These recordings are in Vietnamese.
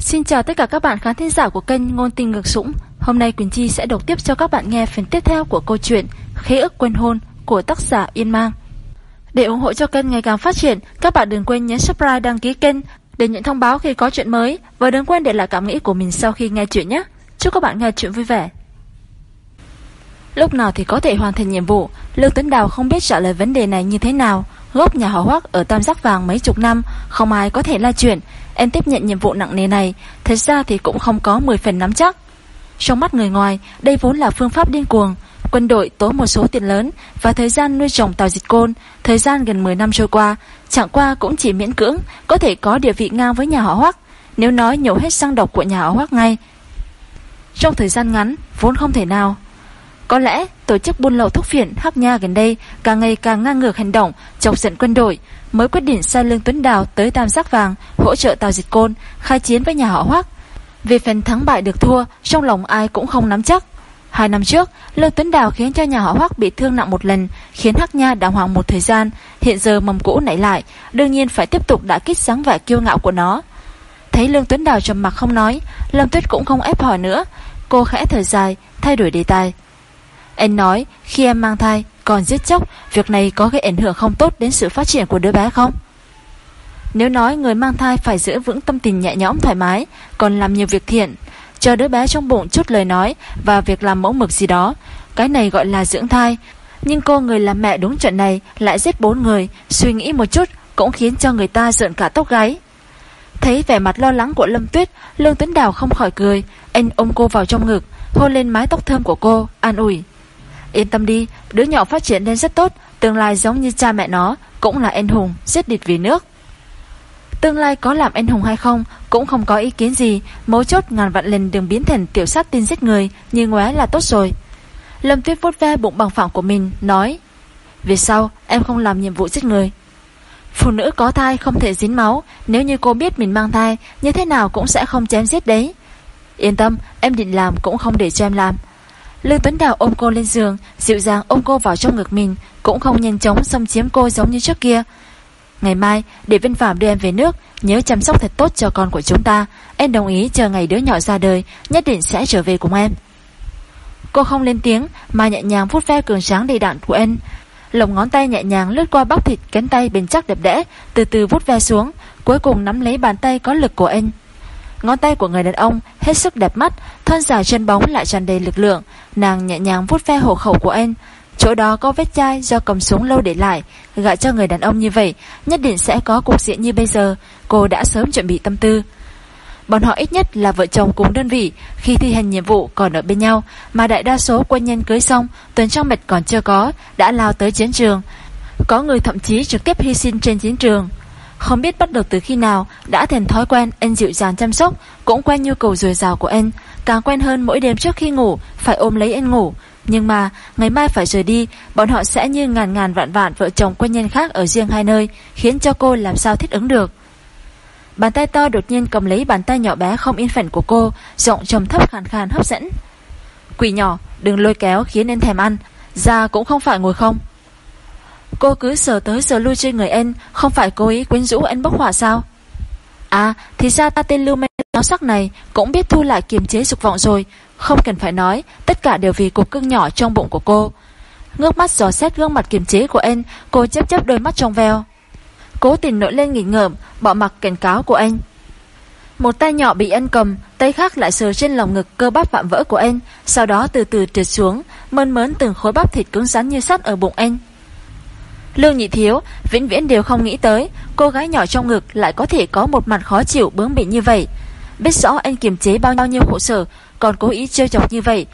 Xin chào tất cả các bạn khán thính giả của kênh Ngôn Tình Ngược Sũng Hôm nay Quỳnh Chi sẽ đọc tiếp cho các bạn nghe phần tiếp theo của câu chuyện Khế ức quên hôn của tác giả Yên Mang. Để ủng hộ cho kênh ngày càng phát triển, Các bạn đừng quên nhấn subscribe, đăng ký kênh Để nhận thông báo khi có chuyện mới. Và đừng quên để lại cảm nghĩ của mình sau khi nghe chuyện nhé. Chúc các bạn nghe chuyện vui vẻ. Lúc nào thì có thể hoàn thành nhiệm vụ Lưu Tuấn Đào không biết trả lời vấn đề này như thế nào. Gốc nhà họ Hoắc ở Tam Giác Vàng mấy chục năm, Không ai có thể la chuyện. Em tiếp nhận nhiệm vụ nặng nề này, Thật ra thì cũng không có 10 phần nắm chắc. Trong mắt người ngoài, Đây vốn là phương pháp điên cuồng. Quân đội tốn một số tiền lớn Và thời gian nuôi trồng tàu dịch côn. Thời gian gần 10 năm trôi qua, Chẳng qua cũng chỉ miễn cưỡng, Có thể có địa vị ngang với nhà họ Hoắc. Nếu nói nhổ hết xăng độc của nhà họ Hoắc ngay. Trong thời gian ngắn, Vốn không thể nào có lẽ tổ chức buôn lậu thuốc phiện Hắc Nha gần đây càng ngày càng ngang ngược hành động, chọc giận quân đội, mới quyết định sai Lương Tuấn Đào tới Tam Giác Vàng hỗ trợ Tào Dịch Côn khai chiến với nhà họ Hoắc. Về phần thắng bại được thua, trong lòng ai cũng không nắm chắc. Hai năm trước, Lương Tuấn Đào khiến cho nhà họ Hoắc bị thương nặng một lần, khiến Hắc Nha đàng hoàng một thời gian, hiện giờ mầm cũ nảy lại, đương nhiên phải tiếp tục đả kích sáng vẻ kiêu ngạo của nó. Thấy Lương Tuấn Đào trầm mặc không nói, Lâm Tuyết cũng không ép hỏi nữa, cô khẽ thở dài, thay đổi đề tài. Anh nói, khi em mang thai, Còn giết chóc, Việc này có gây ảnh hưởng không tốt đến sự phát triển của đứa bé không? Nếu nói người mang thai Phải giữ vững tâm tình nhẹ nhõm, thoải mái, Còn làm nhiều việc thiện, Cho đứa bé trong bụng chút lời nói Và việc làm mẫu mực gì đó, Cái này gọi là dưỡng thai. Nhưng cô người làm mẹ đúng chuyện này Lại giết bốn người, Suy nghĩ một chút Cũng khiến cho người ta rợn cả tóc gáy. Thấy vẻ mặt lo lắng của Lâm Tuyết, Lương Tuấn Đào không khỏi cười. Anh ôm cô vào trong ngực, Hôn lên mái tóc thơm của cô, An ủi. Yên tâm đi, đứa nhỏ phát triển lên rất tốt, tương lai giống như cha mẹ nó, cũng là anh hùng, giết địch vì nước. Tương lai có làm anh hùng hay không cũng không có ý kiến gì, mấu chốt ngàn vạn lần đừng biến thành tiểu sát tin giết người, như ngoé là tốt rồi. Lâm Tuyết vuốt ve bụng bằng phẳng của mình, nói Vì sao em không làm nhiệm vụ giết người? Phụ nữ có thai không thể dính máu, nếu như cô biết mình mang thai, như thế nào cũng sẽ không chém giết đấy. Yên tâm, em định làm cũng không để cho em làm. Lương Tuấn Đào ôm cô lên giường, dịu dàng ôm cô vào trong ngực mình, cũng không nhanh chóng xâm chiếm cô giống như trước kia. Ngày mai, để Vinh Phạm đưa em về nước, nhớ chăm sóc thật tốt cho con của chúng ta. Em đồng ý chờ ngày đứa nhỏ ra đời, nhất định sẽ trở về cùng em. Cô không lên tiếng, mà nhẹ nhàng vuốt ve cường sáng đầy đạn của anh. Lồng ngón tay nhẹ nhàng lướt qua bắp thịt cánh tay bền chắc đẹp đẽ, từ từ vuốt ve xuống, cuối cùng nắm lấy bàn tay có lực của anh. Ngón tay của người đàn ông hết sức đẹp mắt, thân dài chân bóng lại tràn đầy lực lượng. Nàng nhẹ nhàng vuốt ve hộ khẩu của anh. Chỗ đó có vết chai do cầm súng lâu để lại. Gạ cho người đàn ông như vậy, nhất định sẽ có cuộc diện như bây giờ. Cô đã sớm chuẩn bị tâm tư. Bọn họ ít nhất là vợ chồng cùng đơn vị Khi thi hành nhiệm vụ còn ở bên nhau Mà đại đa số quân nhân cưới xong Tuần trong mệt còn chưa có Đã lao tới chiến trường Có người thậm chí trực tiếp hy sinh trên chiến trường không biết bắt đầu từ khi nào đã thành thói quen anh dịu dàng chăm sóc, cũng quen nhu cầu dồi dào của anh, càng quen hơn mỗi đêm trước khi ngủ phải ôm lấy anh ngủ. Nhưng mà ngày mai phải rời đi, bọn họ sẽ như ngàn ngàn vạn vạn vợ chồng quân nhân khác ở riêng hai nơi, khiến cho cô làm sao thích ứng được. Bàn tay to đột nhiên cầm lấy bàn tay nhỏ bé không yên phận của cô, giọng trầm thấp khàn khàn hấp dẫn. Quỷ nhỏ, đừng lôi kéo khiến em thèm ăn, ra cũng không phải ngồi không. Cô cứ sờ tới sờ lui trên người anh Không phải cố ý quyến rũ anh bốc hỏa sao À thì ra ta tên lưu mê áo sắc này Cũng biết thu lại kiềm chế dục vọng rồi. Không cần phải nói, Tất cả đều vì cục cưng nhỏ trong bụng của cô. Ngước mắt dò xét gương mặt kiềm chế của anh, Cô chấp chấp đôi mắt trong veo. Cố tình nổi lên nghỉ ngợm, Bỏ mặc cảnh cáo của anh. Một tay nhỏ bị anh cầm, Tay khác lại sờ trên lòng ngực cơ bắp vạm vỡ của anh, Sau đó từ từ trượt xuống, Mơn mớn từng khối bắp thịt cứng rắn như sắt ở bụng anh. Lương nhị thiếu, Vĩnh viễn đều không nghĩ tới, Cô gái nhỏ trong ngực lại có thể có một mặt khó chịu bướng bỉnh như vậy. Biết rõ anh kiềm chế bao nhiêu khổ sở Còn cố ý trêu chọc như vậy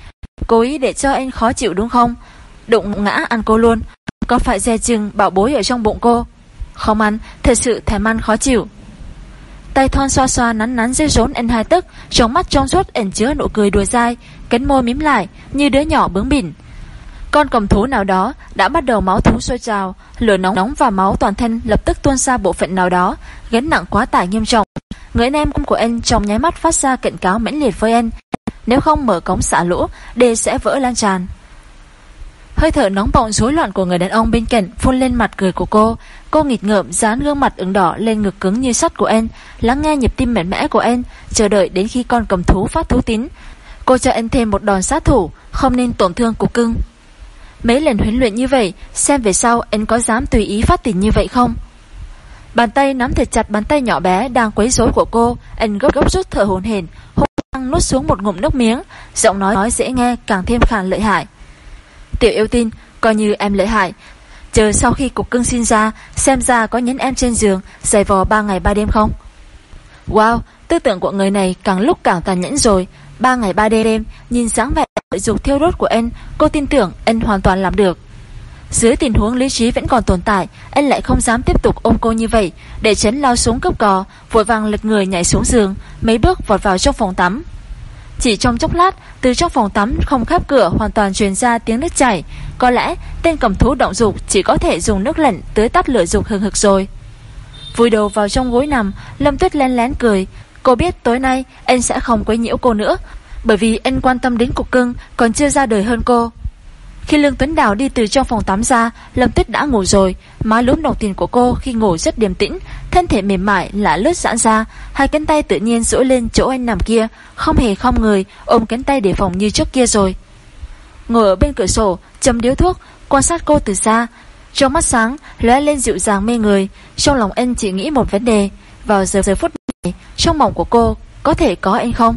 Cố ý để cho anh khó chịu đúng không? Đụng ngã ăn cô luôn Có phải dè chừng bảo bối ở trong bụng cô? Không ăn Thật sự thèm ăn khó chịu. Tay thon xoa xoa nắn nắn dây rốn anh hai tức Trong mắt trong suốt ẩn chứa nụ cười đùa dai Cánh môi mím lại Như đứa nhỏ bướng bỉnh. Con cầm thú nào đó đã bắt đầu máu thú sôi trào, lửa nóng nóng và máu toàn thân lập tức tuôn ra bộ phận nào đó, gánh nặng quá tải nghiêm trọng. Người anh em của anh trong nháy mắt phát ra cảnh cáo mãnh liệt với anh, nếu không mở cống xả lũ, đê sẽ vỡ lan tràn. Hơi thở nóng bỏng rối loạn của người đàn ông bên cạnh phun lên mặt cười của cô. Cô nghịt ngợm dán gương mặt ửng đỏ lên ngực cứng như sắt của anh, lắng nghe nhịp tim mạnh mẽ của anh, chờ đợi đến khi con cầm thú phát thú tín. Cô cho anh thêm một đòn sát thủ, không nên tổn thương cục cưng. Mấy lần huấn luyện như vậy, xem về sau anh có dám tùy ý phát tình như vậy không? Bàn tay nắm thật chặt bàn tay nhỏ bé đang quấy rối của cô, anh gốc gốc rút thở hổn hển, hung hăng nuốt xuống một ngụm nước miếng, giọng nói nói dễ nghe càng thêm khàn lợi hại. Tiểu yêu tin, coi như em lợi hại. Chờ sau khi cục cưng sinh ra, xem ra có nhấn em trên giường, giày vò 3 ngày 3 đêm không? Wow, tư tưởng của người này càng lúc càng tàn nhẫn rồi. 3 ngày 3 đêm, nhìn dáng vẻ dục thiêu đốt của anh, cô tin tưởng anh hoàn toàn làm được. Dưới tình huống lý trí vẫn còn tồn tại, anh lại không dám tiếp tục ôm cô như vậy, để chấn lao xuống cấp cò, vội vàng lật người nhảy xuống giường, mấy bước vọt vào trong phòng tắm. Chỉ trong chốc lát, từ trong phòng tắm không khép cửa hoàn toàn truyền ra tiếng nước chảy. Có lẽ tên cầm thú động dục chỉ có thể dùng nước lạnh tưới tắt lửa dục hừng hực rồi. Vùi đầu vào trong gối nằm, Lâm Tuyết len lén cười. Cô biết tối nay anh sẽ không quấy nhiễu cô nữa, bởi vì anh quan tâm đến cục cưng còn chưa ra đời hơn cô. Khi Lương Tuấn Đào đi từ trong phòng tắm ra, Lâm Tuyết đã ngủ rồi, má lúm đồng tiền của cô khi ngủ rất điềm tĩnh, thân thể mềm mại lạ lướt giãn ra, hai cánh tay tự nhiên duỗi lên chỗ anh nằm kia, không hề không người, ôm cánh tay để phòng như trước kia rồi. Ngồi ở bên cửa sổ, châm điếu thuốc, quan sát cô từ xa, trong mắt sáng lóe lên dịu dàng mê người, trong lòng anh chỉ nghĩ một vấn đề, vào giờ giờ phút này, trong mộng của cô có thể có anh không?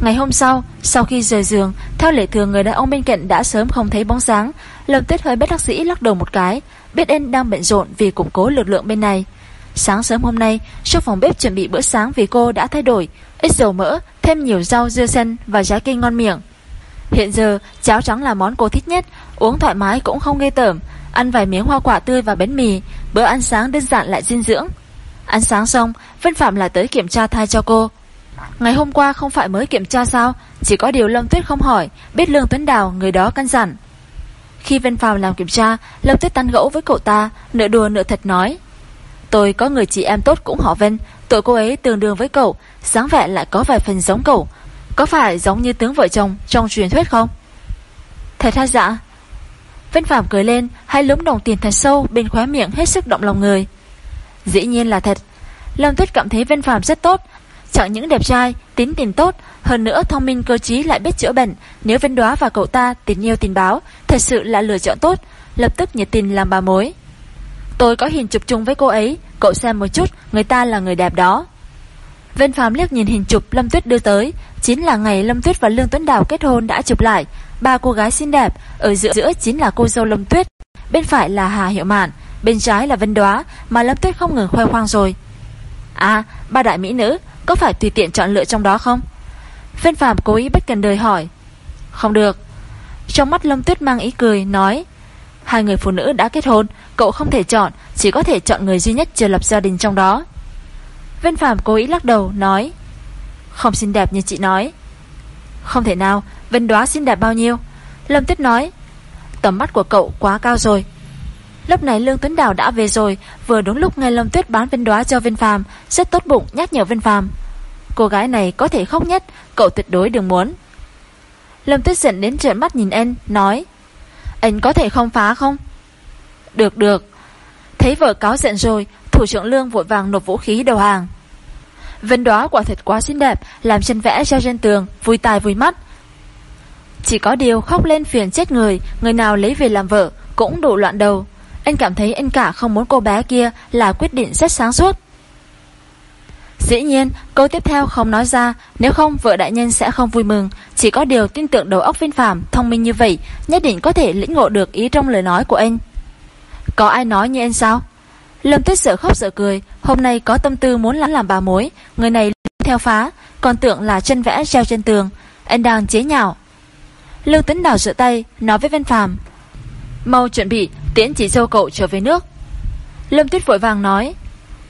Ngày hôm sau, sau khi rời giường, theo lệ thường người đàn ông bên cạnh đã sớm không thấy bóng dáng, Lâm Tuyết hơi bất đắc dĩ lắc đầu một cái, biết anh đang bận rộn vì củng cố lực lượng bên này. Sáng sớm hôm nay, trong phòng bếp chuẩn bị bữa sáng vì cô đã thay đổi, ít dầu mỡ, thêm nhiều rau dưa xanh và trái cây ngon miệng. Hiện giờ, cháo trắng là món cô thích nhất, uống thoải mái cũng không ghê tởm, ăn vài miếng hoa quả tươi và bánh mì, bữa ăn sáng đơn giản lại dinh dưỡng. Ăn sáng xong, Vân Phạm lại tới kiểm tra thai cho cô. Ngày hôm qua không phải mới kiểm tra sao? Chỉ có điều Lâm Tuyết không hỏi, Biết Lương Tuấn Đào, người đó, căn dặn. Khi Vân Phàm làm kiểm tra, Lâm Tuyết tan gẫu với cậu ta Nửa đùa nửa thật nói. Tôi có người chị em tốt cũng họ Vân, Tội cô ấy tương đương với cậu sáng vẻ lại có vài phần giống cậu. Có phải giống như tướng vợ chồng trong truyền thuyết không? Thật hay dạ? Vân Phạm cười lên, Hai lúm đồng tiền thật sâu bên khóe miệng hết sức động lòng người. Dĩ nhiên là thật. Lâm Tuyết cảm thấy Vân Phạm rất tốt Chẳng những đẹp trai, tính tình tốt, hơn nữa thông minh cơ trí lại biết chữa bệnh. Nếu Vân Đoá và cậu ta tình yêu tình báo, thật sự là lựa chọn tốt, lập tức nhiệt tình làm bà mối. Tôi có hình chụp chung với cô ấy, cậu xem một chút, người ta là người đẹp đó. Vân Phạm liếc nhìn hình chụp Lâm Tuyết đưa tới, chính là ngày Lâm Tuyết và Lương Tuấn Đào kết hôn đã chụp lại, ba cô gái xinh đẹp, ở giữa giữa chính là cô dâu Lâm Tuyết, bên phải là Hà Hiệu Mạn, bên trái là Vân Đoá, mà Lâm Tuyết không ngừng khoe khoang rồi. À, ba đại mỹ nữ, có phải tùy tiện chọn lựa trong đó không? Vân Phạm cố ý bất cần đời hỏi. Không được. Trong mắt Lâm Tuyết mang ý cười, nói, Hai người phụ nữ đã kết hôn, Cậu không thể chọn, Chỉ có thể chọn người duy nhất chưa lập gia đình trong đó. Vân Phạm cố ý lắc đầu, nói, Không xinh đẹp như chị nói. Không thể nào, Vân đoá xinh đẹp bao nhiêu? Lâm Tuyết nói, Tầm mắt của cậu quá cao rồi Lúc này Lương Tuấn Đào đã về rồi, vừa đúng lúc nghe Lâm Tuyết bán viên đóa cho viên Phàm, rất tốt bụng nhắc nhở viên Phàm. Cô gái này có thể khóc nhất, cậu tuyệt đối đừng muốn. Lâm Tuyết giận đến trợn mắt nhìn anh, nói: "Anh có thể không phá không?" "Được được." Thấy vợ cáo giận rồi, thủ trưởng Lương vội vàng nộp vũ khí đầu hàng. Vân đóa quả thật quá xinh đẹp, làm chân vẽ treo trên tường, vui tai vui mắt. Chỉ có điều khóc lên phiền chết người, người nào lấy về làm vợ cũng đủ loạn đầu. Anh cảm thấy anh cả không muốn cô bé kia là quyết định rất sáng suốt. Dĩ nhiên, câu tiếp theo không nói ra, nếu không vợ đại nhân sẽ không vui mừng, chỉ có điều tin tưởng đầu óc viên phàm thông minh như vậy, nhất định có thể lĩnh ngộ được ý trong lời nói của anh. Có ai nói như anh sao? Lâm Tuyết sợ khóc sợ cười, hôm nay có tâm tư muốn làm bà mối, người này theo phá, còn tưởng là chân vẽ treo trên tường, anh đang chế nhạo. Lưu Tấn Đào rửa tay, nói với Văn Phàm, "Mau chuẩn bị, tiễn chị dâu cậu trở về nước. Lâm Tuyết vội vàng nói,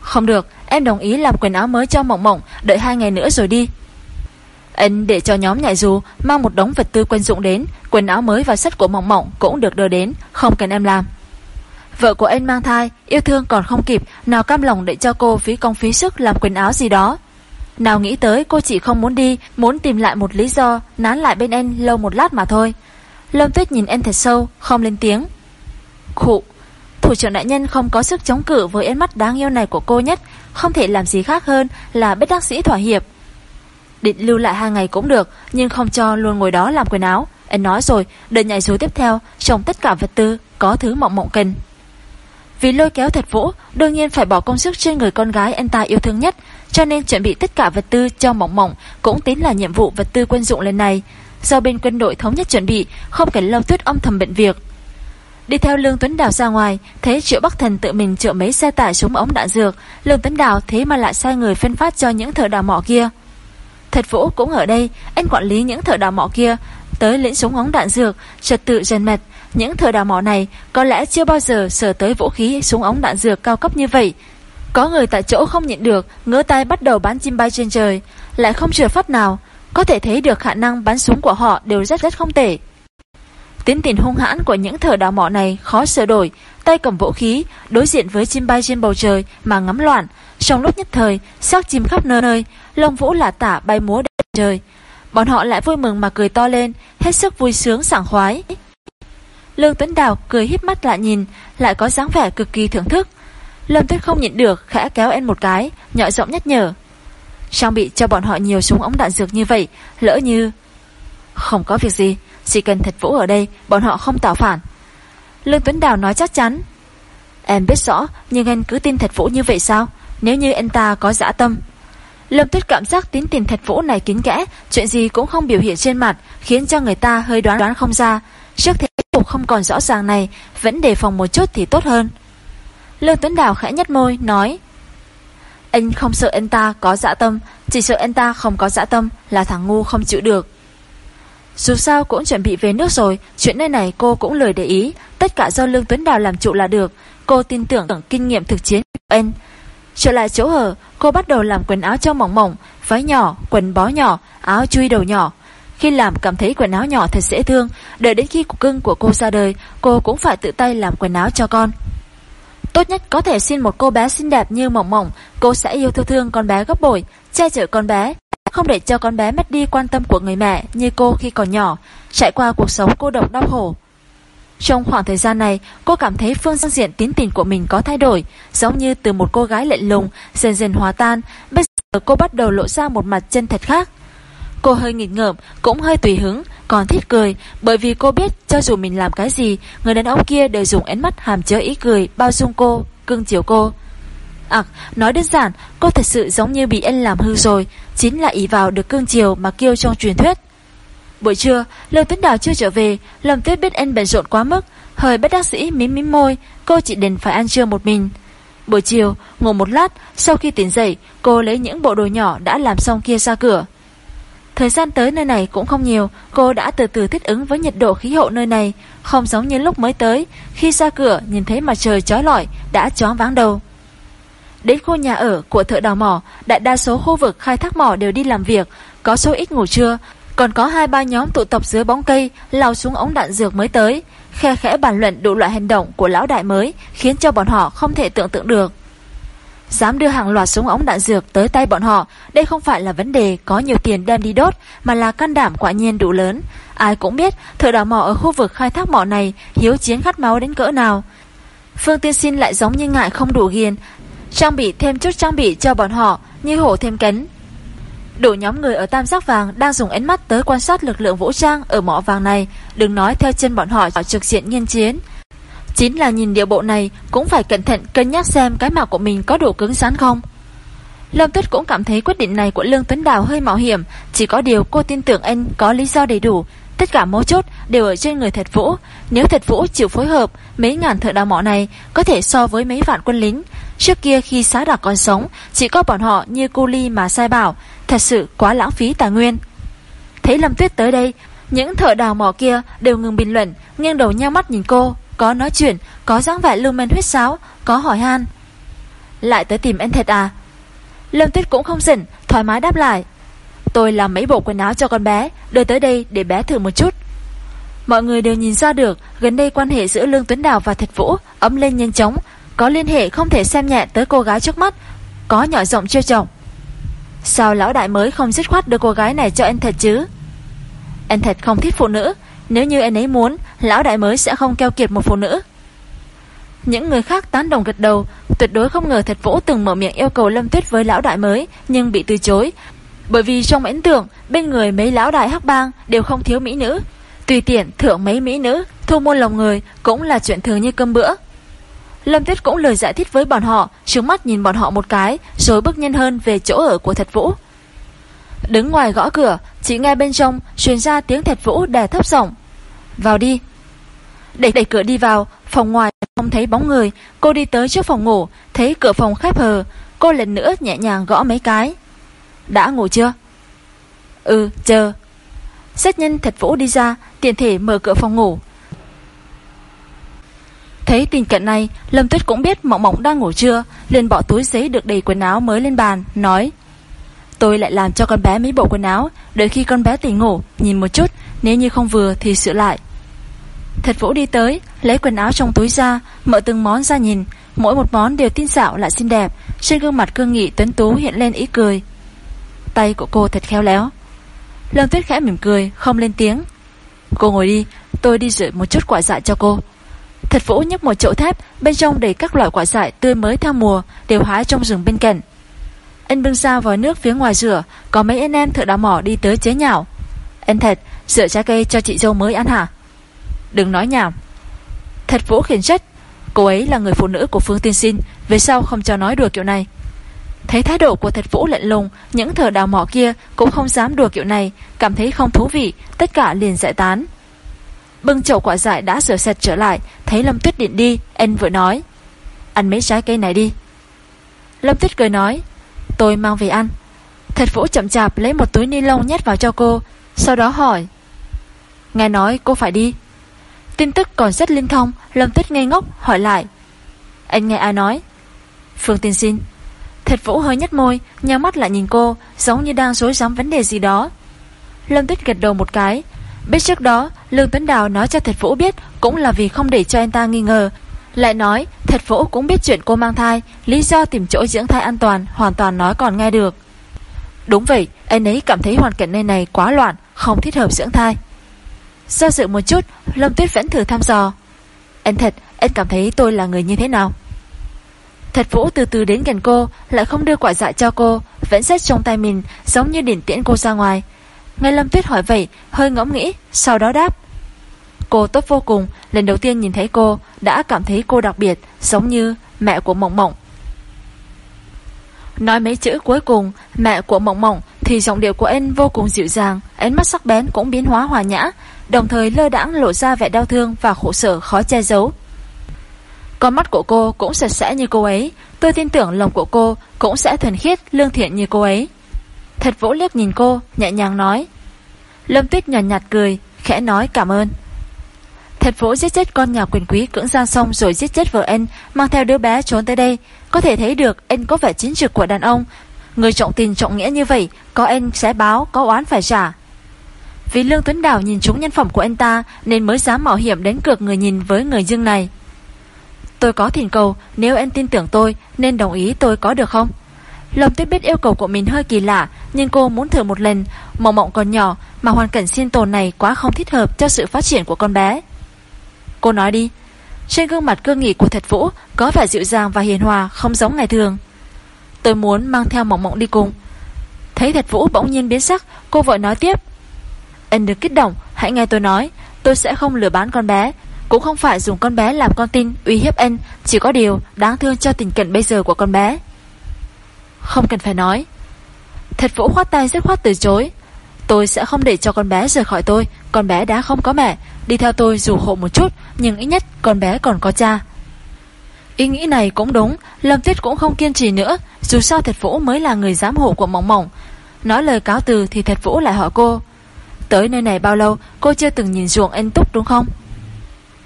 Không được, em đồng ý làm quần áo mới cho Mộng Mộng, Đợi hai ngày nữa rồi đi. Anh để cho nhóm nhạy dù, Mang một đống vật tư quân dụng đến, Quần áo mới và sách của Mộng Mộng cũng được đưa đến, Không cần em làm. Vợ của anh mang thai, Yêu thương còn không kịp, Nào cam lòng để cho cô phí công phí sức làm quần áo gì đó. Nào nghĩ tới cô chỉ không muốn đi, Muốn tìm lại một lý do, Nán lại bên anh lâu một lát mà thôi. Lâm Tuyết nhìn anh thật sâu, Không lên tiếng. Khụ. Thủ trưởng đại nhân không có sức chống cự với ánh mắt đáng yêu này của cô nhất, Không thể làm gì khác hơn là bất đắc sĩ thỏa hiệp. Định lưu lại hai ngày cũng được, Nhưng không cho luôn ngồi đó làm quần áo. Anh nói rồi, đợi nhảy số tiếp theo Trong tất cả vật tư, có thứ mộng mộng cần Vì lôi kéo thật vũ, Đương nhiên phải bỏ công sức trên người con gái anh ta yêu thương nhất, Cho nên chuẩn bị tất cả vật tư cho mộng mộng, Cũng tính là nhiệm vụ vật tư quân dụng lần này. Do bên quân đội thống nhất chuẩn bị, Không cần lâu tuyết âm thầm bệnh việc. Đi theo Lương Tuấn Đào ra ngoài, Thấy Triệu Bắc Thần tự mình trợ mấy xe tải súng ống đạn dược, Lương Tuấn Đào thế mà lại sai người phân phát cho những thợ đào mỏ kia. Thật Vũ cũng ở đây, Anh quản lý những thợ đào mỏ kia, Tới lĩnh súng ống đạn dược, Trật tự dần mệt Những thợ đào mỏ này có lẽ chưa bao giờ sở tới vũ khí, súng ống đạn dược cao cấp như vậy. Có người tại chỗ không nhịn được Ngỡ tay bắt đầu bắn chim bay trên trời. Lại không trượt phát nào, Có thể thấy được khả năng bắn súng của họ đều rất rất không tệ tiến tình hung hãn của những thợ đào mỏ này khó sửa đổi, tay cầm vũ khí, đối diện với chim bay trên bầu trời mà ngắm loạn. Trong lúc nhất thời, xác chim khắp nơi nơi, lông vũ là tả bay múa đầy trời. Bọn họ lại vui mừng mà cười to lên, hết sức vui sướng sảng khoái. Lương Tuấn Đào cười híp mắt lại nhìn, lại có dáng vẻ cực kỳ thưởng thức. Lâm Tuyết không nhịn được, khẽ kéo em một cái, nhỏ giọng nhắc nhở. Trang bị cho bọn họ nhiều súng ống đạn dược như vậy, lỡ như... Không có việc gì, chỉ cần thật vũ ở đây, Bọn họ không tạo phản. Lương Tuấn Đào nói chắc chắn. Em biết rõ, nhưng anh cứ tin thật vũ như vậy sao? Nếu như anh ta có dã tâm. Lâm Tuyết cảm giác tín tình thật vũ này kín kẽ, Chuyện gì cũng không biểu hiện trên mặt, Khiến cho người ta hơi đoán đoán không ra. Trước thế cục không còn rõ ràng này, Vẫn đề phòng một chút thì tốt hơn. Lương Tuấn Đào khẽ nhếch môi, Nói, Anh không sợ anh ta có dã tâm, Chỉ sợ anh ta không có dã tâm Là thằng ngu không chịu được dù sao cũng chuẩn bị về nước rồi Chuyện nơi này cô cũng lười để ý. Tất cả do Lương Tuấn Đào làm trụ là được. Cô tin tưởng kinh nghiệm thực chiến của anh. Trở lại chỗ ở Cô bắt đầu làm quần áo cho mỏng mỏng Váy nhỏ, quần bó nhỏ, áo chui đầu nhỏ. Khi làm cảm thấy quần áo nhỏ thật dễ thương Đợi đến khi cục cưng của cô ra đời Cô cũng phải tự tay làm quần áo cho con. Tốt nhất có thể xin một cô bé xinh đẹp như mỏng mỏng Cô sẽ yêu thương thương con bé gấp bội Che chở con bé không để cho con bé mất đi quan tâm của người mẹ như cô khi còn nhỏ, trải qua cuộc sống cô độc đau khổ. Trong khoảng thời gian này, cô cảm thấy phương diện tín tình của mình có thay đổi, giống như từ một cô gái lạnh lùng, dần dần hòa tan, bây giờ cô bắt đầu lộ ra một mặt chân thật khác. Cô hơi nghịch ngợm, cũng hơi tùy hứng, còn thích cười, bởi vì cô biết cho dù mình làm cái gì, người đàn ông kia đều dùng ánh mắt hàm chứa ý cười, bao dung cô, cưng chiều cô. À, nói đơn giản, cô thật sự giống như bị anh làm hư rồi, chính là ý vào được cương chiều mà kêu trong truyền thuyết. Buổi trưa, Lương Tuấn Đào chưa trở về, Lâm Tuyết biết anh bận rộn quá mức, hơi bất đắc sĩ mím mím môi, cô chỉ đền phải ăn trưa một mình. Buổi chiều, ngủ một lát, sau khi tỉnh dậy, cô lấy những bộ đồ nhỏ đã làm xong kia ra cửa. Thời gian tới nơi này cũng không nhiều, cô đã từ từ thích ứng với nhiệt độ khí hậu nơi này, không giống như lúc mới tới, khi ra cửa nhìn thấy mặt trời chói lọi, đã chóng váng đầu. Đến khu nhà ở của thợ đào mỏ, đại đa số khu vực khai thác mỏ đều đi làm việc, có số ít ngủ trưa, còn có hai ba nhóm tụ tập dưới bóng cây, lao xuống ống đạn dược mới tới. Khe khẽ bàn luận đủ loại hành động của lão đại mới, khiến cho bọn họ không thể tưởng tượng được. Dám đưa hàng loạt súng ống đạn dược tới tay bọn họ, đây không phải là vấn đề có nhiều tiền đem đi đốt, mà là can đảm quả nhiên đủ lớn. Ai cũng biết, thợ đào mỏ ở khu vực khai thác mỏ này hiếu chiến khát máu đến cỡ nào. Phương Tiên Sinh lại giống như ngại không đủ ghiền, trang bị thêm chút trang bị cho bọn họ như hổ thêm cánh. Đủ nhóm người ở tam giác vàng đang dùng ánh mắt tới quan sát lực lượng vũ trang ở mỏ vàng này, đừng nói theo chân bọn họ trực diện nghiên chiến. Chính là nhìn địa bộ này cũng phải cẩn thận cân nhắc xem cái mạo của mình có đủ cứng rắn không. Lâm Tuyết cũng cảm thấy quyết định này của Lương Tuấn Đào hơi mạo hiểm, chỉ có điều cô tin tưởng anh có lý do đầy đủ. Tất cả mấu chốt đều ở trên người thật vũ. Nếu thật vũ chịu phối hợp, mấy ngàn thợ đào mỏ này có thể so với mấy vạn quân lính. Trước kia khi xá đặc còn sống, chỉ có bọn họ như cô ly mà sai bảo, thật sự quá lãng phí tài nguyên. Thấy Lâm Tuyết tới đây, những thợ đào mỏ kia đều ngừng bình luận, nghiêng đầu nhau mắt nhìn cô, có nói chuyện, có dáng vẻ lưu men huyết sáo, có hỏi han. Lại tới tìm anh thật à? Lâm Tuyết cũng không giận, thoải mái đáp lại. Tôi làm mấy bộ quần áo cho con bé, đưa tới đây để bé thử một chút. Mọi người đều nhìn ra được, gần đây quan hệ giữa Lương Tuấn Đào và Thạch Vũ ấm lên nhanh chóng, có liên hệ không thể xem nhẹ tới cô gái trước mắt, có nhỏ rộng chưa chồng. Sao lão đại mới không dứt khoát đưa cô gái này cho anh thật chứ? Anh thật không thích phụ nữ, Nếu như anh ấy muốn Lão đại mới sẽ không keo kiệt một phụ nữ. Những người khác tán đồng gật đầu. Tuyệt đối không ngờ Thật Vũ từng mở miệng yêu cầu Lâm Tuyết với lão đại mới Nhưng bị từ chối. Bởi vì trong ấn tượng Bên người mấy lão đại hắc bang đều không thiếu mỹ nữ. Tùy tiện thượng mấy mỹ nữ Thu mua lòng người cũng là chuyện thường như cơm bữa. Lâm Tuyết cũng lời giải thích với bọn họ Trứng mắt nhìn bọn họ một cái, Rồi bước nhanh hơn về chỗ ở của Thật Vũ. Đứng ngoài gõ cửa, Chỉ nghe bên trong truyền ra tiếng Thật Vũ đè thấp giọng, Vào đi. Đẩy đẩy cửa đi vào, Phòng ngoài không thấy bóng người, Cô đi tới trước phòng ngủ, Thấy cửa phòng khép hờ, Cô lần nữa nhẹ nhàng gõ mấy cái. Đã ngủ chưa? Ừ chờ. Xét nhân Thật Vũ đi ra, Tiện thể mở cửa phòng ngủ. Thấy tình cảnh này, Lâm Tuyết cũng biết Mộng Mộng đang ngủ trưa, liền bỏ túi giấy được đầy quần áo mới lên bàn, nói Tôi lại làm cho con bé mấy bộ quần áo, đợi khi con bé tỉnh ngủ, nhìn một chút, nếu như không vừa thì sửa lại. Thật Vũ đi tới, lấy quần áo trong túi ra, mở từng món ra nhìn, mỗi một món đều tinh xảo lại xinh đẹp, trên gương mặt cương nghị tuấn tú hiện lên ý cười. Tay của cô thật khéo léo. Lâm Tuyết khẽ mỉm cười, không lên tiếng. Cô ngồi đi, tôi đi rửa một chút quả dại cho cô. Thật Vũ nhấc một chậu thép, bên trong đầy các loại quả dại tươi mới theo mùa, đều hái trong rừng bên cạnh. Anh bưng ra vòi nước phía ngoài rửa, có mấy anh em thợ đào mỏ đi tới chế nhạo. Anh thật, rửa trái cây cho chị dâu mới ăn hả? Đừng nói nhảm. Thật Vũ khiển trách, cô ấy là người phụ nữ của Phương Tiên Sinh, về sau không cho nói đùa kiểu này. Thấy thái độ của Thật Vũ lạnh lùng, những thợ đào mỏ kia cũng không dám đùa kiểu này, cảm thấy không thú vị, tất cả liền giải tán. Bưng chậu quả dại đã rửa sạch trở lại, Thấy Lâm Tuyết điện đi Anh vừa nói, Ăn mấy trái cây này đi. Lâm Tuyết cười nói, Tôi mang về ăn. Thật Vũ chậm chạp lấy một túi ni lông nhét vào cho cô, Sau đó hỏi, Nghe nói cô phải đi? Tin tức còn rất linh thông, Lâm Tuyết ngây ngốc hỏi lại, Anh nghe ai nói? Phương tiên xin Thật Vũ hơi nhếch môi, Nhắm mắt lại nhìn cô, Giống như đang dối dám vấn đề gì đó. Lâm Tuyết gật đầu một cái Biết trước đó Lương Tuấn Đào nói cho Thật Vũ biết Cũng là vì không để cho anh ta nghi ngờ. Lại nói Thật Vũ cũng biết chuyện cô mang thai, Lý do tìm chỗ dưỡng thai an toàn Hoàn toàn nói còn nghe được. Đúng vậy, Anh ấy cảm thấy hoàn cảnh nơi này quá loạn, Không thích hợp dưỡng thai. Do dự một chút, Lâm Tuyết vẫn thử thăm dò. Anh thật Anh cảm thấy tôi là người như thế nào? Thật Vũ từ từ đến gần cô, Lại không đưa quả dạ cho cô, Vẫn xét trong tay mình, Giống như điển tiễn cô ra ngoài. Nghe Lâm Tuyết hỏi vậy, Hơi ngẫm nghĩ, Sau đó đáp. Cô tốt vô cùng, Lần đầu tiên nhìn thấy cô, Đã cảm thấy cô đặc biệt, Giống như mẹ của Mộng Mộng. Nói mấy chữ cuối cùng, Mẹ của Mộng Mộng, Thì giọng điệu của anh vô cùng dịu dàng, Ánh mắt sắc bén cũng biến hóa hòa nhã, Đồng thời lơ đãng lộ ra vẻ đau thương Và khổ sở khó che giấu. Con mắt của cô cũng sạch sẽ như cô ấy, Tôi tin tưởng lòng của cô Cũng sẽ thuần khiết, lương thiện như cô ấy. Thật Vũ liếc nhìn cô Nhẹ nhàng nói. Lâm Tuyết nhàn nhạt, cười Khẽ nói cảm ơn. Thật Vũ giết chết con nhà quyền quý cưỡng gian xong Rồi giết chết vợ anh Mang theo đứa bé trốn tới đây. Có thể thấy được anh có vẻ chính trực của đàn ông. Người trọng tình trọng nghĩa như vậy Có anh sẽ báo có oán phải trả. Vì Lương Tuấn Đào nhìn trúng nhân phẩm của anh ta Nên mới dám mạo hiểm đến cược người nhìn với người dương này. Tôi có thỉnh cầu Nếu anh tin tưởng tôi Nên đồng ý tôi có được không? Lâm Tuyết biết yêu cầu của mình hơi kỳ lạ, nhưng cô muốn thử một lần. Mộng mộng còn nhỏ, mà hoàn cảnh sinh tồn này quá không thích hợp cho sự phát triển của con bé. Cô nói đi. Trên gương mặt cương nghị của Thật Vũ có vẻ dịu dàng và hiền hòa, không giống ngày thường. Tôi muốn mang theo mộng mộng đi cùng. Thấy Thật Vũ bỗng nhiên biến sắc, cô vội nói tiếp. Anh được kích động, hãy nghe tôi nói. Tôi sẽ không lừa bán con bé, cũng không phải dùng con bé làm con tin uy hiếp anh, chỉ có điều đáng thương cho tình cảnh bây giờ của con bé. Không cần phải nói. Thật vũ khoát tay rất khoát từ chối. Tôi sẽ không để cho con bé rời khỏi tôi. Con bé đã không có mẹ. Đi theo tôi dù hộ một chút, Nhưng ít nhất con bé còn có cha. Ý nghĩ này cũng đúng. Lâm Tuyết cũng không kiên trì nữa. Dù sao Thật Vũ mới là người giám hộ của mỏng mỏng. Nói lời cáo từ thì Thật Vũ lại hỏi cô, Tới nơi này bao lâu? Cô chưa từng nhìn ruộng anh Túc đúng không?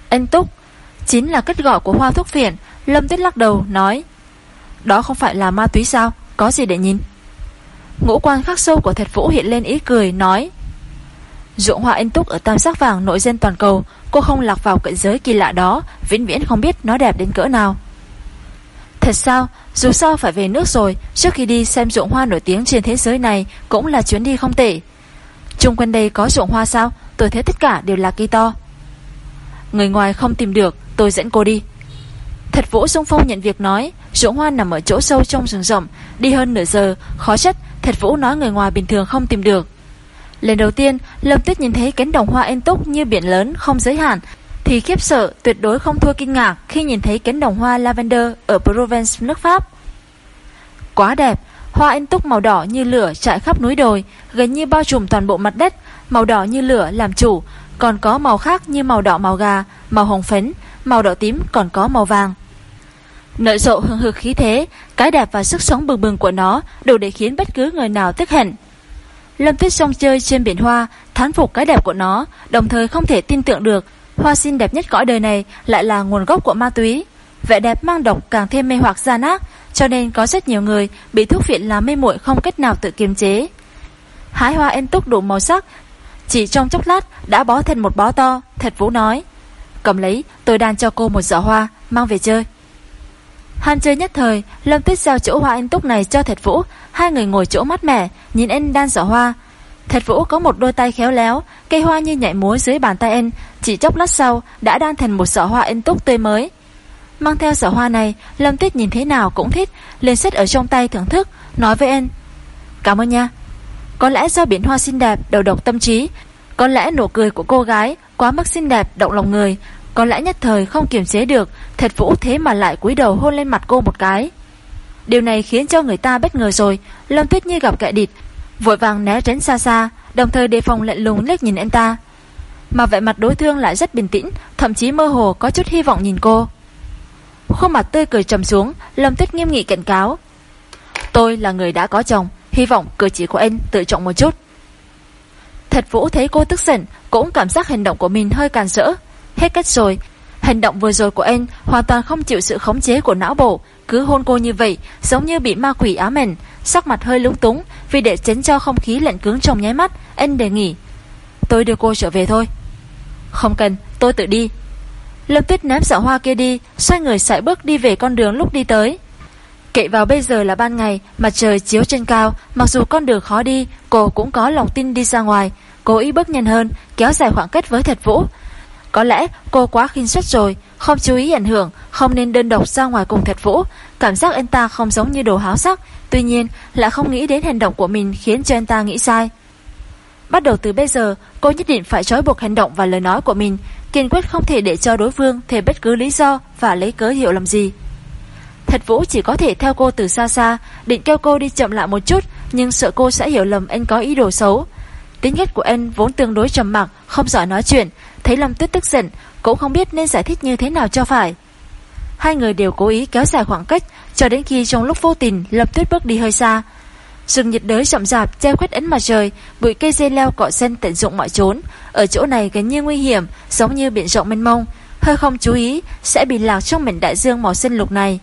Anh Túc? Chính là kết gọi của hoa thuốc phiện. Lâm Tuyết lắc đầu, nói, Đó không phải là ma túy sao? Có gì để nhìn? Ngũ quan khắc sâu của thật vũ hiện lên ý cười Nói Dụng hoa anh túc ở tam sắc vàng nội dân toàn cầu Cô không lạc vào cận giới kỳ lạ đó Vĩnh viễn không biết nó đẹp đến cỡ nào. Thật sao? Dù sao phải về nước rồi Trước khi đi xem ruộng hoa nổi tiếng trên thế giới này Cũng là chuyến đi không tệ. Trung quanh đây có ruộng hoa sao? Tôi thấy tất cả đều là cây to. Người ngoài không tìm được, tôi dẫn cô đi. Thật Vũ sung phong nhận việc nói, rỗ hoa nằm ở chỗ sâu trong rừng rộng, đi hơn nửa giờ, khó trách Thật Vũ nói người ngoài bình thường không tìm được. Lần đầu tiên, Lâm Tuyết nhìn thấy cánh đồng hoa êm túc như biển lớn không giới hạn, thì khiếp sợ tuyệt đối không thua kinh ngạc khi nhìn thấy cánh đồng hoa lavender ở Provence, nước Pháp. Quá đẹp, hoa êm túc màu đỏ như lửa trải khắp núi đồi, gần như bao trùm toàn bộ mặt đất, màu đỏ như lửa làm chủ, còn có màu khác như màu đỏ màu gà, màu hồng phấn, màu đỏ tím còn có màu vàng. Nợ rộ hương hực khí thế, cái đẹp và sức sống bừng bừng của nó đủ để khiến bất cứ người nào tức hận. Lâm Tuyết Song chơi trên biển hoa, thán phục cái đẹp của nó, đồng thời không thể tin tưởng được hoa xinh đẹp nhất cõi đời này lại là nguồn gốc của ma túy. Vẻ đẹp mang độc càng thêm mê hoặc ra nát, cho nên có rất nhiều người bị thuốc viện làm mê muội không cách nào tự kiềm chế. Hái hoa en túc đủ màu sắc, chỉ trong chốc lát đã bó thành một bó to, thật vũ nói. Cầm lấy, tôi đang cho cô một giỏ hoa, mang về chơi. Ham chơi nhất thời, Lâm Tuyết giao chỗ hoa anh túc này cho Thạch Vũ, hai người ngồi chỗ mát mẻ, nhìn anh đan giỏ hoa. Thạch Vũ có một đôi tay khéo léo, cây hoa như nhảy múa dưới bàn tay anh, chỉ chốc lát sau đã đan thành một giỏ hoa anh túc tươi mới. Mang theo giỏ hoa này, Lâm Tuyết nhìn thế nào cũng thích, lên xếp ở trong tay thưởng thức, nói với anh. Cảm ơn nha. Có lẽ do biển hoa xinh đẹp, đầu độc tâm trí, có lẽ nụ cười của cô gái quá mức xinh đẹp, động lòng người, có lẽ nhất thời không kiềm chế được, Thật vũ thế mà lại cúi đầu hôn lên mặt cô một cái. Điều này khiến cho người ta bất ngờ rồi, Lâm Tuyết nhi gặp kẻ địch, Vội vàng né tránh xa xa, Đồng thời đề phòng lệnh lùng liếc nhìn anh ta. Mà vẻ mặt đối thương lại rất bình tĩnh, Thậm chí mơ hồ có chút hy vọng nhìn cô. Khuôn mặt tươi cười trầm xuống, Lâm Tuyết nghiêm nghị cảnh cáo. Tôi là người đã có chồng, Hy vọng cử chỉ của anh tự trọng một chút. Thật vũ thấy cô tức giận, Cũng cảm giác hành động của mình hơi càn rỡ. Hết cách rồi. Hành động vừa rồi của anh hoàn toàn không chịu sự khống chế của não bộ. Cứ hôn cô như vậy, Giống như bị ma quỷ ám ảnh. Sắc mặt hơi lúng túng, Vì để tránh cho không khí lạnh cứng trong nháy mắt, Anh đề nghị. Tôi đưa cô trở về thôi. Không cần, tôi tự đi. Lâm Tuyết ném giỏ hoa kia đi, Xoay người sải bước đi về con đường lúc đi tới. Kệ vào bây giờ là ban ngày Mặt trời chiếu trên cao. Mặc dù con đường khó đi, Cô cũng có lòng tin đi ra ngoài. Cố ý bước nhanh hơn, Kéo dài khoảng cách với thật vũ có lẽ cô quá khinh suất rồi, không chú ý ảnh hưởng, không nên đơn độc ra ngoài cùng thật vũ. Cảm giác anh ta không giống như đồ háo sắc, tuy nhiên lại không nghĩ đến hành động của mình khiến cho anh ta nghĩ sai. Bắt đầu từ bây giờ, cô nhất định phải trói buộc hành động và lời nói của mình, kiên quyết không thể để cho đối phương thêm bất cứ lý do và lấy cớ hiểu làm gì. Thật Vũ chỉ có thể theo cô từ xa xa, định kêu cô đi chậm lại một chút, nhưng sợ cô sẽ hiểu lầm anh có ý đồ xấu. Tính nhất của anh vốn tương đối trầm mặc, không giỏi nói chuyện, Thấy Lâm Tuyết tức giận, Cũng không biết nên giải thích như thế nào cho phải. Hai người đều cố ý kéo dài khoảng cách, Cho đến khi trong lúc vô tình Lâm Tuyết bước đi hơi xa. Rừng nhiệt đới rậm rạp che khuất ánh mặt trời, Bụi cây dây leo cỏ sen tận dụng mọi trốn. Ở chỗ này gần như nguy hiểm, Giống như biển rộng mênh mông. Hơi không chú ý, sẽ bị lạc trong mảnh đại dương màu xanh lục này.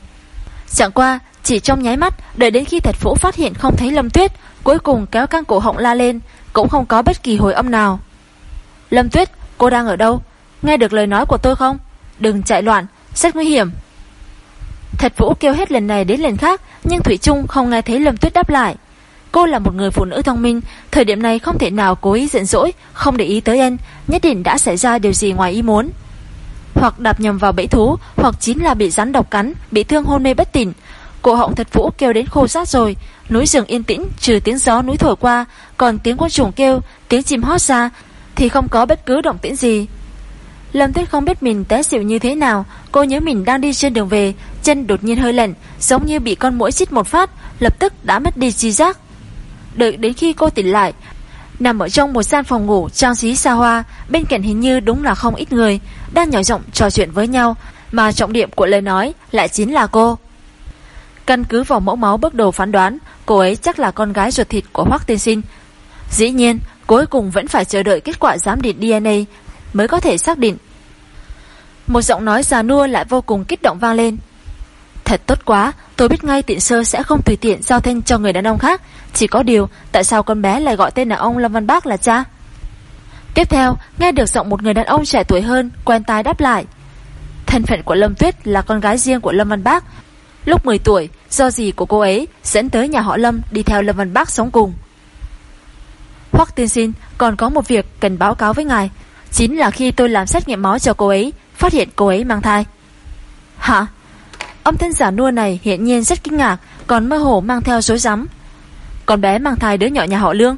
Chẳng qua, chỉ trong nháy mắt, Đợi đến khi thạch phũ phát hiện không thấy Lâm Tuyết, Cuối cùng kéo căng cổ họng la lên, Cũng không có bất kỳ hồi âm nào. Lâm Tuyết Cô đang ở đâu? Nghe được lời nói của tôi không? Đừng chạy loạn, rất nguy hiểm. Thật Vũ kêu hết lần này đến lần khác, nhưng Thủy Trung không nghe thấy Lâm Tuyết đáp lại. Cô là một người phụ nữ thông minh, thời điểm này không thể nào cố ý giận dỗi, không để ý tới anh, nhất định đã xảy ra điều gì ngoài ý muốn. Hoặc đạp nhầm vào bẫy thú, hoặc chính là bị rắn độc cắn, bị thương hôn mê bất tỉnh. Cổ họng thật Vũ kêu đến khô rát rồi, núi rừng yên tĩnh, trừ tiếng gió núi thổi qua, còn tiếng con trùng kêu, tiếng chim hót ra, thì không có bất cứ động tĩnh gì. Lâm Tuyết không biết mình té xỉu như thế nào, cô nhớ mình đang đi trên đường về, chân đột nhiên hơi lạnh, giống như bị con muỗi chích một phát, lập tức đã mất đi trí giác. Đợi đến khi cô tỉnh lại, nằm ở trong một gian phòng ngủ trang trí xa hoa, bên cạnh hình như đúng là không ít người, đang nhỏ giọng trò chuyện với nhau, mà trọng điểm của lời nói lại chính là cô. Căn cứ vào mẫu máu bước đầu phán đoán, cô ấy chắc là con gái ruột thịt của Hoắc Tiên Sinh. Dĩ nhiên, Cuối cùng vẫn phải chờ đợi kết quả giám định DNA mới có thể xác định. Một giọng nói già nua lại vô cùng kích động vang lên. Thật tốt quá, tôi biết ngay tiện sơ sẽ không tùy tiện giao thanh cho người đàn ông khác. Chỉ có điều, tại sao con bé lại gọi tên là ông Lâm Văn Bác là cha? Tiếp theo, nghe được giọng một người đàn ông trẻ tuổi hơn, quen tai đáp lại. Thân phận của Lâm Tuyết là con gái riêng của Lâm Văn Bác. Lúc 10 tuổi, do gì của cô ấy dẫn tới nhà họ Lâm đi theo Lâm Văn Bác sống cùng. Hoắc tiên sinh, còn có một việc cần báo cáo với ngài, Chính là khi tôi làm xét nghiệm máu cho cô ấy, Phát hiện cô ấy mang thai. Hả? Ông thân giả nua này hiện nhiên rất kinh ngạc, Còn mơ hồ mang theo dối rắm. Con bé mang thai đứa nhỏ nhà họ Lương.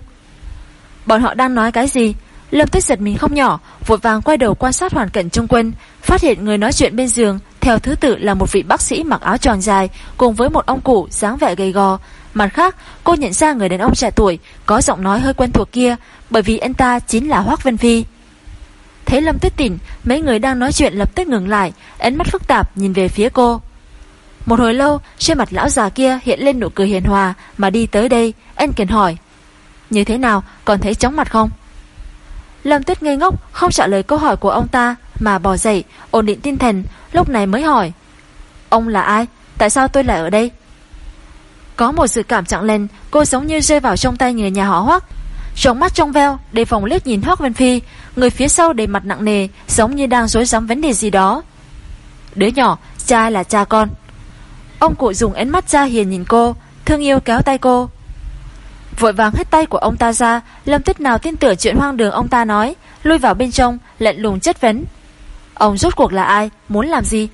Bọn họ đang nói cái gì? Lâm Tuyết giật mình không nhỏ, Vội vàng quay đầu quan sát hoàn cảnh trung quân Phát hiện người nói chuyện bên giường, Theo thứ tự là một vị bác sĩ mặc áo tròn dài, Cùng với một ông cụ dáng vẻ gầy gò Mặt khác, cô nhận ra người đàn ông trẻ tuổi, Có giọng nói hơi quen thuộc kia, Bởi vì anh ta chính là Hoác Vân Phi Thấy Lâm Tuyết tỉnh Mấy người đang nói chuyện lập tức ngừng lại, Ánh mắt phức tạp nhìn về phía cô Một hồi lâu, trên mặt lão già kia hiện lên nụ cười hiền hòa Mà đi tới đây Anh cần hỏi, Như thế nào, còn thấy chóng mặt không Lâm Tuyết ngây ngốc, không trả lời câu hỏi của ông ta, Mà bò dậy, ổn định tinh thần, Lúc này mới hỏi, Ông là ai? Tại sao tôi lại ở đây? Có một sự cảm trạng lên, Cô giống như rơi vào trong tay người nhà họ Hoắc. Trong mắt trong veo, Đề phòng liếc nhìn Hoác Vân Phi, Người phía sau đầy mặt nặng nề, Giống như đang dối rắm vấn đề gì đó. Đứa nhỏ, cha là cha con. Ông cụ dùng ánh mắt ra hiền nhìn cô, Thương yêu kéo tay cô. Vội vàng hết tay của ông ta ra, Lâm Tuyết nào tin tưởng chuyện hoang đường ông ta nói, Lui vào bên trong lệnh lùng chất vấn. Ông rốt cuộc là ai, Muốn làm gì?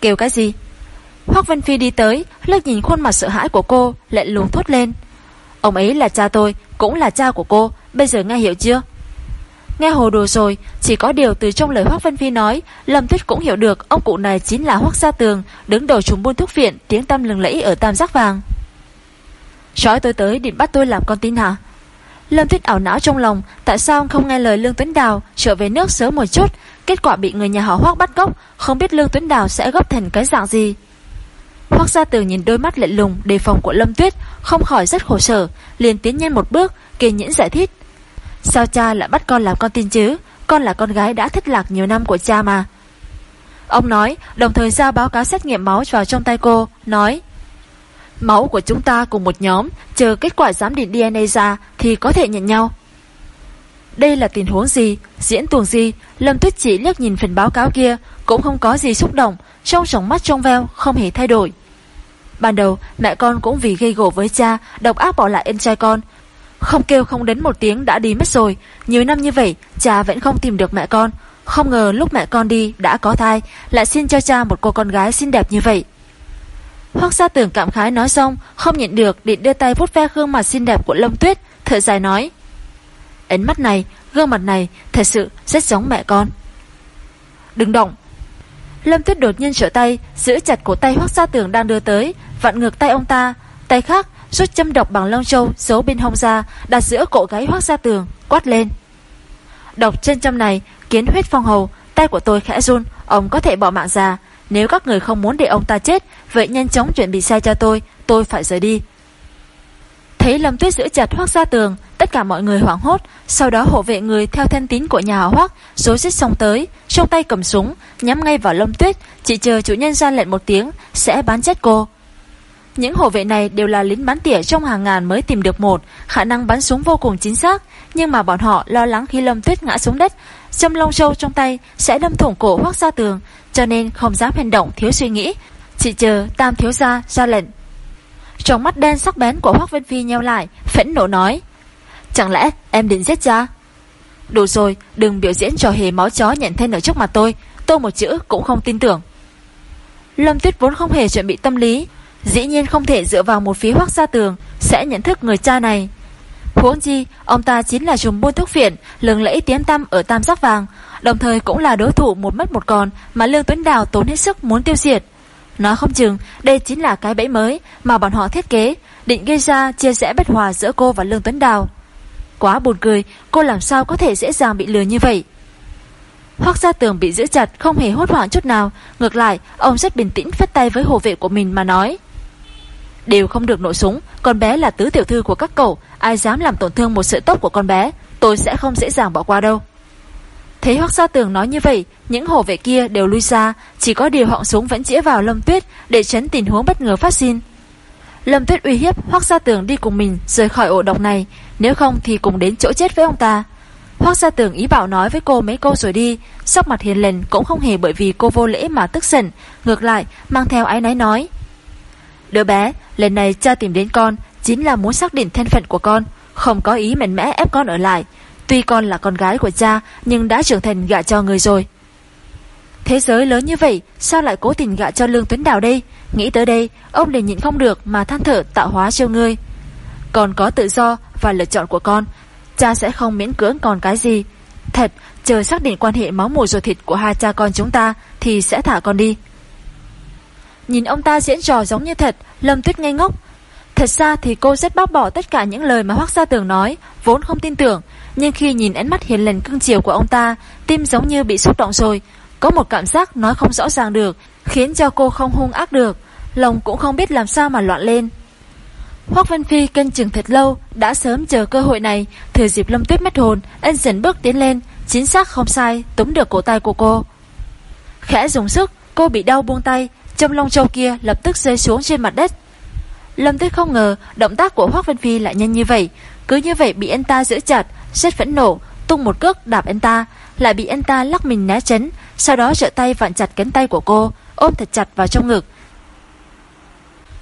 Kêu cái gì? Hoác Vân Phi đi tới lướt nhìn khuôn mặt sợ hãi của cô lệnh lùng thốt lên. Ông ấy là cha tôi, Cũng là cha của cô, Bây giờ nghe hiểu chưa? Nghe hồ đồ rồi, Chỉ có điều từ trong lời Hoác Vân Phi nói, Lâm Tuyết cũng hiểu được Ông cụ này chính là Hoác Gia Tường, Đứng đầu chúng buôn thuốc viện, Tiếng tâm lừng lẫy ở Tam Giác Vàng. Chói tôi tới định bắt tôi làm con tin hả? Lâm Tuyết ảo não trong lòng, Tại sao không nghe lời Lương Tuấn Đào, Trở về nước sớm một chút, Kết quả bị người nhà họ Hoác bắt cóc, Không biết Lương Tuấn Đào sẽ góp thành cái dạng gì. Hoác Gia từ nhìn đôi mắt lạnh lùng, Đề phòng của Lâm Tuyết, Không khỏi rất khổ sở, Liền tiến nhanh một bước Kỳ nhẫn giải thích. Sao cha lại bắt con làm con tin chứ? Con là con gái đã thất lạc nhiều năm của cha mà. Ông nói, Đồng thời giao báo cáo xét nghiệm máu vào trong tay cô, Nói, Máu của chúng ta cùng một nhóm, Chờ kết quả giám định DNA ra Thì có thể nhận nhau. Đây là tình huống gì? Diễn tuồng gì? Lâm Tuyết chỉ liếc nhìn phần báo cáo kia cũng không có gì xúc động Trong tròng mắt trong veo không hề thay đổi. Ban đầu mẹ con cũng vì gây gổ với cha Độc ác bỏ lại em trai con. Không kêu không đến một tiếng đã đi mất rồi. Nhiều năm như vậy cha vẫn không tìm được mẹ con. Không ngờ lúc mẹ con đi đã có thai Lại xin cho cha một cô con gái xinh đẹp như vậy. Hoác gia tưởng cảm khái nói xong Không nhận được định đưa tay vuốt ve gương mặt xinh đẹp của Lâm Tuyết Thở dài nói Ánh mắt này, gương mặt này Thật sự rất giống mẹ con. Đừng động Lâm Tuyết đột nhiên trở tay, Giữ chặt cổ tay hoắc gia tường đang đưa tới, Vặn ngược tay ông ta. Tay khác, rút châm độc bằng lông châu Giấu bên hông ra, Đặt giữa cổ gáy hoắc gia tường, Quát lên. Độc trên châm này, kiến huyết phong hầu, Tay của tôi khẽ run, Ông có thể bỏ mạng ra. Nếu các người không muốn để ông ta chết, Vậy nhanh chóng chuẩn bị xe cho tôi Tôi phải rời đi. Thấy Lâm Tuyết giữ chặt Hoác ra tường Tất cả mọi người hoảng hốt Sau đó hộ vệ người theo thân tín của nhà Hoác Rối rít xong tới Trong tay cầm súng Nhắm ngay vào Lâm Tuyết Chỉ chờ chủ nhân ra lệnh một tiếng Sẽ bán chết cô những hộ vệ này đều là lính bắn tỉa trong hàng ngàn mới tìm được một, khả năng bắn súng vô cùng chính xác, nhưng mà bọn họ lo lắng khi Lâm Tuyết ngã xuống đất, châm lông châu trong tay sẽ đâm thủng cổ hoác ra tường, cho nên không dám hành động thiếu suy nghĩ, chỉ chờ Tam thiếu gia ra lệnh. Trong mắt đen sắc bén của Hoắc Vân Phi nheo lại, phẫn nộ nói: "Chẳng lẽ em định giết cha?" "Đủ rồi, đừng biểu diễn trò hề máu chó nhận thêm ở trước mặt tôi, tôi một chữ cũng không tin tưởng." Lâm Tuyết vốn không hề chuẩn bị tâm lý, Dĩ nhiên không thể dựa vào một phía hoác gia tường Sẽ nhận thức người cha này Huống chi Ông ta chính là trùm buôn thuốc phiện Lừng lẫy tiếng tăm ở Tam Giác Vàng Đồng thời cũng là đối thủ một mất một còn Mà Lương Tuấn Đào tốn hết sức muốn tiêu diệt Nói không chừng, Đây chính là cái bẫy mới Mà bọn họ thiết kế, Định gây ra chia rẽ bất hòa giữa cô và Lương Tuấn Đào. Quá buồn cười, Cô làm sao có thể dễ dàng bị lừa như vậy? Hoác gia tường bị giữ chặt, Không hề hốt hoảng chút nào. Ngược lại, Ông rất bình tĩnh phất tay với hồ vệ của mình mà nói, Đều không được nổ súng, Con bé là tứ tiểu thư của các cậu, Ai dám làm tổn thương một sợi tóc của con bé, Tôi sẽ không dễ dàng bỏ qua đâu. Thấy Hoác Gia Tường nói như vậy Những hồ vệ kia đều lui ra Chỉ có điều họng súng vẫn chĩa vào Lâm Tuyết Để tránh tình huống bất ngờ phát sinh Lâm Tuyết uy hiếp Hoác Gia Tường đi cùng mình Rời khỏi ổ độc này Nếu không thì cùng đến chỗ chết với ông ta Hoác Gia Tường ý bảo nói với cô mấy câu rồi đi Sắc mặt hiền lành cũng không hề bởi vì cô vô lễ mà tức giận Ngược lại mang theo ái náy nói Đứa bé, lần này cha tìm đến con Chính là muốn xác định thân phận của con không có ý mạnh mẽ ép con ở lại. Tuy con là con gái của cha, nhưng đã trưởng thành gạ cho người rồi. Thế giới lớn như vậy, sao lại cố tình gạ cho Lương Tuấn Đào đây? Nghĩ tới đây, ông liền nhịn không được mà than thở tạo hóa siêu ngươi. Còn có tự do và lựa chọn của con, cha sẽ không miễn cưỡng còn cái gì. Thật, chờ xác định quan hệ máu mủ ruột thịt của hai cha con chúng ta thì sẽ thả con đi. Nhìn ông ta diễn trò giống như thật, Lâm Tuyết ngây ngốc. Thật ra thì cô rất bác bỏ tất cả những lời mà Hoác Gia Tường nói, vốn không tin tưởng. Nhưng khi nhìn ánh mắt hiền lành cưng chiều của ông ta, tim giống như bị xúc động rồi. Có một cảm giác nói không rõ ràng được, khiến cho cô không hung ác được. Lòng cũng không biết làm sao mà loạn lên. Hoác Vân Phi cân chừng thật lâu, đã sớm chờ cơ hội này, thừa dịp Lâm Tuyết mất hồn, anh dần bước tiến lên, chính xác không sai, túm được cổ tay của cô. Khẽ dùng sức, cô bị đau buông tay, trong lông châu kia lập tức rơi xuống trên mặt đất. Lâm Tuyết không ngờ động tác của Hoác Vân Phi lại nhanh như vậy, cứ như vậy bị anh ta giữ chặt, rất phẫn nộ, tung một cước đạp anh ta, lại bị anh ta lắc mình né chấn, sau đó trợ tay vặn chặt cánh tay của cô, ôm thật chặt vào trong ngực.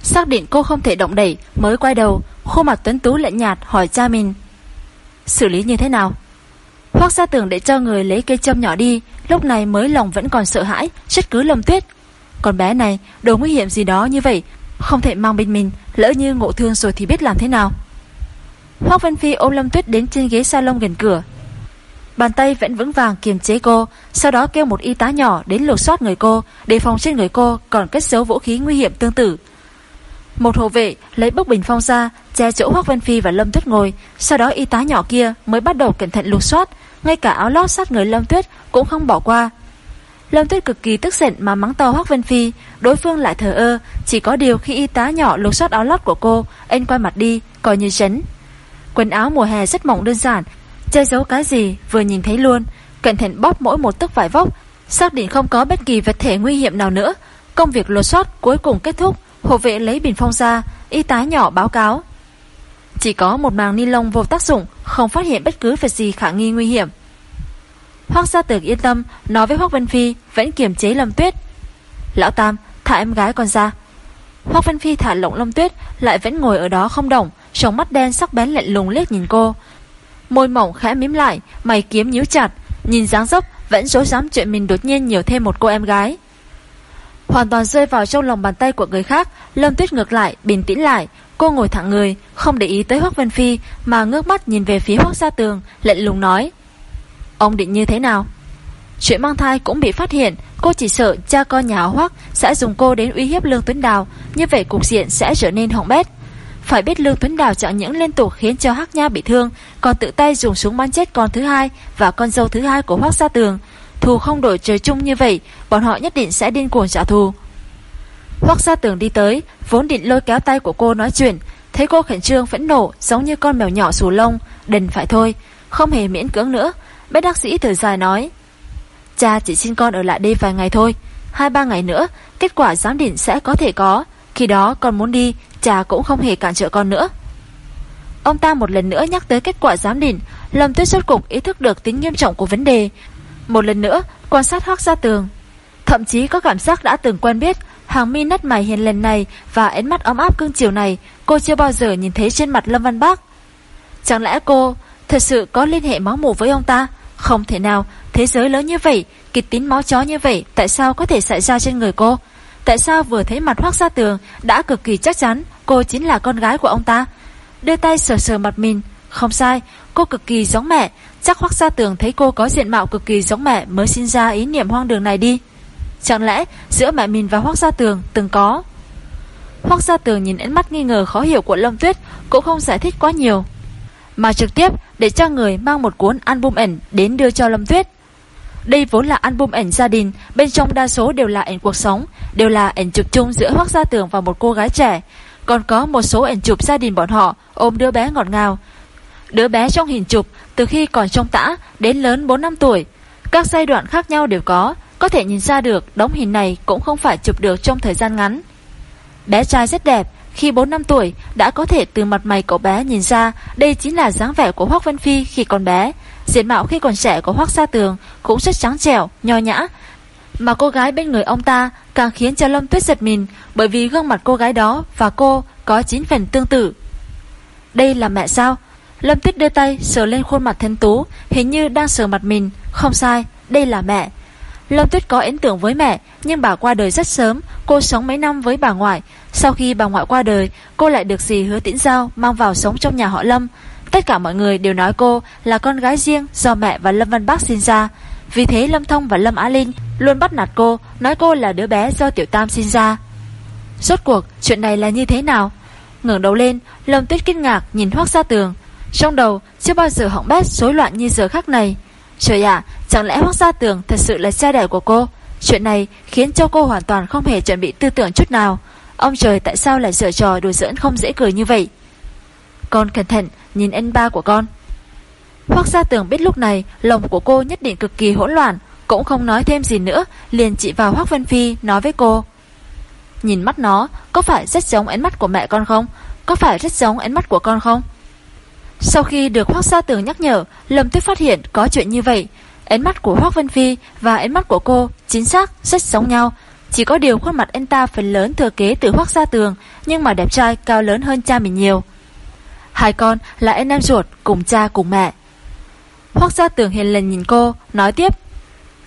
Xác định cô không thể động đẩy, mới quay đầu, khuôn mặt tuấn tú lạnh nhạt hỏi cha mình. Xử lý như thế nào? Hoác gia tưởng để cho người lấy cây châm nhỏ đi, lúc này mới lòng vẫn còn sợ hãi, chất cứ Lâm Tuyết. còn bé này, đồ nguy hiểm gì đó như vậy, không thể mang bên mình, lỡ như ngộ thương rồi thì biết làm thế nào. Hoác Vân Phi ôm Lâm Tuyết đến trên ghế salon gần cửa. Bàn tay vẫn vững vàng kiềm chế cô, sau đó kêu một y tá nhỏ đến lột soát người cô, đề phòng trên người cô còn cất giấu vũ khí nguy hiểm tương tự. Một hộ vệ lấy bốc bình phong ra, che chỗ Hoác Vân Phi và Lâm Tuyết ngồi, sau đó y tá nhỏ kia mới bắt đầu cẩn thận lột soát, ngay cả áo lót sát người Lâm Tuyết cũng không bỏ qua. Lâm Tuyết cực kỳ tức giận mà mắng to Hoắc Vân Phi, đối phương lại thờ ơ, chỉ có điều khi y tá nhỏ lục soát áo lót của cô, anh quay mặt đi, coi như chấn. Quần áo mùa hè rất mỏng đơn giản, che giấu cái gì vừa nhìn thấy luôn, cẩn thận bóp mỗi một tấc vải vóc, xác định không có bất kỳ vật thể nguy hiểm nào nữa. Công việc lột soát cuối cùng kết thúc, hộ vệ lấy bình phong ra, y tá nhỏ báo cáo. Chỉ có một màng ni lông vô tác dụng, không phát hiện bất cứ vật gì khả nghi nguy hiểm. Hoác gia tưởng yên tâm, Nói với Hoác Vân Phi Vẫn kiềm chế Lâm Tuyết. Lão Tam, thả em gái con ra. Hoác Vân Phi thả lộng Lâm Tuyết, Lại vẫn ngồi ở đó không động, Trong mắt đen sắc bén lạnh lùng liếc nhìn cô. Môi mỏng khẽ mím lại, Mày kiếm nhíu chặt, Nhìn dáng dấp vẫn dối dám chuyện mình đột nhiên nhiều thêm một cô em gái. Hoàn toàn rơi vào trong lòng bàn tay của người khác, Lâm Tuyết ngược lại, bình tĩnh lại. Cô ngồi thẳng người, Không để ý tới Hoác Vân Phi, Mà ngước mắt nhìn về phía Hoác Gia Tường, Lạnh lùng nói Ông định như thế nào? Chuyện mang thai cũng bị phát hiện, cô chỉ sợ cha con nhà Hoắc sẽ dùng cô đến uy hiếp Lương Tuấn Đào, như vậy cục diện sẽ trở nên hỏng bét. Phải biết Lương Tuấn Đào chẳng những liên tục khiến cho Hắc Nha bị thương, còn tự tay dùng súng bắn chết con thứ hai và con dâu thứ hai của Hoắc Gia Tường. Thù không đổi trời chung như vậy, bọn họ nhất định sẽ điên cuồng trả thù. Hoắc Gia Tường đi tới, vốn định lôi kéo tay của cô nói chuyện, thấy cô khẩn trương phẫn nổ giống như con mèo nhỏ xù lông, đành phải thôi, không hề miễn cưỡng nữa. Bác đắc sĩ thở dài nói, Cha chỉ xin con ở lại đây vài ngày thôi, Hai ba ngày nữa, Kết quả giám định sẽ có thể có. Khi đó con muốn đi, Cha cũng không hề cản trở con nữa. Ông ta một lần nữa nhắc tới kết quả giám định, Lâm tuyết suốt cục ý thức được tính nghiêm trọng của vấn đề. Một lần nữa, Quan sát hoác ra tường, Thậm chí có cảm giác đã từng quen biết, Hàng mi nét mày hiền lần này Và ánh mắt ấm áp cương chiều này, Cô chưa bao giờ nhìn thấy trên mặt Lâm Văn Bác. Chẳng lẽ cô thật sự có liên hệ máu mủ với ông ta? Không thể nào, thế giới lớn như vậy, kịch tính máu chó như vậy, tại sao có thể xảy ra trên người cô? Tại sao vừa thấy mặt hoác ra tường đã cực kỳ chắc chắn cô chính là con gái của ông ta? Đưa tay sờ sờ mặt mình, không sai, cô cực kỳ giống mẹ, chắc hoác ra tường thấy cô có diện mạo cực kỳ giống mẹ mới sinh ra ý niệm hoang đường này đi. Chẳng lẽ giữa mẹ mình và hoác gia tường từng có? Hoác gia tường nhìn ánh mắt nghi ngờ khó hiểu của Lâm Tuyết cũng không giải thích quá nhiều mà trực tiếp để cho người mang một cuốn album ảnh đến đưa cho Lâm Tuyết. Đây vốn là album ảnh gia đình, bên trong đa số đều là ảnh cuộc sống, đều là ảnh chụp chung giữa Hoác Gia Tường và một cô gái trẻ. Còn có một số ảnh chụp gia đình bọn họ ôm đứa bé ngọt ngào. Đứa bé trong hình chụp từ khi còn trong tã đến lớn 4 năm tuổi. Các giai đoạn khác nhau đều có, có thể nhìn ra được đống hình này cũng không phải chụp được trong thời gian ngắn. Bé trai rất đẹp, khi 4 năm tuổi, đã có thể từ mặt mày cậu bé nhìn ra đây chính là dáng vẻ của Hoác Vân Phi khi còn bé. Diện mạo khi còn trẻ của Hoác Sa Tường cũng rất trắng trẻo, nho nhã. Mà cô gái bên người ông ta càng khiến cho Lâm Tuyết giật mình bởi vì gương mặt cô gái đó và cô có 9 phần tương tự. Đây là mẹ sao? Lâm Tuyết đưa tay sờ lên khuôn mặt thân tú, hình như đang sờ mặt mình. Không sai, đây là mẹ. Lâm Tuyết có ấn tượng với mẹ, nhưng bà qua đời rất sớm, cô sống mấy năm với bà ngoại. Sau khi bà ngoại qua đời, cô lại được dì hứa tĩnh giao mang vào sống trong nhà họ Lâm. Tất cả mọi người đều nói cô là con gái riêng do mẹ và Lâm Văn Bắc sinh ra. Vì thế Lâm Thông và Lâm Á Linh luôn bắt nạt cô, nói cô là đứa bé do Tiểu Tam sinh ra. Rốt cuộc, chuyện này là như thế nào? ngẩng đầu lên, Lâm Tuyết kinh ngạc nhìn Hoắc Gia Tường. Trong đầu chưa bao giờ hỏng bét rối loạn như giờ khắc này. Trời ạ, chẳng lẽ Hoắc Gia Tường thật sự là cha đẻ của cô? Chuyện này khiến cho cô hoàn toàn không hề chuẩn bị tư tưởng chút nào. Ông trời tại sao lại dở trò đùa giỡn không dễ cười như vậy? Con cẩn thận, nhìn anh ba của con. Hoác gia tường biết lúc này lòng của cô nhất định cực kỳ hỗn loạn, cũng không nói thêm gì nữa, liền chỉ vào Hoác Vân Phi nói với cô. Nhìn mắt nó, có phải rất giống ánh mắt của mẹ con không? Có phải rất giống ánh mắt của con không? Sau khi được Hoác Gia Tường nhắc nhở, Lâm Tuyết phát hiện có chuyện như vậy. Ánh mắt của Hoác Vân Phi và ánh mắt của cô chính xác rất giống nhau. Chỉ có điều khuôn mặt anh ta phần lớn thừa kế từ Hoác Gia Tường, nhưng mà đẹp trai cao lớn hơn cha mình nhiều. Hai con là anh em ruột cùng cha cùng mẹ. Hoác Gia Tường hiền lần nhìn cô, nói tiếp.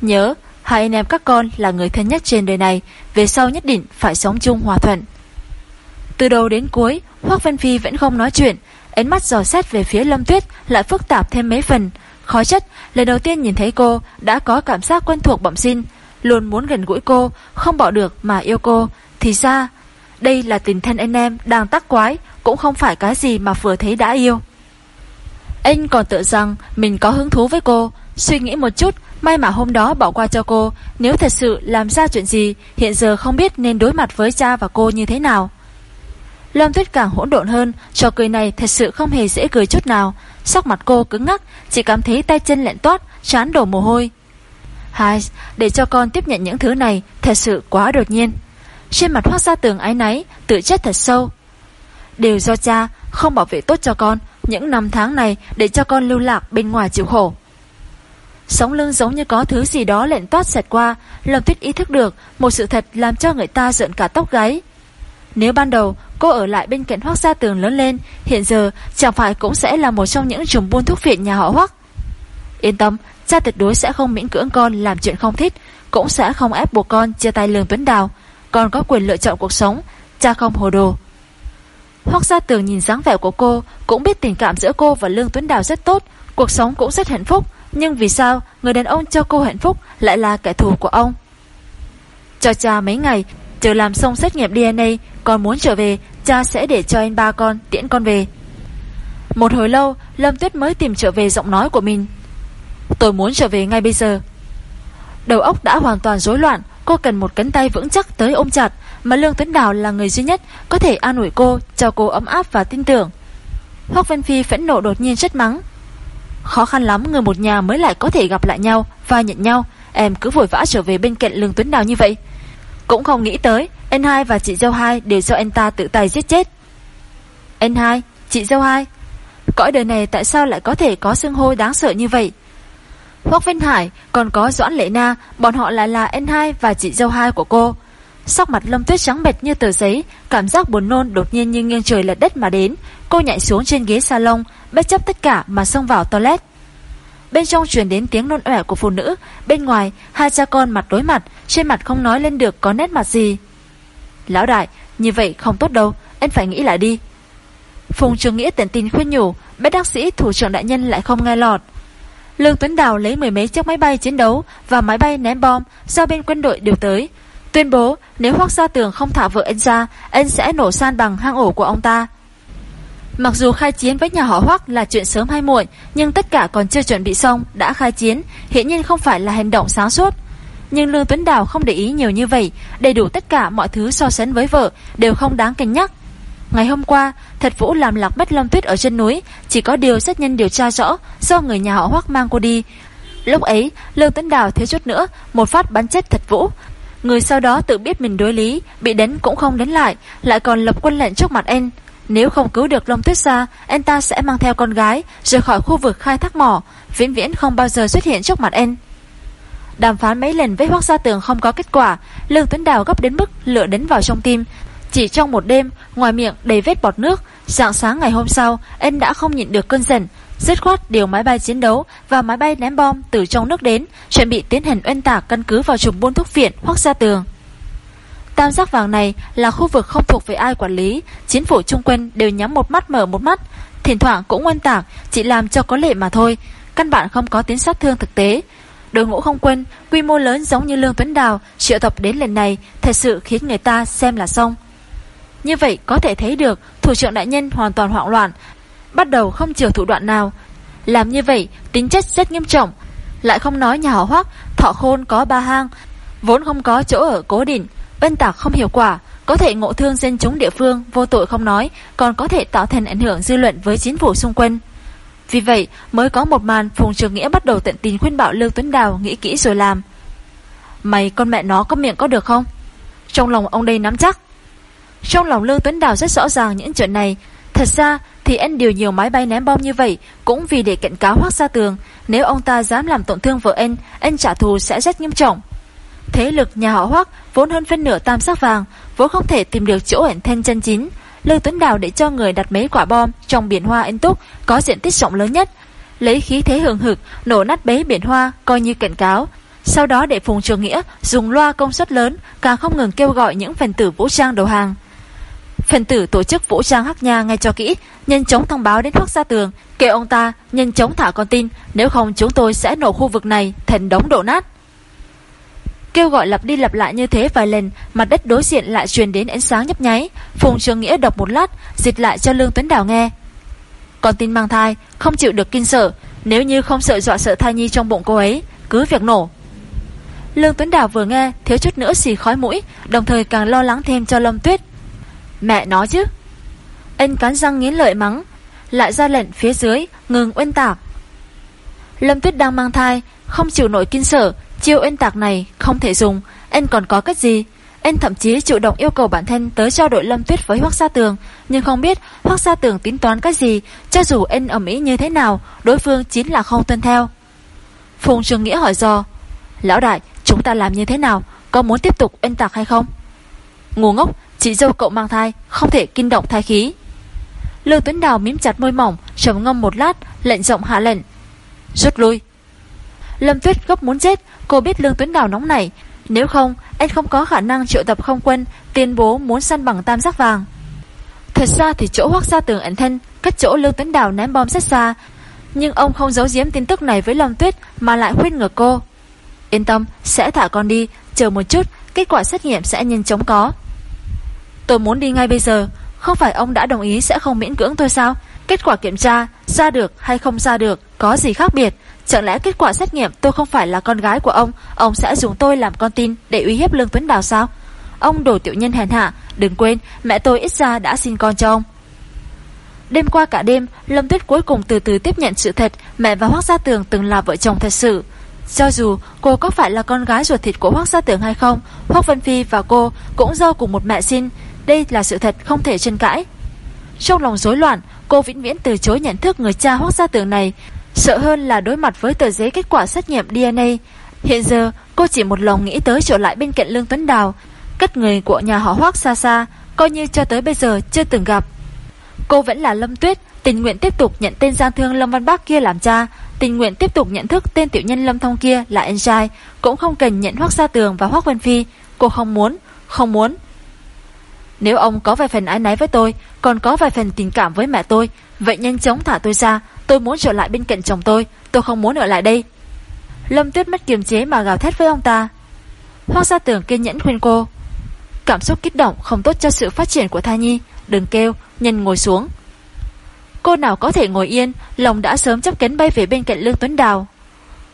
Nhớ, hai anh em các con là người thân nhất trên đời này, về sau nhất định phải sống chung hòa thuận. Từ đầu đến cuối, Hoác văn Phi vẫn không nói chuyện, ánh mắt dò xét về phía Lâm Tuyết lại phức tạp thêm mấy phần. Khó chất, lần đầu tiên nhìn thấy cô đã có cảm giác quen thuộc bẩm sinh, luôn muốn gần gũi cô, không bỏ được mà yêu cô. Thì ra, đây là tình thân anh em đang tắc quái, cũng không phải cái gì mà vừa thấy đã yêu. Anh còn tự rằng mình có hứng thú với cô, suy nghĩ một chút, may mà hôm đó bỏ qua cho cô, nếu thật sự làm ra chuyện gì, hiện giờ không biết nên đối mặt với cha và cô như thế nào. Lâm Tuyết càng hỗn độn hơn, trò cười này thật sự không hề dễ cười chút nào. Sắc mặt cô cứng ngắc, chỉ cảm thấy tay chân lẹn toát, chán đổ mồ hôi. Hai, để cho con tiếp nhận những thứ này thật sự quá đột nhiên. Trên mặt hoác ra tường ái náy, tự chết thật sâu. Đều do cha không bảo vệ tốt cho con, những năm tháng này để cho con lưu lạc bên ngoài chịu khổ. Sống lưng giống như có thứ gì đó lệnh toát xẹt qua, Lâm Tuyết ý thức được một sự thật làm cho người ta giận cả tóc gáy. Nếu ban đầu cô ở lại bên cạnh Hoác Gia Tường lớn lên, hiện giờ chẳng phải cũng sẽ là một trong những trùng buôn thuốc phiện nhà họ Hoác. Yên tâm, cha tuyệt đối sẽ không miễn cưỡng con làm chuyện không thích, cũng sẽ không ép buộc con chia tay Lương Tuấn Đào. Con có quyền lựa chọn cuộc sống, cha không hồ đồ. Hoác Gia Tường nhìn dáng vẻ của cô, cũng biết tình cảm giữa cô và Lương Tuấn Đào rất tốt, cuộc sống cũng rất hạnh phúc, nhưng vì sao người đàn ông cho cô hạnh phúc lại là kẻ thù của ông? Cho cha mấy ngày, chờ làm xong xét nghiệm DNA, con muốn trở về, cha sẽ để cho anh ba con tiễn con về. Một hồi lâu, Lâm Tuyết mới tìm trở về giọng nói của mình. Tôi muốn trở về ngay bây giờ. Đầu óc đã hoàn toàn rối loạn, cô cần một cánh tay vững chắc tới ôm chặt, mà Lương Tuấn Đào là người duy nhất có thể an ủi cô, cho cô ấm áp và tin tưởng. Hoác Vân Phi phẫn nộ đột nhiên chất mắng. Khó khăn lắm người một nhà mới lại có thể gặp lại nhau và nhận nhau, em cứ vội vã trở về bên cạnh Lương Tuấn Đào như vậy. Cũng không nghĩ tới, anh hai và chị dâu hai đều do anh ta tự tay giết chết. Anh hai, chị dâu hai, cõi đời này tại sao lại có thể có xương hô đáng sợ như vậy? Hoắc Vinh Hải còn có Doãn Lệ Na, bọn họ lại là anh hai và chị dâu hai của cô. Sắc mặt Lâm Tuyết trắng bệch như tờ giấy, cảm giác buồn nôn đột nhiên như nghiêng trời lật đất mà đến. Cô nhảy xuống trên ghế salon, bất chấp tất cả mà xông vào toilet. Bên trong truyền đến tiếng nôn ọe của phụ nữ, bên ngoài hai cha con mặt đối mặt, trên mặt không nói lên được có nét mặt gì. Lão đại, như vậy không tốt đâu, anh phải nghĩ lại đi. Phùng Trường Nghĩa tận tình khuyên nhủ, bác đắc sĩ thủ trưởng đại nhân lại không nghe lọt. Lương Tuấn Đào lấy mười mấy chiếc máy bay chiến đấu và máy bay ném bom do bên quân đội điều tới, tuyên bố nếu Hoắc Gia Tường không thả vợ anh ra, anh sẽ nổ san bằng hang ổ của ông ta. Mặc dù khai chiến với nhà họ Hoắc là chuyện sớm hay muộn, nhưng tất cả còn chưa chuẩn bị xong đã khai chiến, hiện nhiên không phải là hành động sáng suốt. Nhưng Lương Tuấn Đào không để ý nhiều như vậy, đầy đủ tất cả mọi thứ so sánh với vợ đều không đáng cân nhắc. Ngày hôm qua, Thật Vũ làm lạc bất lâm tuyết ở trên núi, chỉ có điều sát nhân điều tra rõ do người nhà họ Hoắc mang cô đi. Lúc ấy, Lương Tuấn Đào thiếu chút nữa, một phát bắn chết Thật Vũ. Người sau đó tự biết mình đối lý, bị đánh cũng không đến lại, lại còn lập quân lệnh trước mặt anh. Nếu không cứu được Long Tuyết ra, anh ta sẽ mang theo con gái rời khỏi khu vực khai thác mỏ, vĩnh viễn không bao giờ xuất hiện trước mặt anh. Đàm phán mấy lần với Hoắc Gia Tường không có kết quả, Lương Tuấn Đào gấp đến mức lửa đến vào trong tim. Chỉ trong một đêm, ngoài miệng đầy vết bọt nước, Dạng sáng ngày hôm sau, em đã không nhịn được cơn giận, dứt khoát điều máy bay chiến đấu và máy bay ném bom từ trong nước đến, chuẩn bị tiến hành oanh tạc căn cứ vào trùm buôn thuốc viện hoặc ra tường. Tam giác vàng này là khu vực không thuộc về ai quản lý, chính phủ trung quân đều nhắm một mắt mở một mắt, thỉnh thoảng cũng oanh tạc, chỉ làm cho có lệ mà thôi, căn bản không có tiến sát thương thực tế. Đội ngũ không quân, quy mô lớn giống như Lương Tuấn Đào, triệu tập đến lần này thật sự khiến người ta xem là xong. Như vậy có thể thấy được thủ trưởng đại nhân hoàn toàn hoảng loạn, bắt đầu không chiều thủ đoạn nào. Làm như vậy, tính chất rất nghiêm trọng, lại không nói nhà họ hoác, thọ khôn có ba hang, vốn không có chỗ ở cố định, ân tạc không hiệu quả, có thể ngộ thương dân chúng địa phương, vô tội không nói, còn có thể tạo thành ảnh hưởng dư luận với chính phủ xung quanh. Vì vậy mới có một màn Phùng Trường Nghĩa bắt đầu tận tình khuyên bảo Lương Tuấn Đào nghĩ kỹ rồi làm. Mày con mẹ nó có miệng có được không? Trong lòng ông đây nắm chắc. Trong lòng Lương Tuấn Đào rất rõ ràng những chuyện này. Thật ra thì anh điều nhiều máy bay ném bom như vậy cũng vì để cảnh cáo hoác ra tường. Nếu ông ta dám làm tổn thương vợ anh, anh trả thù sẽ rất nghiêm trọng. Thế lực nhà họ hoác vốn hơn phân nửa tam sắc vàng, vốn không thể tìm được chỗ ẩn thân chân chính. Lương Tuấn Đào để cho người đặt mấy quả bom trong biển hoa anh túc có diện tích rộng lớn nhất, lấy khí thế hường hực nổ nát bấy biển hoa coi như cảnh cáo. Sau đó để Phùng Trường Nghĩa dùng loa công suất lớn càng không ngừng kêu gọi những phần tử vũ trang đầu hàng. Phần tử tổ chức vũ trang Hắc Nha ngay cho kỹ, nhanh chóng thông báo đến Hoắc Gia Tường, kêu ông ta nhanh chóng thả con tin, nếu không chúng tôi sẽ nổ khu vực này thành đống đổ nát. Kêu gọi lặp đi lặp lại như thế vài lần, mặt đất đối diện lại truyền đến ánh sáng nhấp nháy. Phùng Trường Nghĩa đọc một lát, dịch lại cho Lương Tuấn Đào nghe. Con tin mang thai, không chịu được kinh sợ, nếu như không sợ dọa sợ thai nhi trong bụng cô ấy, cứ việc nổ. Lương Tuấn Đào vừa nghe, thiếu chút nữa xì khói mũi, đồng thời càng lo lắng thêm cho Lâm Tuyết. Mẹ nói chứ. Anh cắn răng nghiến lợi mắng, lại ra lệnh phía dưới, ngừng oanh tạc. Lâm Tuyết đang mang thai, không chịu nổi kinh sợ, Chiêu ên tạc này không thể dùng. Anh còn có cách gì? Anh thậm chí chủ động yêu cầu bản thân tới trao đổi lâm tuyết với Hoác Sa Tường Nhưng không biết Hoác Sa Tường tính toán cái gì Cho dù anh ở Mỹ như thế nào Đối phương chính là không tuân theo. Phùng Trường Nghĩa hỏi do Lão đại chúng ta làm như thế nào? Có muốn tiếp tục ên tạc hay không? Ngu ngốc Chị dâu cậu mang thai, Không thể kinh động thai khí. Lương Tuấn Đào mím chặt môi mỏng, trầm ngâm một lát, Lệnh rộng hạ lệnh. Rút lui. Lâm Tuyết gấp muốn chết, Cô biết Lương Tuấn Đào nóng này Nếu không, anh không có khả năng triệu tập không quân, Tuyên bố muốn săn bằng tam giác vàng. Thật ra thì chỗ hoác ra tường ẩn thân, Cách chỗ Lương Tuấn Đào ném bom rất xa. Nhưng ông không giấu giếm tin tức này với Lâm Tuyết, Mà lại khuyên ngược cô. Yên tâm, sẽ thả con đi, Chờ một chút, kết quả xét nghiệm sẽ nhanh chóng có. Tôi muốn đi ngay bây giờ. Không phải ông đã đồng ý sẽ không miễn cưỡng tôi sao? Kết quả kiểm tra, ra được hay không ra được, Có gì khác biệt? Chẳng lẽ kết quả xét nghiệm tôi không phải là con gái của ông Ông sẽ dùng tôi làm con tin Để uy hiếp Lương Tuấn Đào sao? Ông đồ tiểu nhân hèn hạ, Đừng quên, mẹ tôi ít ra đã xin con cho ông. Đêm qua cả đêm, Lâm Tuyết cuối cùng từ từ tiếp nhận sự thật, Mẹ và Hoác Gia Tường từng là vợ chồng thật sự. Cho dù cô có phải là con gái ruột thịt của Hoác Gia Tường hay không, Hoác Vân Phi và cô cũng do cùng một mẹ sinh đây là sự thật không thể tranh cãi. Trong lòng rối loạn Cô vĩnh viễn từ chối nhận thức người cha Hoác Gia Tường này. Sợ hơn là đối mặt với tờ giấy kết quả xét nghiệm DNA Hiện giờ cô chỉ một lòng nghĩ tới trở lại bên cạnh Lương Tuấn Đào. Cất người của nhà họ Hoác xa xa Coi như cho tới bây giờ chưa từng gặp. Cô vẫn là Lâm Tuyết Tình nguyện tiếp tục nhận tên gian thương Lâm Văn Bắc kia làm cha Tình nguyện tiếp tục nhận thức tên tiểu nhân Lâm Thông kia là anh trai Cũng không cần nhận Hoác gia Tường và Hoác Vân Phi. Cô không muốn, không muốn. Nếu ông có vài phần ái náy với tôi Còn có vài phần tình cảm với mẹ tôi Vậy nhanh chóng thả tôi ra. Tôi muốn trở lại bên cạnh chồng tôi Tôi không muốn ở lại đây. Lâm Tuyết mất kiềm chế mà gào thét với ông ta. Hoác Gia Tường kiên nhẫn khuyên cô Cảm xúc kích động không tốt cho sự phát triển của thai nhi Đừng kêu, nhân ngồi xuống. Cô nào có thể ngồi yên Lòng đã sớm chấp cánh bay về bên cạnh Lương Tuấn Đào.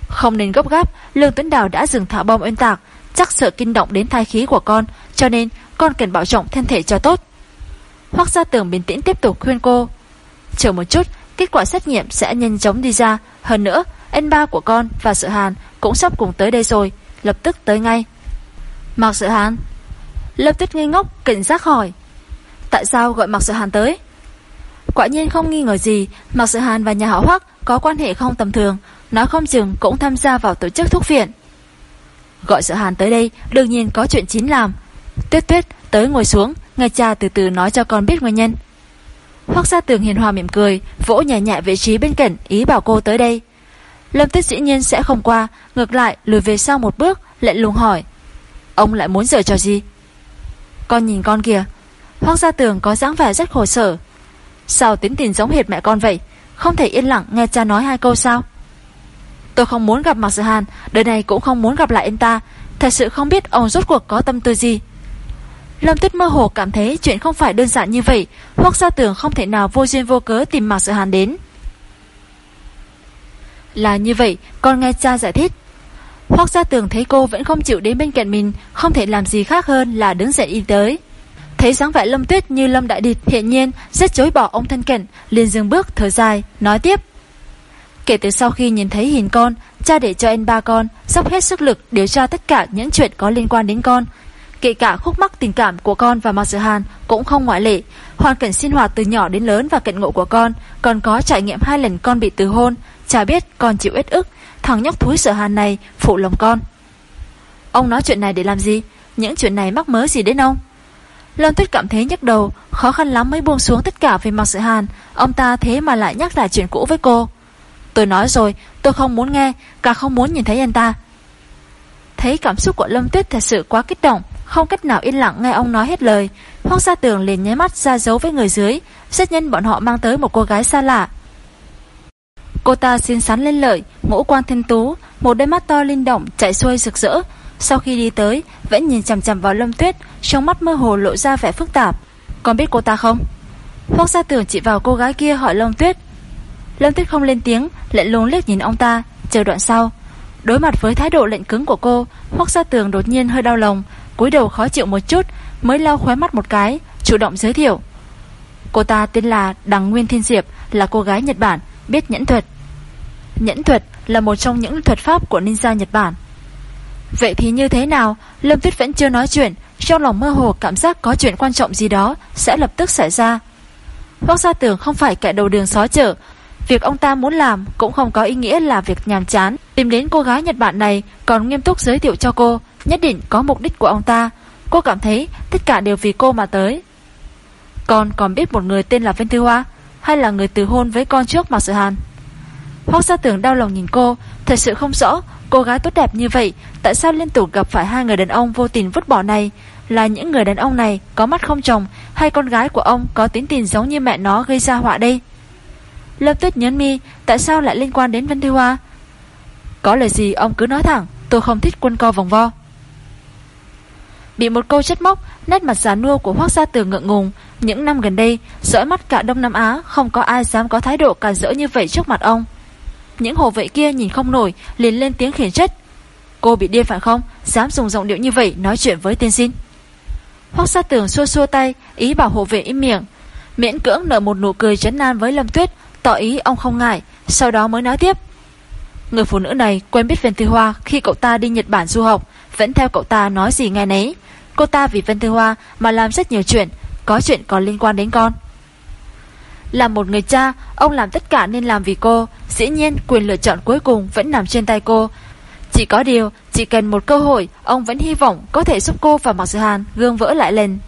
Không nên gấp gáp Lương Tuấn Đào đã dừng thả bom ơn tạc Chắc sợ kinh động đến thai khí của con Cho nên con cần bảo trọng thân thể cho tốt. Hoác Gia Tường bình tĩnh tiếp tục khuyên cô. Chờ một chút, Kết quả xét nghiệm sẽ nhanh chóng đi ra. Hơn nữa anh ba của con và sự hàn Cũng sắp cùng tới đây rồi. Lập tức tới ngay. Mạc sự hàn. Lập tức ngây ngốc, cảnh giác hỏi. Tại sao gọi Mạc sự hàn tới? Quả nhiên không nghi ngờ gì, Mạc sự hàn và nhà họ Hoắc có quan hệ không tầm thường. Nó không chừng cũng tham gia vào tổ chức thuốc viện Gọi sự hàn tới đây, Đương nhiên có chuyện chính làm. Tuyết tuyết, tới ngồi xuống, Nghe cha từ từ nói cho con biết nguyên nhân. Hoác gia tường hiền hòa mỉm cười, Vỗ nhẹ nhẹ vị trí bên cạnh, Ý bảo cô tới đây. Lâm Tuyết dĩ nhiên sẽ không qua, Ngược lại, lùi về sau một bước Lệnh lùng hỏi, Ông lại muốn giở cho gì? Con nhìn con kìa Hoác gia tường có dáng vẻ rất khổ sở. Sao tính tình giống hệt mẹ con vậy? Không thể yên lặng nghe cha nói hai câu sao? Tôi không muốn gặp Mạc Sự Hàn, Đời này cũng không muốn gặp lại anh ta. Thật sự không biết ông rốt cuộc có tâm tư gì. Lâm Tuyết mơ hồ cảm thấy chuyện không phải đơn giản như vậy, hoặc gia tưởng không thể nào vô duyên vô cớ tìm Mạc Sự Hàn đến. Là như vậy, con nghe cha giải thích. Hoác gia tường thấy cô vẫn không chịu đến bên cạnh mình, không thể làm gì khác hơn là đứng dậy đi tới. Thấy dáng vẻ Lâm Tuyết như Lâm Đại Địch hiện nhiên rất chối bỏ ông thân cận, liền dừng bước thở dài, nói tiếp. Kể từ sau khi nhìn thấy hình con, cha để cho anh ba con dốc hết sức lực điều tra tất cả những chuyện có liên quan đến con, Kể cả khúc mắc tình cảm của con và Mạc Dự Hàn cũng không ngoại lệ. Hoàn cảnh sinh hoạt từ nhỏ đến lớn và cận ngộ của con, còn có trải nghiệm hai lần con bị từ hôn. Chả biết con chịu ít ức, thằng nhóc thúi sợ Hàn này phụ lòng con. Ông nói chuyện này để làm gì? Những chuyện này mắc mớ gì đến ông? Lâm Tuyết cảm thấy nhức đầu, khó khăn lắm mới buông xuống tất cả về Mạc Sự Hàn. Ông ta thế mà lại nhắc lại chuyện cũ với cô. Tôi nói rồi, tôi không muốn nghe, cả không muốn nhìn thấy anh ta. Thấy cảm xúc của Lâm Tuyết thật sự quá kích động, không cách nào yên lặng nghe ông nói hết lời. Hoang Sa Tường liền nháy mắt ra dấu với người dưới, rất nhân bọn họ mang tới một cô gái xa lạ. Cô ta xinh xắn lên lợi, ngũ quan thiên tú, một đôi mắt to linh động chạy xuôi rực rỡ. Sau khi đi tới, vẫn nhìn chằm chằm vào Lâm Tuyết, trong mắt mơ hồ lộ ra vẻ phức tạp. Con biết cô ta không? Hoang Sa Tường chỉ vào cô gái kia hỏi Lâm Tuyết. Lâm Tuyết không lên tiếng, lại lúng liếc nhìn ông ta, chờ đoạn sau. Đối mặt với thái độ lệnh cứng của cô, Hoắc Sa Tường đột nhiên hơi đau lòng, cúi đầu khó chịu một chút, mới lau khóe mắt một cái, chủ động giới thiệu. Cô ta tên là Đằng Nguyên Thiên Diệp, là cô gái Nhật Bản, biết nhẫn thuật. Nhẫn thuật là một trong những thuật pháp của ninja Nhật Bản. Vậy thì như thế nào? Lâm Tuyết vẫn chưa nói chuyện, trong lòng mơ hồ cảm giác có chuyện quan trọng gì đó sẽ lập tức xảy ra. Hoác Gia tưởng không phải kẻ đầu đường xó chở, Việc ông ta muốn làm cũng không có ý nghĩa là việc nhàm chán. Tìm đến cô gái Nhật Bản này còn nghiêm túc giới thiệu cho cô, nhất định có mục đích của ông ta. Cô cảm thấy tất cả đều vì cô mà tới. Con còn biết một người tên là Vân Thư Hoa, hay là người từ hôn với con trước mà Sự Hàn. Hoác gia tưởng đau lòng nhìn cô, thật sự không rõ cô gái tốt đẹp như vậy, tại sao liên tục gặp phải hai người đàn ông vô tình vứt bỏ này, là những người đàn ông này có mắt không chồng hay con gái của ông có tính tình giống như mẹ nó gây ra họa đây. Lâm Tuyết nhấn mi Tại sao lại liên quan đến Vân Thư Hoa Có lời gì ông cứ nói thẳng Tôi không thích quân co vòng vo Bị một câu chất móc Nét mặt giả nua của Hoác Gia Tường ngượng ngùng. Những năm gần đây, Dõi mắt cả Đông Nam Á, Không có ai dám có thái độ càn rỡ như vậy trước mặt ông. Những hồ vệ kia nhìn không nổi, liền lên tiếng khiển trách. Cô bị điên phải không? Dám dùng giọng điệu như vậy nói chuyện với tiên sinh. Hoác Gia Tường xua xua tay, Ý bảo hộ vệ im miệng. Miễn cưỡng nở một nụ cười chấn nan với Lâm Tuyết, Tỏ ý ông không ngại, Sau đó mới nói tiếp. Người phụ nữ này quen biết Vân Thư Hoa Khi cậu ta đi Nhật Bản du học, Vẫn theo cậu ta nói gì nghe nấy. Cô ta vì Vân Thư Hoa mà làm rất nhiều chuyện Có chuyện còn liên quan đến con Là một người cha Ông làm tất cả nên làm vì cô Dĩ nhiên quyền lựa chọn cuối cùng vẫn nằm trên tay cô Chỉ có điều Chỉ cần một cơ hội Ông vẫn hy vọng có thể giúp cô và Mạc Sư Hàn gương vỡ lại lên.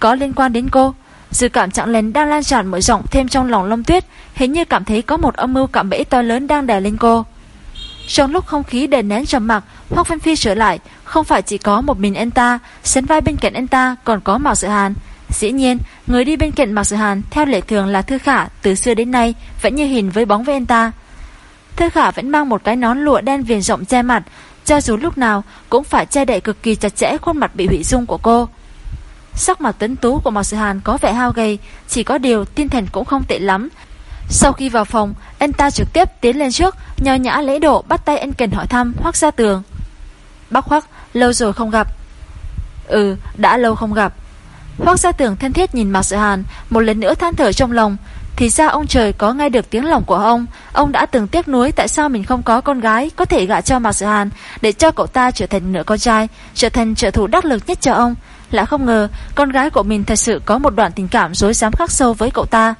Có liên quan đến cô Dự cảm trạng lén đang lan tràn mở rộng thêm trong lòng Lâm Tuyết, hình như cảm thấy có một âm mưu cạm bẫy to lớn đang đè lên cô. Trong lúc không khí đè nén trầm mặc, Hoác Vân Phi trở lại, không phải chỉ có một mình anh ta, sấn vai bên cạnh anh ta còn có Mạc Sự Hàn. Dĩ nhiên, người đi bên cạnh Mạc Sự Hàn theo lệ thường là Thư Khả, từ xưa đến nay vẫn như hình với bóng với anh ta. Thư Khả vẫn mang một cái nón lụa đen viền rộng che mặt, cho dù lúc nào cũng phải che đậy cực kỳ chặt chẽ khuôn mặt bị hủy dung của cô. Sắc mặt tấn tú của Mạc Sự Hàn có vẻ hao gầy, chỉ có điều tinh thần cũng không tệ lắm. Sau khi vào phòng, anh ta trực tiếp tiến lên trước, nho nhã lễ độ bắt tay anh Cần hỏi thăm Hoắc Gia Tường. Bác Hoác, lâu rồi không gặp. Ừ, đã lâu không gặp. Hoác Gia tưởng thân thiết nhìn Mạc Sự Hàn, một lần nữa than thở trong lòng. Thì ra ông trời có nghe được tiếng lòng của ông Ông đã từng tiếc nuối tại sao mình không có con gái Có thể gạ cho Mạc Sự Hàn Để cho cậu ta trở thành nửa con trai Trở thành trợ thủ đắc lực nhất cho ông lại không ngờ con gái của mình thật sự có một đoạn tình cảm dối dám khắc sâu với cậu ta.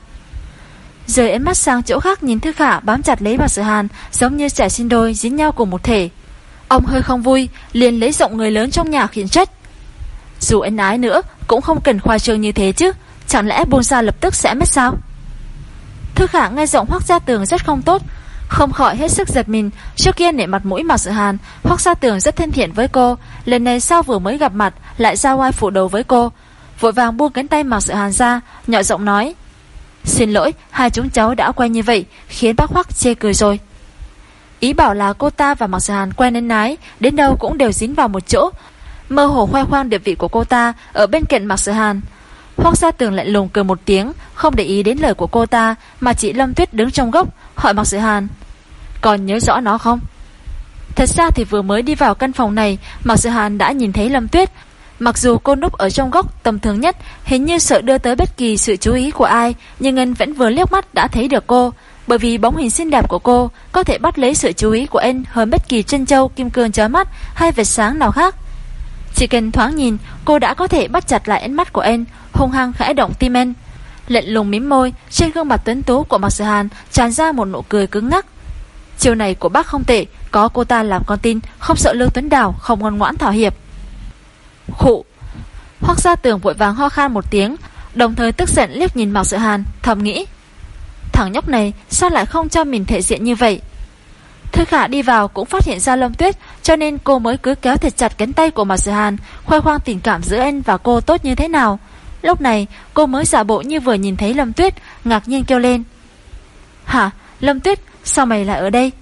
Rời ánh mắt sang chỗ khác nhìn Thư Khả bám chặt lấy Mạc sự hàn giống như trẻ sinh đôi dính nhau cùng một thể. Ông hơi không vui, liền lấy giọng người lớn trong nhà khiển trách. Dù anh ái nữa, cũng không cần khoa trương như thế chứ. Chẳng lẽ buông ra lập tức sẽ mất sao Thư khả nghe giọng Hoác Gia Tường rất không tốt Không khỏi hết sức giật mình Trước kia nể mặt mũi mặc Sự Hàn Hoác Gia Tường rất thân thiện với cô Lần này sau vừa mới gặp mặt Lại ra oai phủ đầu với cô Vội vàng buông cánh tay mặc Sự Hàn ra Nhỏ giọng nói Xin lỗi hai chúng cháu đã quen như vậy Khiến bác Hoác chê cười rồi Ý bảo là cô ta và Mạc Sở Hàn quen đến nái, Đến đâu cũng đều dính vào một chỗ. Mơ hồ khoe khoang địa vị của cô ta Ở bên cạnh Mạc Sở Hàn. Hoác Gia Tường lại lùng cười một tiếng, Không để ý đến lời của cô ta, Mà chị Lâm Tuyết đứng trong gốc Hỏi Mạc Sở Hàn, Còn nhớ rõ nó không? Thật ra thì vừa mới đi vào căn phòng này, Mạc Sở Hàn đã nhìn thấy Lâm Tuyết. Mặc dù cô núp ở trong góc tầm thường nhất, Hình như sợ đưa tới bất kỳ sự chú ý của ai, Nhưng anh vẫn vừa liếc mắt đã thấy được cô bởi vì bóng hình xinh đẹp của cô có thể bắt lấy sự chú ý của anh hơn bất kỳ chân châu, kim cương chói mắt hay vệt sáng nào khác. Chỉ cần thoáng nhìn, cô đã có thể bắt chặt lại ánh mắt của anh, hung hăng khẽ động tim anh. Lệnh lùng mím môi, trên gương mặt tuấn tú của Mạc Sở Hàn tràn ra một nụ cười cứng ngắc. Chiều này của bác không tệ, có cô ta làm con tin, không sợ Lương Tuấn Đào, không ngoan ngoãn thỏa hiệp. Khụ. Hoắc Gia Tường vội vàng ho khan một tiếng, đồng thời tức giận liếc nhìn Mạc Sự Hàn, thầm nghĩ: Thằng nhóc này sao lại không cho mình thể diện như vậy? Thư khả đi vào cũng phát hiện ra Lâm Tuyết, Cho nên cô mới cứ kéo thật chặt cánh tay của Mạc Sử Hàn, Khoe khoang tình cảm giữa anh và cô tốt như thế nào. Lúc này, cô mới giả bộ như vừa nhìn thấy Lâm Tuyết, Ngạc nhiên kêu lên. Hả? Lâm Tuyết, sao mày lại ở đây?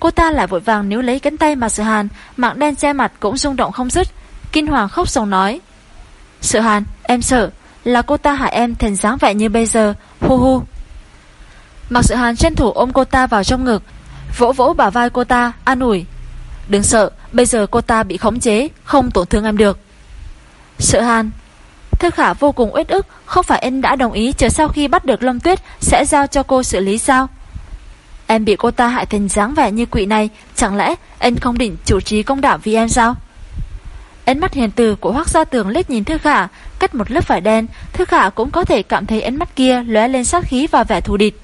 Cô ta lại vội vàng níu lấy cánh tay Mạc Sử Hàn, Mạng đen che mặt cũng rung động không dứt, Kinh hoàng khóc sòng nói. Sử Hàn, em sợ, Là cô ta hại em thành dáng vẻ như bây giờ, Hu hu. Mạc Sự Hàn tranh thủ ôm cô ta vào trong ngực. Vỗ vỗ bả vai cô ta, an ủi. Đừng sợ, Bây giờ cô ta bị khống chế, Không tổn thương em được. Sự Hàn. Thư Khả vô cùng uất ức, Không phải em đã đồng ý chờ sau khi bắt được Lâm Tuyết Sẽ giao cho cô xử lý sao? Em bị cô ta hại thành dáng vẻ như quỷ này, Chẳng lẽ em không định chủ trì công đạo vì em sao? Ánh mắt hiền từ của Hoác Gia Tường liếc nhìn Thư Khả Cách một lớp vải đen Thư Khả cũng có thể cảm thấy ánh mắt kia lóe lên sát khí và vẻ thù địch.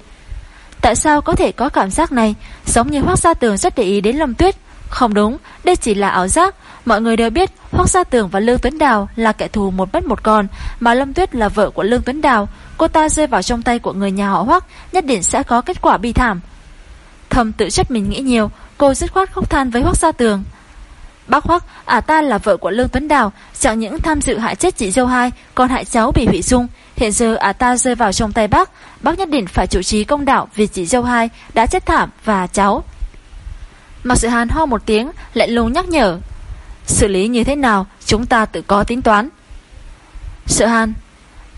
Tại sao có thể có cảm giác này? Giống như Hoác Gia Tường rất để ý đến Lâm Tuyết. Không đúng, đây chỉ là ảo giác. Mọi người đều biết Hoác Gia Tường và Lương Tuấn Đào Là kẻ thù một bất một con Mà Lâm Tuyết là vợ của Lương Tuấn Đào. Cô ta rơi vào trong tay của người nhà họ Hoác Nhất định sẽ có kết quả bi thảm. Thầm tự trách mình nghĩ nhiều Cô dứt khoát khóc than với Hoác Gia Tường. Bác Hoác, à ta là vợ của Lương Tuấn Đào Chẳng những tham dự hại chết chị dâu hai Còn hại cháu bị hủy dung. Hiện giờ à ta rơi vào trong tay bác. Bác nhất định phải chủ trì công đạo Vì chị dâu hai đã chết thảm và cháu. Mạc sự hàn ho một tiếng Lại lùng nhắc nhở. Xử lý như thế nào, chúng ta tự có tính toán. Sự hàn,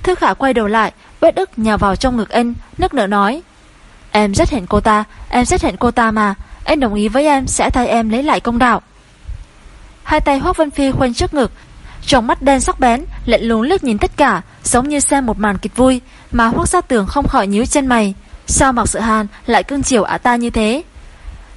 Thư khả quay đầu lại, Bất ức nhào vào trong ngực anh Nước nở nói. Em rất hẹn cô ta, Em rất hẹn cô ta mà. Anh đồng ý với em sẽ thay em lấy lại công đạo. Hai tay Hoác Vân Phi khoanh trước ngực trong mắt đen sắc bén, Lạnh lùng liếc nhìn tất cả, Giống như xem một màn kịch vui, Mà Hoác Gia Tường không khỏi nhíu chân mày. Sao mặc sự hàn lại cưng chiều ả ta như thế?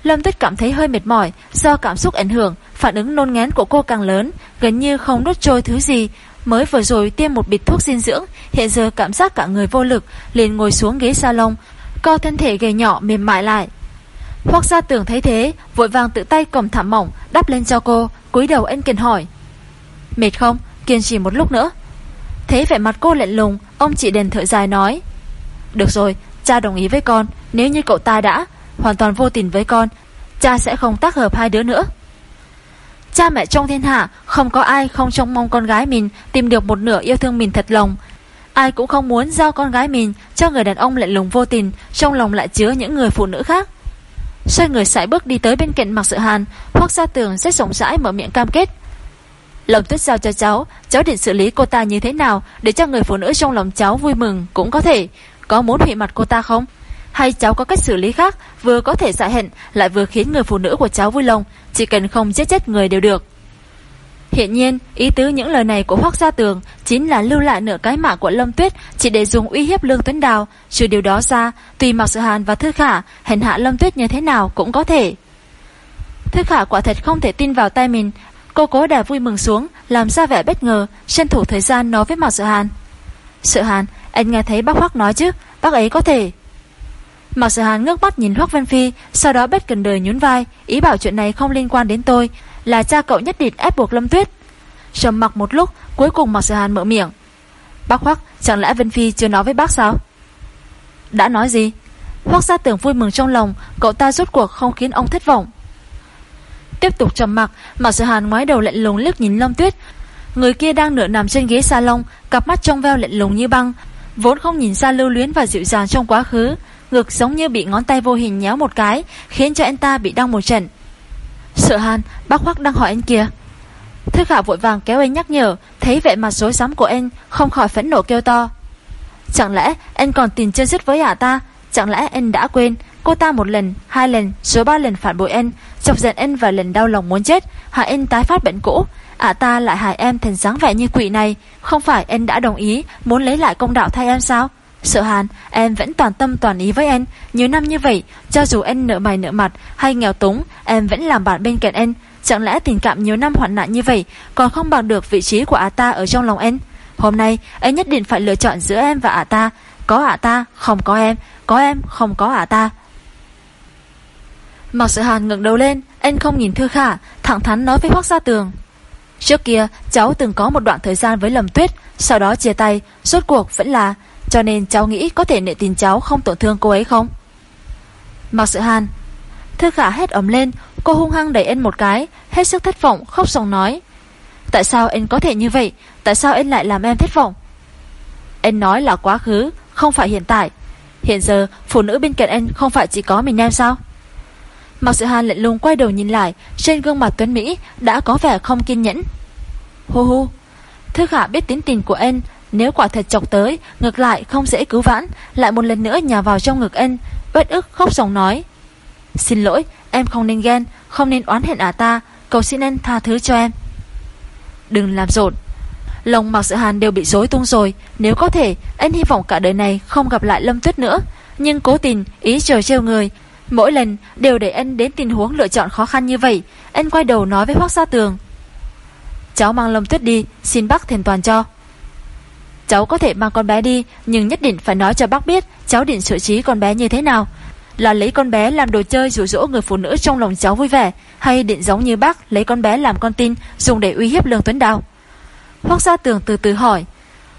Lâm Tuyết cảm thấy hơi mệt mỏi Do cảm xúc ảnh hưởng, Phản ứng nôn ngén của cô càng lớn, Gần như không đốt trôi thứ gì. Mới vừa rồi tiêm một bịch thuốc dinh dưỡng, Hiện giờ cảm giác cả người vô lực, liền ngồi xuống ghế salon, Co thân thể gầy nhỏ mềm mại lại. Hoác Gia Tường thấy thế, Vội vàng tự tay cầm thảm mỏng, Đắp lên cho cô, cúi đầu anh kiền hỏi Mệt không? Kiên trì một lúc nữa. Thế vẻ mặt cô lạnh lùng Ông chị đền thở dài nói. Được rồi, cha đồng ý với con Nếu như cậu ta đã Hoàn toàn vô tình với con Cha sẽ không tác hợp hai đứa nữa. Cha mẹ trong thiên hạ Không có ai không trông mong con gái mình Tìm được một nửa yêu thương mình thật lòng. Ai cũng không muốn giao con gái mình Cho người đàn ông lạnh lùng vô tình Trong lòng lại chứa những người phụ nữ khác. Xoay người sải bước đi tới bên cạnh Mạc Sự Hàn Hoác ra tường rất rộng rãi mở miệng cam kết. Lòng tuyết giao cho cháu Cháu định xử lý cô ta như thế nào Để cho người phụ nữ trong lòng cháu vui mừng Cũng có thể Có muốn hủy mặt cô ta không Hay cháu có cách xử lý khác Vừa có thể dạ hẹn Lại vừa khiến người phụ nữ của cháu vui lòng Chỉ cần không giết chết người đều được Hiện nhiên, ý tứ những lời này của Hoác Gia Tường chính là lưu lại nửa cái mạng của Lâm Tuyết chỉ để dùng uy hiếp Lương Tuấn Đào. Trừ điều đó ra, tùy Mạc Sự Hàn và Thư Khả hành hạ Lâm Tuyết như thế nào cũng có thể. Thư Khả quả thật không thể tin vào tay mình, Cô cố đà vui mừng xuống, Làm ra vẻ bất ngờ, Tranh thủ thời gian nói với Mạc Sợ Hàn. Sợ Hàn, anh nghe thấy bác Hoác nói chứ, Bác ấy có thể. Mạc Sợ Hàn ngước mắt nhìn Hoác Văn Phi, Sau đó bất cần đời nhún vai, Ý bảo chuyện này không liên quan đến tôi, Là cha cậu nhất định ép buộc Lâm Tuyết. Trầm mặc một lúc, Cuối cùng Mạc Sợ Hàn mở miệng. Bác Hoắc, Chẳng lẽ Văn Phi chưa nói với bác sao? Đã nói gì? Hoắc gia tưởng vui mừng trong lòng, Cậu ta rốt cuộc không khiến ông thất vọng. Tiếp tục trầm mặc Mạc sợ Hàn ngoái đầu lạnh lùng liếc nhìn Lâm Tuyết. Người kia đang nửa nằm trên ghế salon, Cặp mắt trong veo lạnh lùng như băng, Vốn không nhìn xa lưu luyến và dịu dàng trong quá khứ, Ngực giống như bị ngón tay vô hình nhéo một cái, Khiến cho anh ta bị đau một trận. Sợ Hàn, Bác Hoắc đang hỏi anh kìa. Thư khả vội vàng kéo anh nhắc nhở, Thấy vẻ mặt rối rắm của anh, Không khỏi phẫn nộ kêu to. Chẳng lẽ anh còn tình chân dứt với ả ta? Chẳng lẽ anh đã quên Cô ta một lần, hai lần, số ba lần phản bội anh Chọc giận anh và lần đau lòng muốn chết Hại anh tái phát bệnh cũ. Ả ta lại hại em thành dáng vẻ như quỷ này. Không phải anh đã đồng ý Muốn lấy lại công đạo thay em sao? Sợ hàn, em vẫn toàn tâm toàn ý với anh. Nhiều năm như vậy, cho dù anh nợ mày nợ mặt Hay nghèo túng, em vẫn làm bạn bên cạnh anh. Chẳng lẽ tình cảm nhiều năm hoạn nạn như vậy Còn không bằng được vị trí của ả ta ở trong lòng anh? Hôm nay anh nhất định phải lựa chọn giữa em và ả ta. Có ả ta không có em. Có em không có ả ta. Mạc Sự Hàn ngẩng đầu lên, Anh không nhìn Thư Khả Thẳng thắn nói với Hoác Gia Tường. Trước kia, cháu từng có một đoạn thời gian với Lâm Tuyết, Sau đó chia tay, Rốt cuộc vẫn là, Cho nên cháu nghĩ có thể nệ tình cháu không tổn thương cô ấy không? Mạc Sự Hàn, Thư Khả hét ấm lên, Cô hung hăng đẩy anh một cái, Hết sức thất vọng, khóc sòng nói. Tại sao anh có thể như vậy? Tại sao anh lại làm em thất vọng? Anh nói là quá khứ, Không phải hiện tại. Hiện giờ, phụ nữ bên cạnh anh không phải chỉ có mình em sao? Mạc Sự Hàn lạnh lùng quay đầu nhìn lại, Trên gương mặt Tuấn Mỹ đã có vẻ không kiên nhẫn. Hô hô Thư khả biết tính tình của anh Nếu quả thật chọc tới, Ngược lại không dễ cứu vãn, Lại một lần nữa nhào vào trong ngực anh Uất ức khóc ròng nói. Xin lỗi, em không nên ghen, Không nên oán hẹn ả à ta, Cầu xin anh tha thứ cho em. Đừng làm rộn. Lòng Mạc Sự Hàn đều bị rối tung rồi, Nếu có thể anh hy vọng cả đời này không gặp lại Lâm Tuyết nữa, Nhưng cố tình, ý trời trêu người Mỗi lần đều để anh đến tình huống lựa chọn khó khăn như vậy Anh quay đầu nói với Hoác Gia Tường. Cháu mang Lâm Tuyết đi, Xin bác thèn toàn cho. Cháu có thể mang con bé đi, Nhưng nhất định phải nói cho bác biết Cháu định xử trí con bé như thế nào. Là lấy con bé làm đồ chơi rủ rỗ người phụ nữ trong lòng cháu vui vẻ, Hay định giống như bác Lấy con bé làm con tin, Dùng để uy hiếp Lương Tuấn Đào? Hoác Gia Tường từ từ hỏi.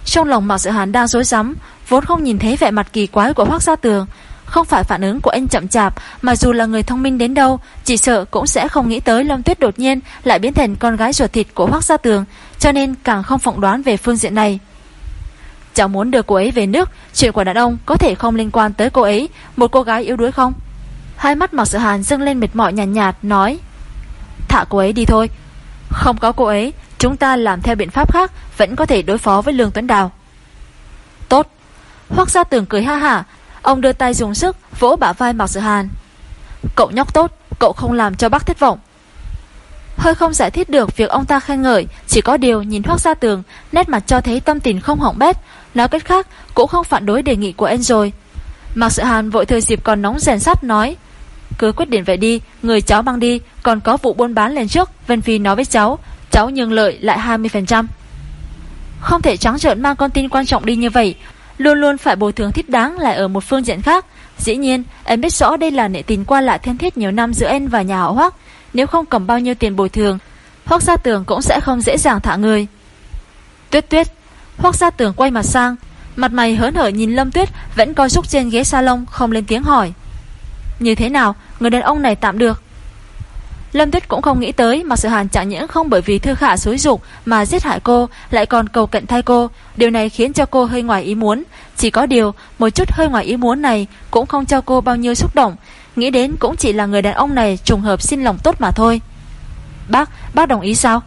Trong lòng Mạc Sự Hàn đang dối rắm, Vốn không nhìn thấy vẻ mặt kỳ quái của Hoác Gia Tường không phải phản ứng của anh chậm chạp Mà dù là người thông minh đến đâu Chỉ sợ cũng sẽ không nghĩ tới Lâm Tuyết đột nhiên Lại biến thành con gái ruột thịt của Hoác Gia Tường Cho nên càng không phỏng đoán về phương diện này. Cháu muốn đưa cô ấy về nước Chuyện của đàn ông có thể không liên quan tới cô ấy. Một cô gái yếu đuối không? Hai mắt mặc Sự Hàn dâng lên mệt mỏi nhàn nhạt, nhạt Nói Thả cô ấy đi thôi. Không có cô ấy Chúng ta làm theo biện pháp khác Vẫn có thể đối phó với Lương Tuấn Đào. Tốt. Hoác Gia Tường cười ha hả Ông đưa tay dùng sức vỗ bả vai Mạc Sự Hàn. Cậu nhóc tốt, Cậu không làm cho bác thất vọng. Hơi không giải thích được việc ông ta khen ngợi, Chỉ có điều nhìn Hoác ra tường, Nét mặt cho thấy tâm tình không hỏng bét. Nói cách khác, cũng không phản đối đề nghị của anh rồi. Mạc Sự Hàn vội thời dịp còn nóng rèn sắt nói, Cứ quyết định vậy đi, Người cháu mang đi, Còn có vụ buôn bán lên trước, Vân Phi nói với cháu Cháu nhường lợi lại 20% Không thể trắng trợn mang con tin quan trọng đi như vậy Luôn luôn phải bồi thường thích đáng lại ở một phương diện khác. Dĩ nhiên, em biết rõ đây là nệ tình qua lại thân thiết nhiều năm giữa em và nhà họ Hoác Nếu không cầm bao nhiêu tiền bồi thường Hoác Gia Tường cũng sẽ không dễ dàng thả người. Tuyết tuyết Hoác Gia Tường quay mặt sang, Mặt mày hớn hở nhìn Lâm Tuyết Vẫn coi xúc trên ghế salon không lên tiếng hỏi. Như thế nào, Người đàn ông này tạm được? Lâm Tuyết cũng không nghĩ tới mà sự hàn chẳng những không bởi vì thư khả xối dục mà giết hại cô, lại còn cầu cận thay cô. Điều này khiến cho cô hơi ngoài ý muốn. Chỉ có điều, một chút hơi ngoài ý muốn này cũng không cho cô bao nhiêu xúc động. Nghĩ đến cũng chỉ là người đàn ông này trùng hợp xin lòng tốt mà thôi. Bác, bác đồng ý sao?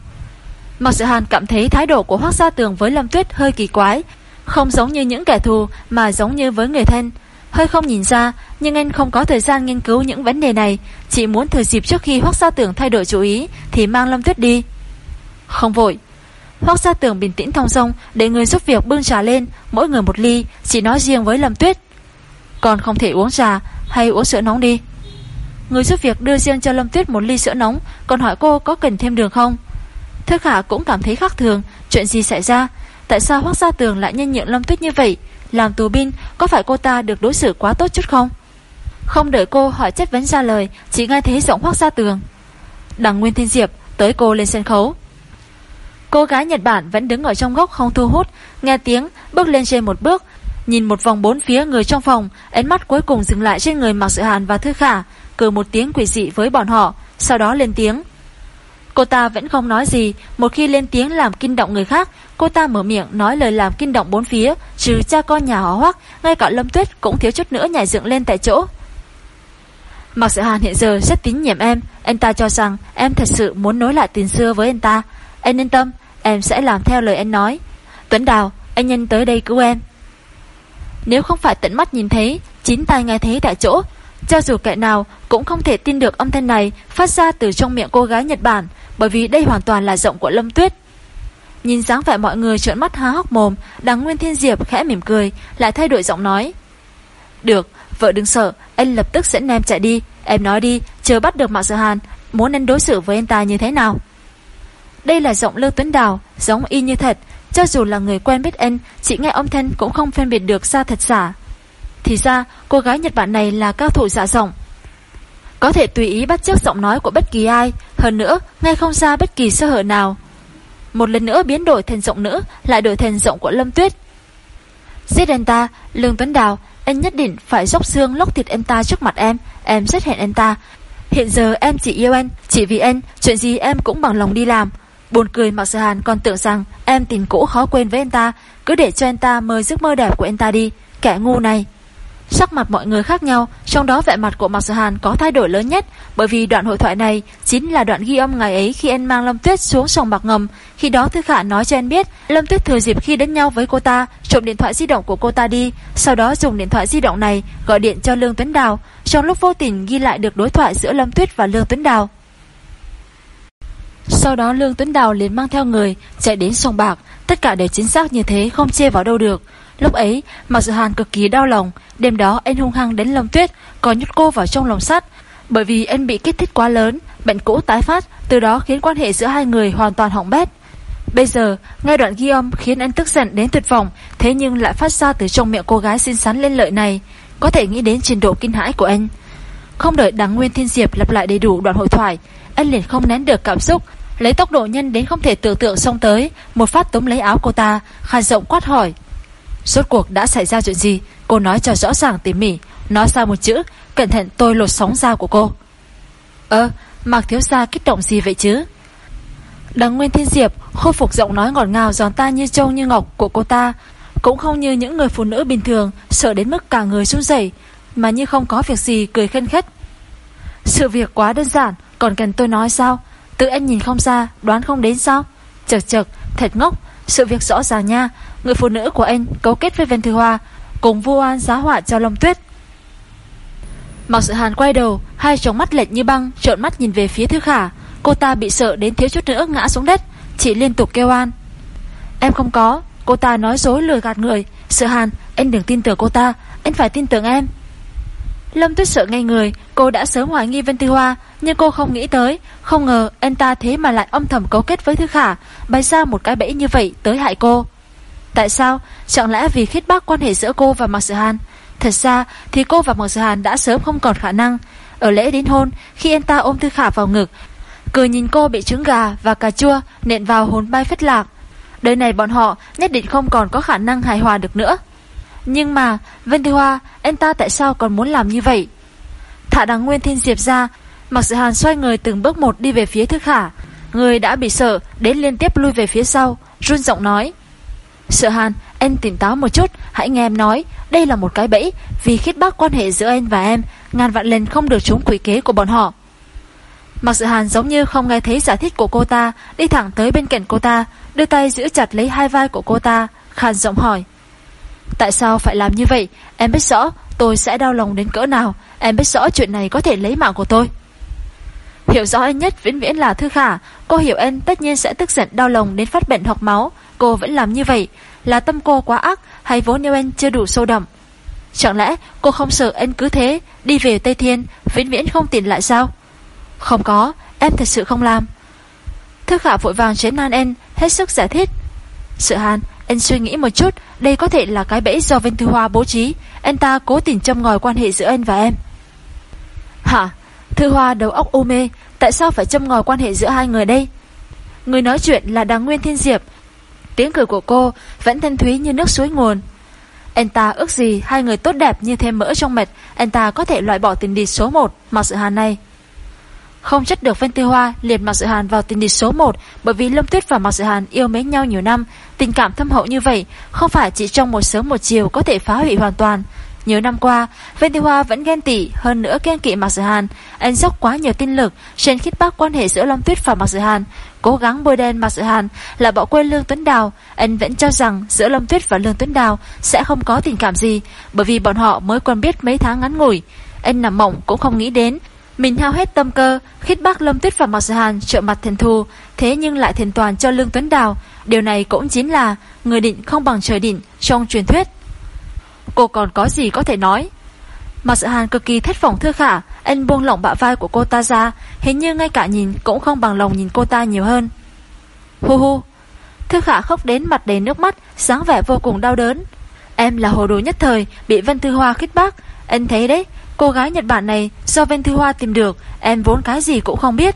Mặc Sự Hàn cảm thấy thái độ của Hoác Gia Tường với Lâm Tuyết hơi kỳ quái, không giống như những kẻ thù mà giống như với người thân. Hơi không nhìn ra, Nhưng anh không có thời gian nghiên cứu những vấn đề này. Chỉ muốn thời dịp trước khi Hoác Gia Tưởng thay đổi chú ý, Thì mang Lâm Tuyết đi. Không vội. Hoác Gia Tưởng bình tĩnh thong song Để người giúp việc bưng trà lên, Mỗi người một ly, Chỉ nói riêng với Lâm Tuyết. Còn không thể uống trà, hay uống sữa nóng đi. Người giúp việc đưa riêng cho Lâm Tuyết một ly sữa nóng, Còn hỏi cô có cần thêm đường không? Thư Khả cũng cảm thấy khác thường, Chuyện gì xảy ra? Tại sao Hoác Gia Tường lại nhân nhượng Lâm Tuyết như vậy? Làm tù binh Có phải cô ta được đối xử quá tốt chút không? Không đợi cô hỏi chất vấn ra lời Chỉ nghe thấy giọng hoác ra tường. Đằng Nguyên Thiên Diệp tới cô lên sân khấu. Cô gái Nhật Bản vẫn đứng ở trong góc không thu hút nghe tiếng, bước lên trên một bước, nhìn một vòng bốn phía người trong phòng, ánh mắt cuối cùng dừng lại trên người Mạc Sự Hàn và Thư Khả, cười một tiếng quỷ dị với bọn họ, sau đó lên tiếng. Cô ta vẫn không nói gì, một khi lên tiếng làm kinh động người khác, cô ta mở miệng nói lời làm kinh động bốn phía, trừ cha con nhà họ Hoắc, ngay cả Lâm Tuyết cũng thiếu chút nữa nhảy dựng lên tại chỗ. Mạc Sự Hàn hiện giờ rất tín nhiệm em, anh ta cho rằng em thật sự muốn nối lại tình xưa với anh ta. Anh yên tâm, em sẽ làm theo lời anh nói. Tuấn Đào, anh nhanh tới đây cứu em. Nếu không phải tận mắt nhìn thấy, chín tai nghe thấy tại chỗ, cho dù kẻ nào cũng không thể tin được âm thanh này phát ra từ trong miệng cô gái Nhật Bản, bởi vì đây hoàn toàn là giọng của Lâm Tuyết. Nhìn dáng vẻ mọi người trợn mắt há hốc mồm, Đằng Nguyên Thiên Diệp khẽ mỉm cười, lại thay đổi giọng nói. Được, vợ đừng sợ, anh lập tức dẫn em chạy đi, em nói đi, chờ bắt được Mạc Sở Hàn, muốn anh đối xử với anh ta như thế nào? Đây là giọng Lưu Tuấn Đào, giống y như thật, cho dù là người quen biết anh, chỉ nghe âm thanh cũng không phân biệt được ra thật giả. Thì ra, cô gái Nhật Bản này là cao thủ dạ giọng. Có thể tùy ý bắt chước giọng nói của bất kỳ ai, hơn nữa, nghe không ra bất kỳ sơ hở nào. Một lần nữa biến đổi thành giọng nữ, lại đổi thành giọng của Lâm Tuyết. Giết anh ta, Lương Tuấn Đào, anh nhất định phải dốc xương lóc thịt em ta trước mặt em, em rất hẹn em ta. Hiện giờ em chỉ yêu anh, chỉ vì anh, chuyện gì em cũng bằng lòng đi làm. Buồn cười Mạc Sở Hàn còn tưởng rằng em tình cũ khó quên với anh ta, cứ để cho anh ta mơ giấc mơ đẹp của anh ta đi, kẻ ngu này. Sắc mặt mọi người khác nhau, trong đó vẻ mặt của Mạc Sở Hàn có thay đổi lớn nhất, bởi vì đoạn hội thoại này chính là đoạn ghi âm ngày ấy khi anh mang Lâm Tuyết xuống sông bạc ngầm. Khi đó Thư Khả nói cho anh biết, Lâm Tuyết thừa dịp khi đến nhau với cô ta, trộm điện thoại di động của cô ta đi, sau đó dùng điện thoại di động này gọi điện cho Lương Tuấn Đào, trong lúc vô tình ghi lại được đối thoại giữa Lâm Tuyết và Lương Tuấn Đào. Sau đó Lương Tuấn Đào liền mang theo người chạy đến sông bạc, tất cả đều chính xác như thế, không chê vào đâu được. Lúc ấy, Mạc Dự Hàn cực kỳ đau lòng, đêm đó anh hung hăng đến Lâm Tuyết, có nhốt cô vào trong lồng sắt, bởi vì anh bị kích thích quá lớn, bệnh cũ tái phát, từ đó khiến quan hệ giữa hai người hoàn toàn hỏng bét. Bây giờ, nghe đoạn ghi âm khiến anh tức giận đến tuyệt vọng, thế nhưng lại phát ra từ trong miệng cô gái xinh xắn lên lợi này, có thể nghĩ đến trình độ kinh hãi của anh. Không đợi đáng Nguyên Thiên Diệp lặp lại đầy đủ đoạn hội thoại, anh liền không nén được cảm xúc, lấy tốc độ nhanh đến không thể tưởng tượng xông tới, một phát túm lấy áo cô ta, khai rộng quát hỏi. Rốt cuộc đã xảy ra chuyện gì? Cô nói cho rõ ràng tỉ mỉ, Nói ra một chữ, Cẩn thận tôi lột sóng dao của cô. Ơ, Mạc Thiếu Gia kích động gì vậy chứ? Đằng Nguyên Thiên Diệp Khôi phục giọng nói ngọt ngào giòn ta như trâu như ngọc của cô ta, Cũng không như những người phụ nữ bình thường, Sợ đến mức cả người run rẩy, Mà như không có việc gì cười khen khất Sự việc quá đơn giản, Còn cần tôi nói sao? Tự anh nhìn không ra, đoán không đến sao? Chật chật, thật ngốc sự việc rõ ràng nha, Người phụ nữ của anh cấu kết với Vân Thư Hoa, Cùng vô an giá họa cho Long Tuyết. Mặc sự hàn quay đầu, Hai tròng mắt lệch như băng Trộn mắt nhìn về phía Thư Khả. Cô ta bị sợ đến thiếu chút nữa ngã xuống đất, Chỉ liên tục kêu an. Em không có, Cô ta nói dối lừa gạt người. Sự hàn, Anh đừng tin tưởng cô ta, Anh phải tin tưởng em. Lâm Tuyết sợ ngay người, Cô đã sớm hoài nghi Vân Tư Hoa, Nhưng cô không nghĩ tới, Không ngờ anh ta thế mà lại âm thầm cấu kết với Thư Khả, Bày ra một cái bẫy như vậy tới hại cô. Tại sao? Chẳng lẽ vì khít bác quan hệ giữa cô và Mạc Sự Hàn? Thật ra thì cô và Mạc Sự Hàn đã sớm không còn khả năng. Ở lễ đến hôn, Khi anh ta ôm Thư Khả vào ngực Cười nhìn cô bị trứng gà và cà chua Nện vào hồn bay phất lạc. Đời này bọn họ nhất định không còn có khả năng hài hòa được nữa nhưng mà, Vân Thư Hoa, anh ta tại sao còn muốn làm như vậy? Thả đằng Nguyên Thiên Diệp ra, Mặc sự hàn xoay người từng bước một đi về phía Thức Khả. Người đã bị sợ, đến liên tiếp lui về phía sau, run giọng nói. Sợ hàn, anh tỉnh táo một chút, hãy nghe em nói, đây là một cái bẫy, vì khít bác quan hệ giữa anh và em, ngàn vạn lần không được trúng quỷ kế của bọn họ. Mặc sự hàn giống như không nghe thấy giải thích của cô ta, đi thẳng tới bên cạnh cô ta, đưa tay giữ chặt lấy hai vai của cô ta, khàn giọng hỏi. Tại sao phải làm như vậy? Em biết rõ, tôi sẽ đau lòng đến cỡ nào. Em biết rõ chuyện này có thể lấy mạng của tôi. Hiểu rõ anh nhất vĩnh viễn là Thư Khả. Cô hiểu anh tất nhiên sẽ tức giận, đau lòng đến phát bệnh hoặc máu. Cô vẫn làm như vậy. Là tâm cô quá ác, hay vốn yêu anh chưa đủ sâu đậm? Chẳng lẽ cô không sợ anh cứ thế, Đi về Tây Thiên Vĩnh viễn không tìm lại sao? Không có, em thật sự không làm. Thư Khả vội vàng chế nan anh Hết sức giải thích Sự hàn anh suy nghĩ một chút, đây có thể là cái bẫy do Vân Thư Hoa bố trí, anh ta cố tình châm ngòi quan hệ giữa anh và em. Hả? Thư Hoa đầu óc u mê, tại sao phải châm ngòi quan hệ giữa hai người đây? Người nói chuyện là Đằng Nguyên Thiên Diệp. Tiếng cười của cô vẫn thanh thúy như nước suối nguồn. Anh ta ước gì hai người tốt đẹp như thêm mỡ trong mệt, anh ta có thể loại bỏ tình địch số 1 mà Sự Hàn này. Không trách được Vân Tư Hoa liệt Mạc Sự Hàn vào tình địch số 1 bởi vì Lâm Tuyết và Mạc Sự Hàn yêu mến nhau nhiều năm, tình cảm thâm hậu như vậy không phải chỉ trong một sớm một chiều có thể phá hủy hoàn toàn. Nhiều năm qua, Vân Tư Hoa vẫn ghen tị hơn nữa ghen kỵ Mạc Sự Hàn, anh dốc quá nhiều tinh lực trên khít bác quan hệ giữa Lâm Tuyết và Mạc Sự Hàn, cố gắng bôi đen Mạc Sự Hàn là bỏ quên Lương Tuấn Đào, anh vẫn cho rằng giữa Lâm Tuyết và Lương Tuấn Đào sẽ không có tình cảm gì, bởi vì bọn họ mới quen biết mấy tháng ngắn ngủi. Anh nằm mộng cũng không nghĩ đến mình hao hết tâm cơ, khít bác Lâm Tuyết và Mạc Sở Hàn trợ mặt thiền thù, thế nhưng lại thiền toàn cho Lương Tuấn Đào. Điều này cũng chính là người định không bằng trời định trong truyền thuyết. Cô còn có gì có thể nói? Mạc Sở Hàn cực kỳ thất vọng thưa khả, anh buông lỏng bạ vai của cô ta ra, hình như ngay cả nhìn cũng không bằng lòng nhìn cô ta nhiều hơn. Hu hu, Thư Khả khóc đến mặt đầy nước mắt, sáng vẻ vô cùng đau đớn. Em là hồ đồ nhất thời, bị Vân Thư Hoa khích bác. Anh thấy đấy, Cô gái Nhật Bản này do vân Thư Hoa tìm được Em vốn cái gì cũng không biết.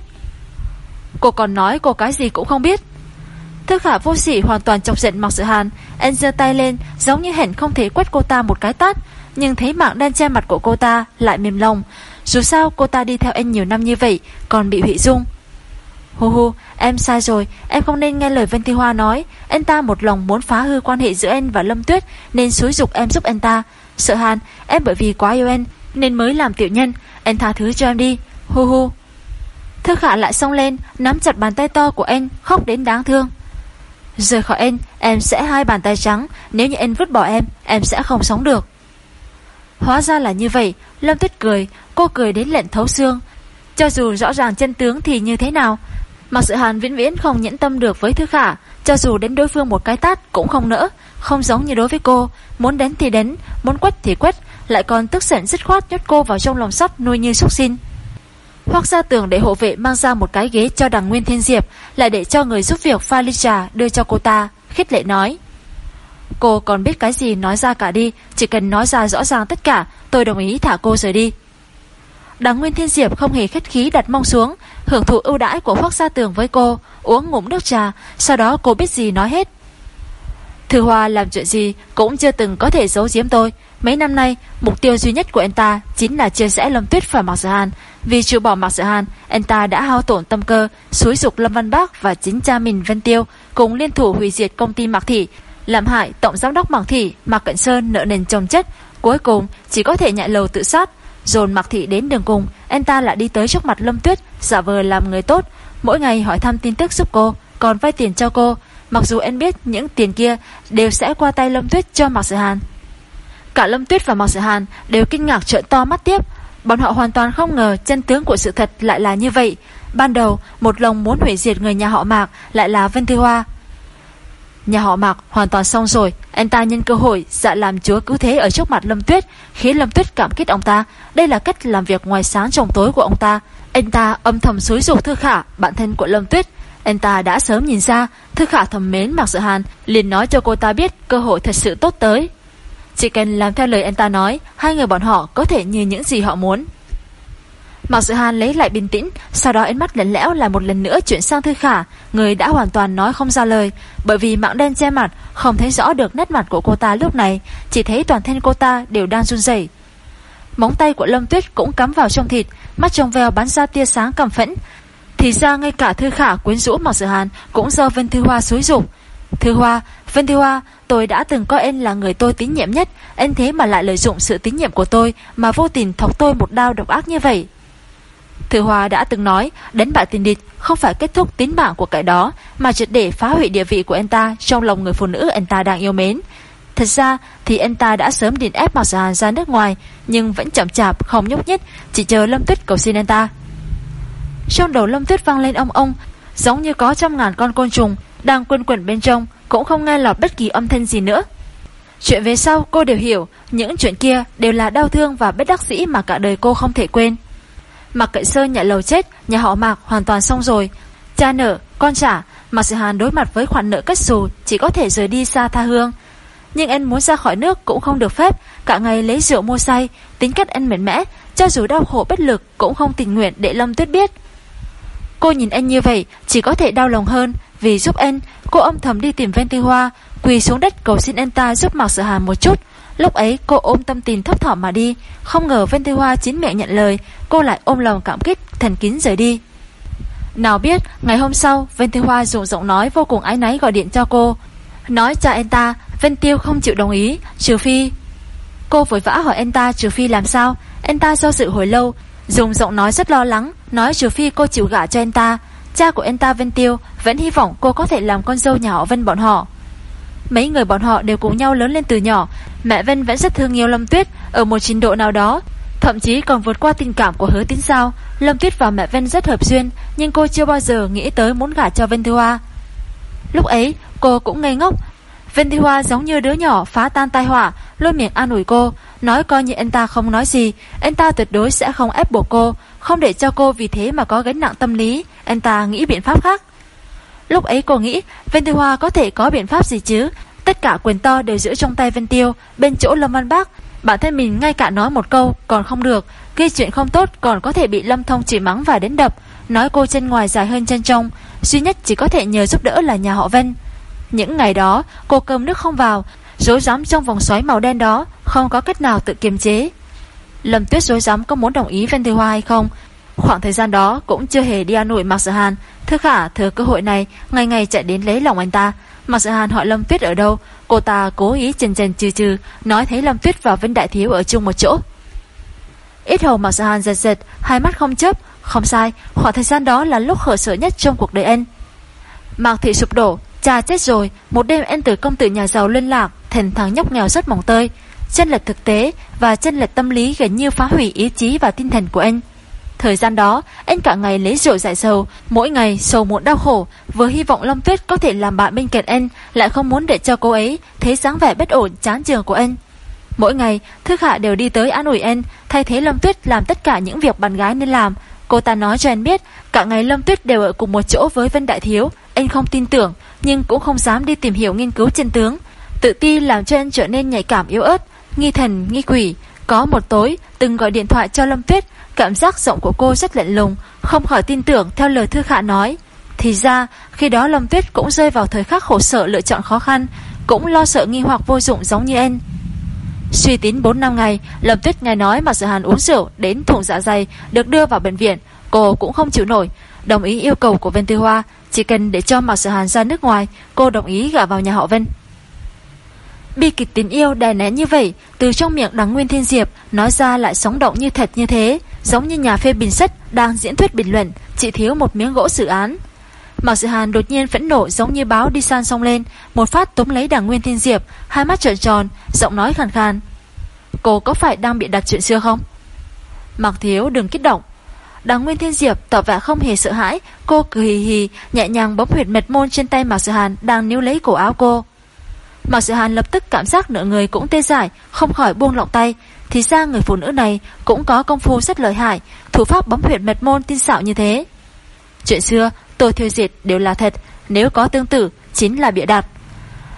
Cô còn nói cô cái gì cũng không biết. Thư khả vô sỉ hoàn toàn chọc giận Mạc Sự Hàn. Anh giơ tay lên Giống như hẳn không thể quét cô ta một cái tát. Nhưng thấy mạng đen che mặt của cô ta Lại mềm lòng. Dù sao cô ta đi theo anh nhiều năm như vậy Còn bị hủy dung Hô hô, em sai rồi, em không nên nghe lời Vân Thi Hoa nói. Anh ta một lòng muốn phá hư quan hệ giữa anh và Lâm Tuyết nên xúi dục em giúp anh ta. Sợ Hàn, em bởi vì quá yêu anh nên mới làm tiểu nhân. Anh tha thứ cho em đi. Hô hô. Thư khả lại xông lên Nắm chặt bàn tay to của anh Khóc đến đáng thương. Rời khỏi anh Em sẽ hai bàn tay trắng. Nếu như anh vứt bỏ em Em sẽ không sống được. Hóa ra là như vậy Lâm Tuyết cười. Cô cười đến lệnh thấu xương. Cho dù rõ ràng chân tướng thì như thế nào? Mặc sự hàn vĩnh viễn không nhẫn tâm được với Thư Khả Cho dù đến đối phương một cái tát cũng không nỡ Không giống như đối với cô Muốn đến thì đến Muốn quất thì quất lại còn tức giận dứt khoát nhốt cô vào trong lòng sắt nuôi như xuất sinh. Hoác ra tường để hộ vệ mang ra một cái ghế cho đằng Nguyên Thiên Diệp, lại để cho người giúp việc pha ly trà đưa cho cô ta, khích lệ nói. Cô còn biết cái gì nói ra cả đi, chỉ cần nói ra rõ ràng tất cả, tôi đồng ý thả cô rời đi. Đằng Nguyên Thiên Diệp không hề khách khí đặt mong xuống, hưởng thụ ưu đãi của Hoác Gia Tường với cô, uống ngụm nước trà, sau đó cô biết gì nói hết. Thư Hoa làm chuyện gì cũng chưa từng có thể giấu giếm tôi, Mấy năm nay, mục tiêu duy nhất của anh ta chính là chia rẽ Lâm Tuyết và Mạc Sở Hàn. Vì chịu bỏ Mạc Sở Hàn, anh ta đã hao tổn tâm cơ, xúi dục Lâm Văn Bác và chính cha mình Vân Tiêu cùng liên thủ hủy diệt công ty Mạc Thị, làm hại tổng giám đốc Mạc Thị, Mạc Cận Sơn nợ nền chồng chất. Cuối cùng, chỉ có thể nhạy lầu tự sát. Dồn Mạc Thị đến đường cùng, anh ta lại đi tới trước mặt Lâm Tuyết, giả vờ làm người tốt, mỗi ngày hỏi thăm tin tức giúp cô, còn vay tiền cho cô. Mặc dù anh biết những tiền kia đều sẽ qua tay Lâm Tuyết cho Mạc Sở Hàn, Cả Lâm Tuyết và Mạc Sở Hàn đều kinh ngạc trợn to mắt tiếp. Bọn họ hoàn toàn không ngờ chân tướng của sự thật lại là như vậy. Ban đầu, một lòng muốn hủy diệt người nhà họ Mạc lại là Vân Thư Hoa. Nhà họ Mạc hoàn toàn xong rồi, anh ta nhân cơ hội dạ làm chúa cứu thế ở trước mặt Lâm Tuyết, khiến Lâm Tuyết cảm kích ông ta. Đây là cách làm việc ngoài sáng trong tối của ông ta. Anh ta âm thầm xúi dục Thư Khả, bạn thân của Lâm Tuyết. Anh ta đã sớm nhìn ra, Thư Khả thầm mến Mạc sự Hàn, liền nói cho cô ta biết cơ hội thật sự tốt tới. Chỉ cần làm theo lời anh ta nói Hai người bọn họ có thể như những gì họ muốn Mạc Sự Hàn lấy lại bình tĩnh Sau đó ánh mắt lẫn lẽo là một lần nữa chuyển sang Thư Khả Người đã hoàn toàn nói không ra lời Bởi vì mạng đen che mặt Không thấy rõ được nét mặt của cô ta lúc này Chỉ thấy toàn thân cô ta đều đang run rẩy. Móng tay của Lâm Tuyết cũng cắm vào trong thịt Mắt trong veo bắn ra tia sáng cầm phẫn Thì ra ngay cả Thư Khả quyến rũ Mạc Sự Hàn Cũng do Vân Thư Hoa xúi dục Thư Hoa, Vân Thư Hoa, tôi đã từng coi anh là người tôi tín nhiệm nhất, anh thế mà lại lợi dụng sự tín nhiệm của tôi mà vô tình thọc tôi một đao độc ác như vậy. Thư Hoa đã từng nói, đánh bại tình địch không phải kết thúc tín mạng của cái đó, mà triệt để phá hủy địa vị của anh ta trong lòng người phụ nữ anh ta đang yêu mến. Thật ra thì anh ta đã sớm điện ép Mạc Sở Hàn ra nước ngoài, nhưng vẫn chậm chạp, không nhúc nhích, chỉ chờ Lâm Tuyết cầu xin anh ta. Trong đầu Lâm Tuyết vang lên ông ông, giống như có trăm ngàn con côn trùng đang quân quẩn bên trong, cũng không nghe lọt bất kỳ âm thanh gì nữa. Chuyện về sau cô đều hiểu, những chuyện kia đều là đau thương và bất đắc dĩ mà cả đời cô không thể quên. Mạc Cận Sơn nhận lầu chết, nhà họ Mạc hoàn toàn xong rồi. Cha nợ, con trả, Mạc Sự Hàn đối mặt với khoản nợ cất xù chỉ có thể rời đi xa tha hương. Nhưng anh muốn ra khỏi nước cũng không được phép, cả ngày lấy rượu mua say, tính cách anh mệt mẽ, cho dù đau khổ bất lực cũng không tình nguyện để Lâm Tuyết biết. Cô nhìn anh như vậy Chỉ có thể đau lòng hơn Vì giúp anh Cô âm thầm đi tìm Ven Hoa Quỳ xuống đất cầu xin anh ta giúp Mạc sự Hàn một chút Lúc ấy, cô ôm tâm tình thấp thỏm mà đi. Không ngờ Vân Tư Hoa chính miệng nhận lời, Cô lại ôm lòng cảm kích, Thần kín rời đi. Nào biết, ngày hôm sau, Vân Tư Hoa dùng giọng nói vô cùng ái náy gọi điện cho cô. Nói cho anh ta, Vân Tiêu không chịu đồng ý, Trừ phi Cô vội vã hỏi anh ta, trừ phi làm sao? Anh ta do dự hồi lâu, Dùng giọng nói rất lo lắng, Nói trừ phi cô chịu gả cho anh ta. Cha của anh ta, Vân Tiêu, Vẫn hy vọng cô có thể làm con dâu nhà họ Vân bọn họ. Mấy người bọn họ đều cùng nhau lớn lên từ nhỏ Mẹ Vân vẫn rất thương yêu Lâm Tuyết Ở một trình độ nào đó Thậm chí còn vượt qua tình cảm của hứa tín sao Lâm Tuyết và mẹ Vân rất hợp duyên Nhưng cô chưa bao giờ nghĩ tới muốn gả cho Vân Thư Hoa. Lúc ấy cô cũng ngây ngốc. Vân Thư Hoa giống như đứa nhỏ phá tan tai họa, lôi miệng an ủi cô, nói coi như anh ta không nói gì, anh ta tuyệt đối sẽ không ép buộc cô, không để cho cô vì thế mà có gánh nặng tâm lý, anh ta nghĩ biện pháp khác. Lúc ấy cô nghĩ Vân Thư Hoa có thể có biện pháp gì chứ, tất cả quyền to đều giữ trong tay Vân Tiêu, bên chỗ Lâm Văn Bác, bản thân mình ngay cả nói một câu còn không được, gây chuyện không tốt còn có thể bị Lâm Thông chỉ mắng và đến đập, nói cô chân ngoài dài hơn chân trong, duy nhất chỉ có thể nhờ giúp đỡ là nhà họ Vân. Những ngày đó cô cơm nước không vào rối rắm trong vòng xoáy màu đen đó Không có cách nào tự kiềm chế. Lâm Tuyết rối rắm có muốn đồng ý Vân Thư Hoa hay không? Khoảng thời gian đó cũng chưa hề đi an ủi Mạc Sở Hàn. Thư khả thừa cơ hội này Ngày ngày chạy đến lấy lòng anh ta. Mạc sự Hàn hỏi Lâm Tuyết ở đâu? Cô ta cố ý chần chần chừ chừ Nói thấy Lâm Tuyết và Vân Đại Thiếu ở chung một chỗ. Ít hầu Mạc Sự Hàn giật giật Hai mắt không chấp Không sai Khoảng thời gian đó là lúc khởi sở nhất trong cuộc đời anh. Mạc Thị sụp đổ Cha chết rồi, một đêm anh từ công tử nhà giàu liên lạc thành thằng nhóc nghèo rất mỏng tơi. Chân lệch thực tế và chân lệch tâm lý gần như phá hủy ý chí và tinh thần của anh. Thời gian đó, anh cả ngày lấy rượu giải sầu, mỗi ngày sầu muộn đau khổ, vừa hy vọng Lâm Tuyết có thể làm bạn bên cạnh anh, lại không muốn để cho cô ấy thấy dáng vẻ bất ổn chán trường của anh. Mỗi ngày, Thức Hạ đều đi tới an ủi anh, thay thế Lâm Tuyết làm tất cả những việc bạn gái nên làm. Cô ta nói cho anh biết, cả ngày Lâm Tuyết đều ở cùng một chỗ với Vân Đại Thiếu, anh không tin tưởng, nhưng cũng không dám đi tìm hiểu nghiên cứu chân tướng. Tự ti làm cho anh trở nên nhạy cảm yếu ớt, nghi thần, nghi quỷ. Có một tối, từng gọi điện thoại cho Lâm Tuyết, cảm giác giọng của cô rất lạnh lùng, không khỏi tin tưởng theo lời Thư Khả nói. Thì ra, khi đó Lâm Tuyết cũng rơi vào thời khắc khổ sở lựa chọn khó khăn, cũng lo sợ nghi hoặc vô dụng giống như anh. Suy tín 4 năm ngày, Lâm Tuyết nghe nói mà Sở Hàn uống rượu đến thủng dạ dày được đưa vào bệnh viện, cô cũng không chịu nổi, đồng ý yêu cầu của Vân Tư Hoa, chỉ cần để cho Mạc Sở Hàn ra nước ngoài, cô đồng ý gả vào nhà họ Vân. Bi kịch tình yêu đè nén như vậy, từ trong miệng đằng Nguyên Thiên Diệp nói ra lại sống động như thật như thế, giống như nhà phê bình sách đang diễn thuyết bình luận, chỉ thiếu một miếng gỗ dự án. Mạc Sự Hàn đột nhiên phẫn nộ giống như báo đi san song lên, một phát túm lấy đằng Nguyên Thiên Diệp, hai mắt trợn tròn, giọng nói khàn khàn. Cô có phải đang bị đặt chuyện xưa không? Mạc Thiếu đừng kích động, Đằng Nguyên Thiên Diệp tỏ vẻ không hề sợ hãi, cô cười hì hì, nhẹ nhàng bấm huyệt mệt môn trên tay Mạc Sự Hàn đang níu lấy cổ áo cô. Mạc Sự Hàn lập tức cảm giác nửa người cũng tê dại, không khỏi buông lỏng tay. Thì ra người phụ nữ này cũng có công phu rất lợi hại, thủ pháp bấm huyệt mệt môn tin xạo như thế. Chuyện xưa, tôi thiêu diệt đều là thật, nếu có tương tự, chính là bịa đặt.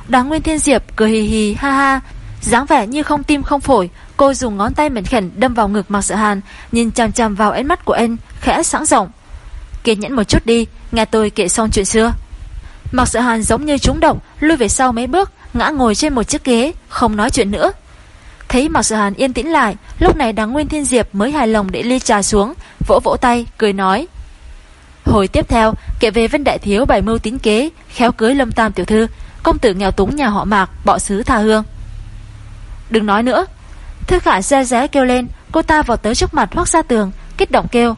Đáng Nguyên Thiên Diệp cười hì hì ha ha, dáng vẻ như không tim không phổi, Cô dùng ngón tay mảnh khẩn đâm vào ngực Mạc sự Hàn, nhìn chằm chằm vào ánh mắt của anh, khẽ sẵn rộng. Kiên nhẫn một chút đi, nghe tôi kể xong chuyện xưa. Mạc sự Hàn giống như trúng động, lui về sau mấy bước, ngã ngồi trên một chiếc ghế, không nói chuyện nữa. Thấy Mạc Sở Hàn yên tĩnh lại, lúc này Đằng Nguyên Thiên Diệp mới hài lòng để ly trà xuống, vỗ vỗ tay, cười nói. Hồi tiếp theo, kể về Vân Đại Thiếu bảy mưu tính kế, khéo cưới Lâm Tam tiểu thư, công tử nghèo túng nhà họ Mạc, bọ xứ tha hương. Đừng nói nữa, Thư khả xe ré kêu lên Cô ta vào tới trước mặt hoác ra tường Kích động kêu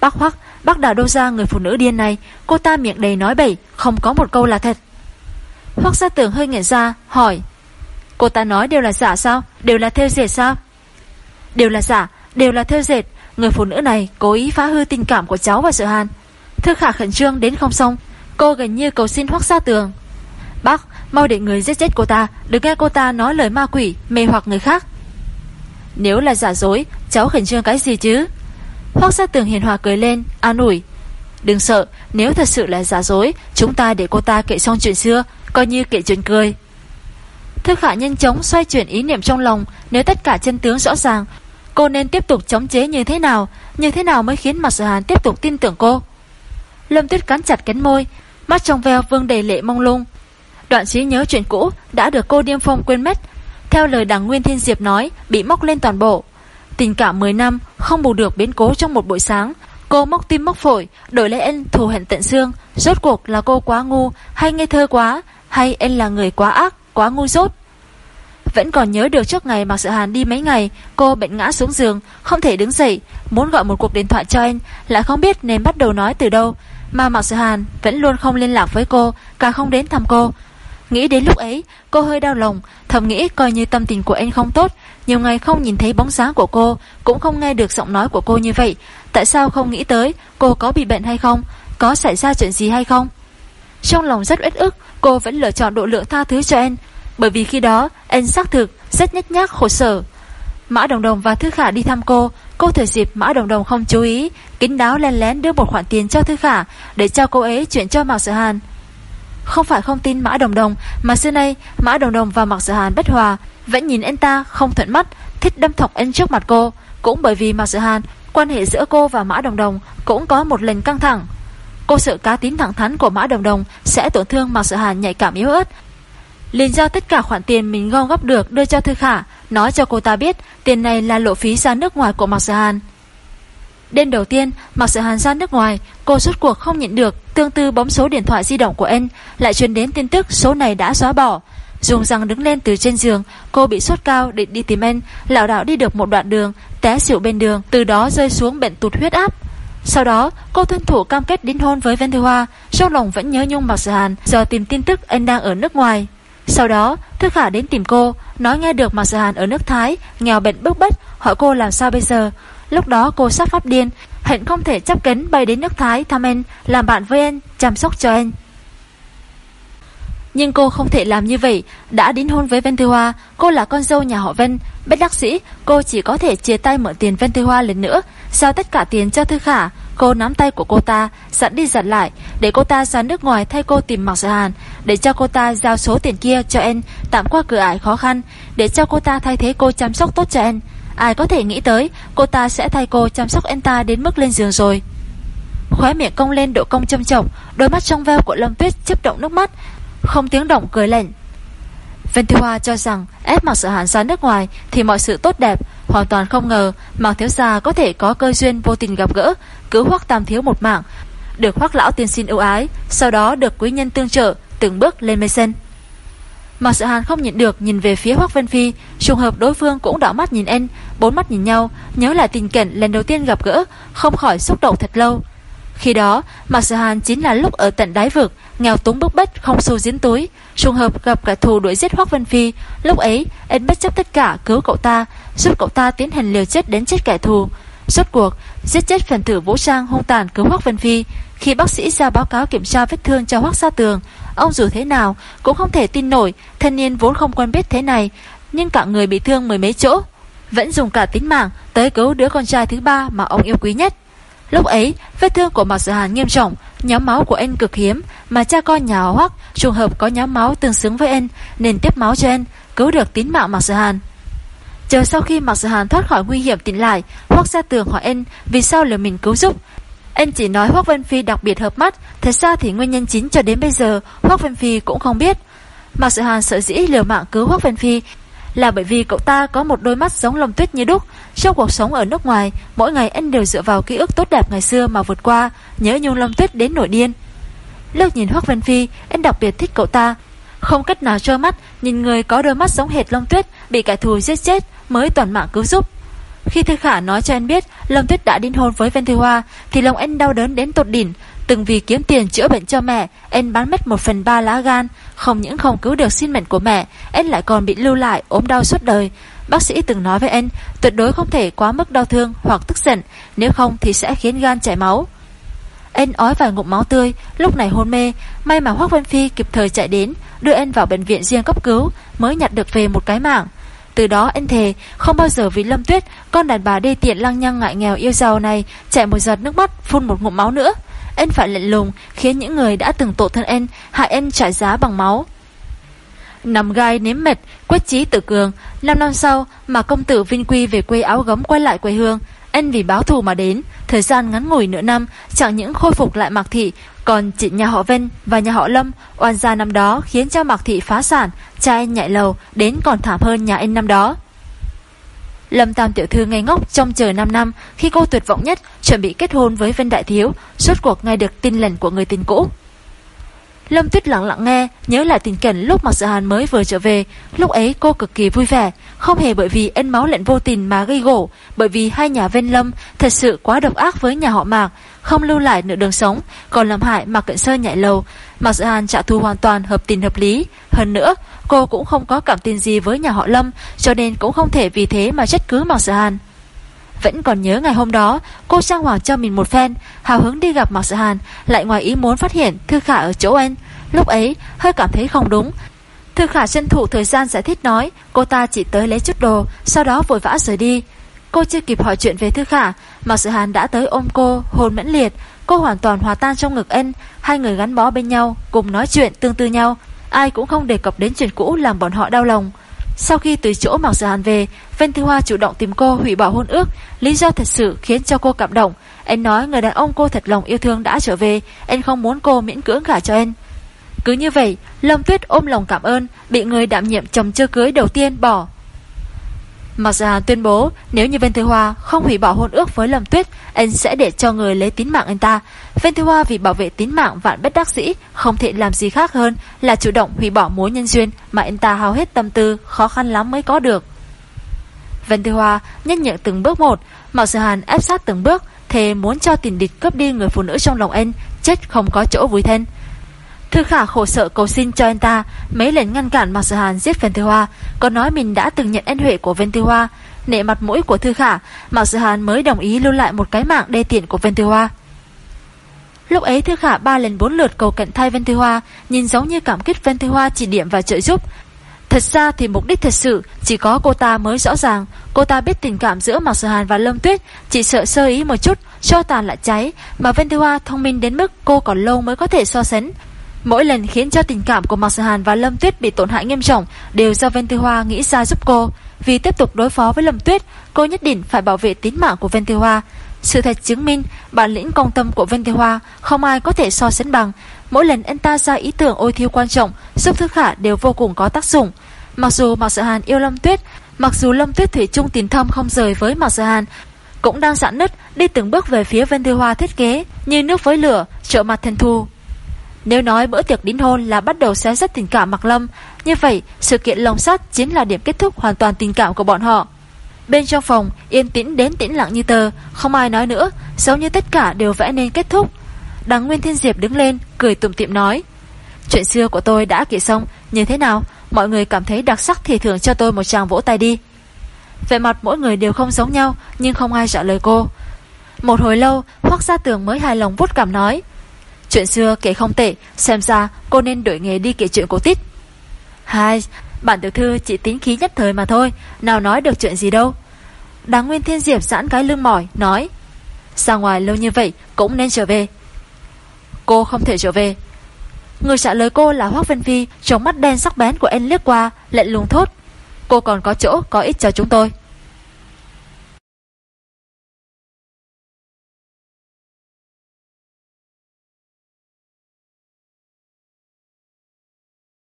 Bác hoác, bác đào đâu ra người phụ nữ điên này Cô ta miệng đầy nói bậy Không có một câu là thật Hoác gia tường hơi nghẹn ra, hỏi Cô ta nói đều là giả sao? Đều là theo dệt sao? Đều là giả, đều là theo dệt. Người phụ nữ này cố ý phá hư tình cảm của cháu và sự hàn. Thư khả khẩn trương đến không xong Cô gần như cầu xin hoác gia tường. Bác, mau để người giết chết cô ta Đừng nghe cô ta nói lời ma quỷ Mê hoặc người khác. Nếu là giả dối Cháu khẩn trương cái gì chứ? Hoác gia tường hiền hòa cười lên An ủi Đừng sợ Nếu thật sự là giả dối Chúng ta để cô ta kể xong chuyện xưa Coi như kể chuyện cười Thư khả nhanh chóng xoay chuyển ý niệm trong lòng Nếu tất cả chân tướng rõ ràng Cô nên tiếp tục chống chế như thế nào Như thế nào mới khiến mặt Sở Hàn tiếp tục tin tưởng cô Lâm Tuyết cắn chặt cánh môi, mắt trong veo vương đầy lệ mong lung. Đoạn trí nhớ chuyện cũ đã được cô Điêm Phong quên mất. Theo lời đảng Nguyên Thiên Diệp nói, bị móc lên toàn bộ. Tình cảm 10 năm không bù được biến cố trong một buổi sáng. Cô móc tim móc phổi, đổi lấy anh thù hận tận xương. Rốt cuộc là cô quá ngu, hay ngây thơ quá, hay em là người quá ác, quá ngu dốt. Vẫn còn nhớ được trước ngày Mạc Sự Hàn đi mấy ngày, cô bệnh ngã xuống giường, không thể đứng dậy, muốn gọi một cuộc điện thoại cho anh, lại không biết nên bắt đầu nói từ đâu. Mà Mạc Sự Hàn vẫn luôn không liên lạc với cô, cả không đến thăm cô. Nghĩ đến lúc ấy, cô hơi đau lòng, thầm nghĩ coi như tâm tình của anh không tốt, nhiều ngày không nhìn thấy bóng dáng của cô, cũng không nghe được giọng nói của cô như vậy. Tại sao không nghĩ tới cô có bị bệnh hay không, có xảy ra chuyện gì hay không? Trong lòng rất uất ức, cô vẫn lựa chọn độ lượng tha thứ cho anh, bởi vì khi đó anh xác thực rất nhếch nhác khổ sở. Mã Đồng Đồng và Thư Khả đi thăm cô, cô thời dịp Mã Đồng Đồng không chú ý, kín đáo len lén đưa một khoản tiền cho Thư Khả để cho cô ấy chuyển cho Mạc Sở Hàn. Không phải không tin Mã Đồng Đồng, mà xưa nay Mã Đồng Đồng và Mạc Sở Hàn bất hòa, vẫn nhìn anh ta không thuận mắt, thích đâm thọc anh trước mặt cô, cũng bởi vì Mạc Sở Hàn, quan hệ giữa cô và Mã Đồng Đồng cũng có một lần căng thẳng. Cô sợ cá tín thẳng thắn của Mã Đồng Đồng sẽ tổn thương Mạc Sự Hàn nhạy cảm yếu ớt, liền giao tất cả khoản tiền mình gom góp được đưa cho Thư Khả, nói cho cô ta biết tiền này là lộ phí ra nước ngoài của Mạc Sự Hàn. Đêm đầu tiên, Mạc Sự Hàn ra nước ngoài, cô suốt cuộc không nhịn được, tương tư bấm số điện thoại di động của anh, lại truyền đến tin tức số này đã xóa bỏ. Dùng răng đứng lên từ trên giường, cô bị sốt cao định đi tìm anh, lảo đảo đi được một đoạn đường, té xỉu bên đường, từ đó rơi xuống bệnh tụt huyết áp. Sau đó, cô tuân thủ cam kết đính hôn với Ven Thư Hoa, trong lòng vẫn nhớ nhung Mạc Sở Hàn, giờ tìm tin tức anh đang ở nước ngoài. Sau đó, Thư Khả đến tìm cô, nói nghe được Mạc Sở Hàn ở nước Thái, nghèo bệnh bức bách, hỏi cô làm sao bây giờ. Lúc đó cô sắp phát điên, hận không thể chấp cánh bay đến nước Thái thăm anh, làm bạn với anh, chăm sóc cho anh. Nhưng cô không thể làm như vậy, đã đính hôn với Vân Thư Hoa, cô là con dâu nhà họ Vân, bất đắc sĩ, cô chỉ có thể chia tay mượn tiền Vân Thư Hoa lần nữa, giao tất cả tiền cho Thư Khả. Cô nắm tay của cô ta, dặn đi dặn lại, để cô ta ra nước ngoài thay cô tìm Mạc Sở Hàn, để cho cô ta giao số tiền kia cho em, tạm qua cửa ải khó khăn, để cho cô ta thay thế cô chăm sóc tốt cho em. Ai có thể nghĩ tới, cô ta sẽ thay cô chăm sóc em ta đến mức lên giường rồi. Khóe miệng cong lên độ cong châm trọng, đôi mắt trong veo của Lâm Tuyết chấp động nước mắt, không tiếng động cười lệnh. Vân Thư Hoa cho rằng ép Mạc Sở Hàn ra nước ngoài thì mọi sự tốt đẹp, hoàn toàn không ngờ Mạc Thiếu Gia có thể có cơ duyên vô tình gặp gỡ, cứu Hoắc Tam Thiếu một mạng, được Hoắc Lão tiên xin ưu ái, sau đó được quý nhân tương trợ, từng bước lên mây sen. Mạc Sở Hàn không nhịn được nhìn về phía Hoắc Vân Phi, trùng hợp đối phương cũng đảo mắt nhìn anh, bốn mắt nhìn nhau, nhớ lại tình cảnh lần đầu tiên gặp gỡ, không khỏi xúc động thật lâu. Khi đó, Mạc Sở Hàn chính là lúc ở tận đáy vực, nghèo túng bức bách không xu diễn túi, trùng hợp gặp kẻ thù đuổi giết Hoắc Vân Phi, lúc ấy anh bất chấp tất cả cứu cậu ta, giúp cậu ta tiến hành liều chết đến chết kẻ thù. Rốt cuộc, giết chết phần tử vũ trang hung tàn cứu Hoắc Vân Phi. Khi bác sĩ ra báo cáo kiểm tra vết thương cho Hoắc Sa Tường, ông dù thế nào cũng không thể tin nổi, thanh niên vốn không quen biết thế này, nhưng cả người bị thương mười mấy chỗ, vẫn dùng cả tính mạng tới cứu đứa con trai thứ ba mà ông yêu quý nhất. Lúc ấy, vết thương của Mạc Sở Hàn nghiêm trọng, nhóm máu của anh cực hiếm, mà cha con nhà Hoắc trùng hợp có nhóm máu tương xứng với anh, nên tiếp máu cho anh, cứu được tính mạng Mạc Sở Hàn. Chờ sau khi Mạc Sở Hàn thoát khỏi nguy hiểm tỉnh lại, Hoắc ra Tường hỏi anh vì sao lừa mình cứu giúp. Anh chỉ nói Hoắc Vân Phi đặc biệt hợp mắt, thật ra thì nguyên nhân chính cho đến bây giờ Hoắc Vân Phi cũng không biết. Mạc Sở Hàn sợ dĩ liều mạng cứu Hoắc Vân Phi là bởi vì cậu ta có một đôi mắt giống lông tuyết như đúc. Trong cuộc sống ở nước ngoài, mỗi ngày anh đều dựa vào ký ức tốt đẹp ngày xưa mà vượt qua, nhớ nhung lông tuyết đến nổi điên. Lúc nhìn Hoắc Vân Phi, anh đặc biệt thích cậu ta. Không cách nào trơ mắt, nhìn người có đôi mắt giống hệt lông tuyết, bị kẻ thù giết chết, mới toàn mạng cứu giúp. Khi Thư Khả nói cho anh biết Lâm Tuyết đã đính hôn với văn Thư Hoa thì lòng anh đau đớn đến tột đỉnh. Từng vì kiếm tiền chữa bệnh cho mẹ, anh bán mất một phần ba lá gan, không những không cứu được sinh mệnh của mẹ, anh lại còn bị lưu lại ốm đau suốt đời. Bác sĩ từng nói với anh, tuyệt đối không thể quá mức đau thương hoặc tức giận, nếu không thì sẽ khiến gan chảy máu. Anh ói vài ngụm máu tươi, lúc này hôn mê, may mà Hoắc Vân Phi kịp thời chạy đến, đưa anh vào bệnh viện riêng cấp cứu, mới nhặt được về một cái mạng. Từ đó anh thề không bao giờ vì Lâm Tuyết, con đàn bà đê tiện lăng nhăng ngại nghèo yêu giàu này, chạy một giọt nước mắt, phun một ngụm máu nữa. Anh phải lệnh lùng, khiến những người đã từng tội thân anh, hại anh trả giá bằng máu. Nằm gai nếm mệt, quyết chí tự cường. Năm năm sau, mà công tử Vinh Quy về quê áo gấm quay lại quê hương. Anh vì báo thù mà đến, thời gian ngắn ngủi nửa năm, chẳng những khôi phục lại Mạc Thị, còn chị nhà họ Vân và nhà họ Lâm oan gia năm đó khiến cho Mạc Thị phá sản, cha anh nhảy lầu, đến còn thảm hơn nhà anh năm đó. Lâm Tam tiểu thư ngây ngốc trong chờ 5 năm khi cô tuyệt vọng nhất chuẩn bị kết hôn với Vân Đại Thiếu, suốt cuộc nghe được tin lành của người tình cũ. Lâm Tuyết lặng lặng nghe, nhớ lại tình cảnh lúc Mạc Sở Hàn mới vừa trở về, lúc ấy cô cực kỳ vui vẻ, không hề bởi vì ân máu lệnh vô tình mà gây gổ, bởi vì hai nhà ven Lâm thật sự quá độc ác với nhà họ Mạc, không lưu lại nửa đường sống, còn làm hại Mạc Cận Sơn nhảy lầu. Mạc Sở Hàn trả thù hoàn toàn hợp tình hợp lý, hơn nữa, cô cũng không có cảm tình gì với nhà họ Lâm, cho nên cũng không thể vì thế mà trách cứ Mạc Sở Hàn. Vẫn còn nhớ ngày hôm đó, cô trang hoàng cho mình một phen, hào hứng đi gặp Mạc sự Hàn, lại ngoài ý muốn phát hiện Thư Khả ở chỗ anh. Lúc ấy, hơi cảm thấy không đúng. Thư Khả tranh thủ thời gian giải thích nói, cô ta chỉ tới lấy chút đồ, sau đó vội vã rời đi. Cô chưa kịp hỏi chuyện về Thư Khả, Mạc sự Hàn đã tới ôm cô, hồn mẫn liệt. Cô hoàn toàn hòa tan trong ngực anh, hai người gắn bó bên nhau, cùng nói chuyện tương tư nhau. Ai cũng không đề cập đến chuyện cũ làm bọn họ đau lòng. Sau khi từ chỗ Mạc Sở Hàn về, Vân Thư Hoa chủ động tìm cô hủy bỏ hôn ước, lý do thật sự khiến cho cô cảm động. Anh nói người đàn ông cô thật lòng yêu thương đã trở về, anh không muốn cô miễn cưỡng gả cho anh. Cứ như vậy, Lâm Tuyết ôm lòng cảm ơn, bị người đảm nhiệm chồng chưa cưới đầu tiên bỏ. Mạc Sở Hàn tuyên bố nếu như Vân Thư Hoa không hủy bỏ hôn ước với Lâm Tuyết, anh sẽ để cho người lấy tín mạng anh ta. Vân Thư Hoa vì bảo vệ tín mạng vạn bất đắc dĩ, không thể làm gì khác hơn là chủ động hủy bỏ mối nhân duyên mà anh ta hao hết tâm tư, khó khăn lắm mới có được. Vân Thư Hoa nhân nhận từng bước một, Mạc Sở Hàn ép sát từng bước, thề muốn cho tình địch cướp đi người phụ nữ trong lòng anh, chết không có chỗ vui thân. Thư Khả khổ sợ cầu xin cho anh ta, mấy lần ngăn cản Mạc Sở Hàn giết Vân Thư Hoa, còn nói mình đã từng nhận ân huệ của Vân Thư Hoa. Nệ mặt mũi của Thư Khả, Mạc Sở Hàn mới đồng ý lưu lại một cái mạng đê tiện của Vân Thư Hoa. Lúc ấy Thư Khả ba lần bốn lượt cầu cận thay Vân Thư Hoa, nhìn giống như cảm kích Vân Thư Hoa chỉ điểm và trợ giúp. Thật ra thì mục đích thật sự chỉ có cô ta mới rõ ràng. Cô ta biết tình cảm giữa Mạc Sở Hàn và Lâm Tuyết, chỉ sợ sơ ý một chút, cho tàn lại cháy, mà Vân Thư Hoa thông minh đến mức cô còn lâu mới có thể so sánh. Mỗi lần khiến cho tình cảm của Mạc Sở Hàn và Lâm Tuyết bị tổn hại nghiêm trọng đều do Vân Tư Hoa nghĩ ra giúp cô. Vì tiếp tục đối phó với Lâm Tuyết, cô nhất định phải bảo vệ tín mạng của Vân Tư Hoa. Sự thật chứng minh bản lĩnh công tâm của Vân Tư Hoa không ai có thể so sánh bằng. Mỗi lần anh ta ra ý tưởng ôi thiêu quan trọng, giúp thức Khả đều vô cùng có tác dụng. Mặc dù Mạc Sở Hàn yêu Lâm Tuyết, mặc dù Lâm Tuyết thủy chung tình thâm không rời với Mạc Sở Hàn, cũng đang giãn nứt đi từng bước về phía Vân Tư Hoa thiết kế như nước với lửa, trợ mặt thần thù. Nếu nói bữa tiệc đính hôn là bắt đầu xé rất tình cảm Mạc Lâm, như vậy sự kiện lồng sắt chính là điểm kết thúc hoàn toàn tình cảm của bọn họ. Bên trong phòng, yên tĩnh đến tĩnh lặng như tờ, không ai nói nữa, giống như tất cả đều vẽ nên kết thúc. Đằng Nguyên Thiên Diệp đứng lên, cười tùm tiệm nói. Chuyện xưa của tôi đã kể xong, như thế nào? Mọi người cảm thấy đặc sắc thì thưởng cho tôi một tràng vỗ tay đi. Về mặt mỗi người đều không giống nhau, nhưng không ai trả lời cô. Một hồi lâu, Hoác Gia Tường mới hài lòng vút cảm nói. Chuyện xưa kể không tệ, xem ra cô nên đổi nghề đi kể chuyện cổ tích. Hai, bản tiểu thư chỉ tính khí nhất thời mà thôi, nào nói được chuyện gì đâu. Đáng Nguyên Thiên Diệp giãn cái lưng mỏi, nói. Ra ngoài lâu như vậy cũng nên trở về. Cô không thể trở về. Người trả lời cô là Hoác Vân Phi, trong mắt đen sắc bén của anh liếc qua, lệnh lùng thốt. Cô còn có chỗ, có ích cho chúng tôi.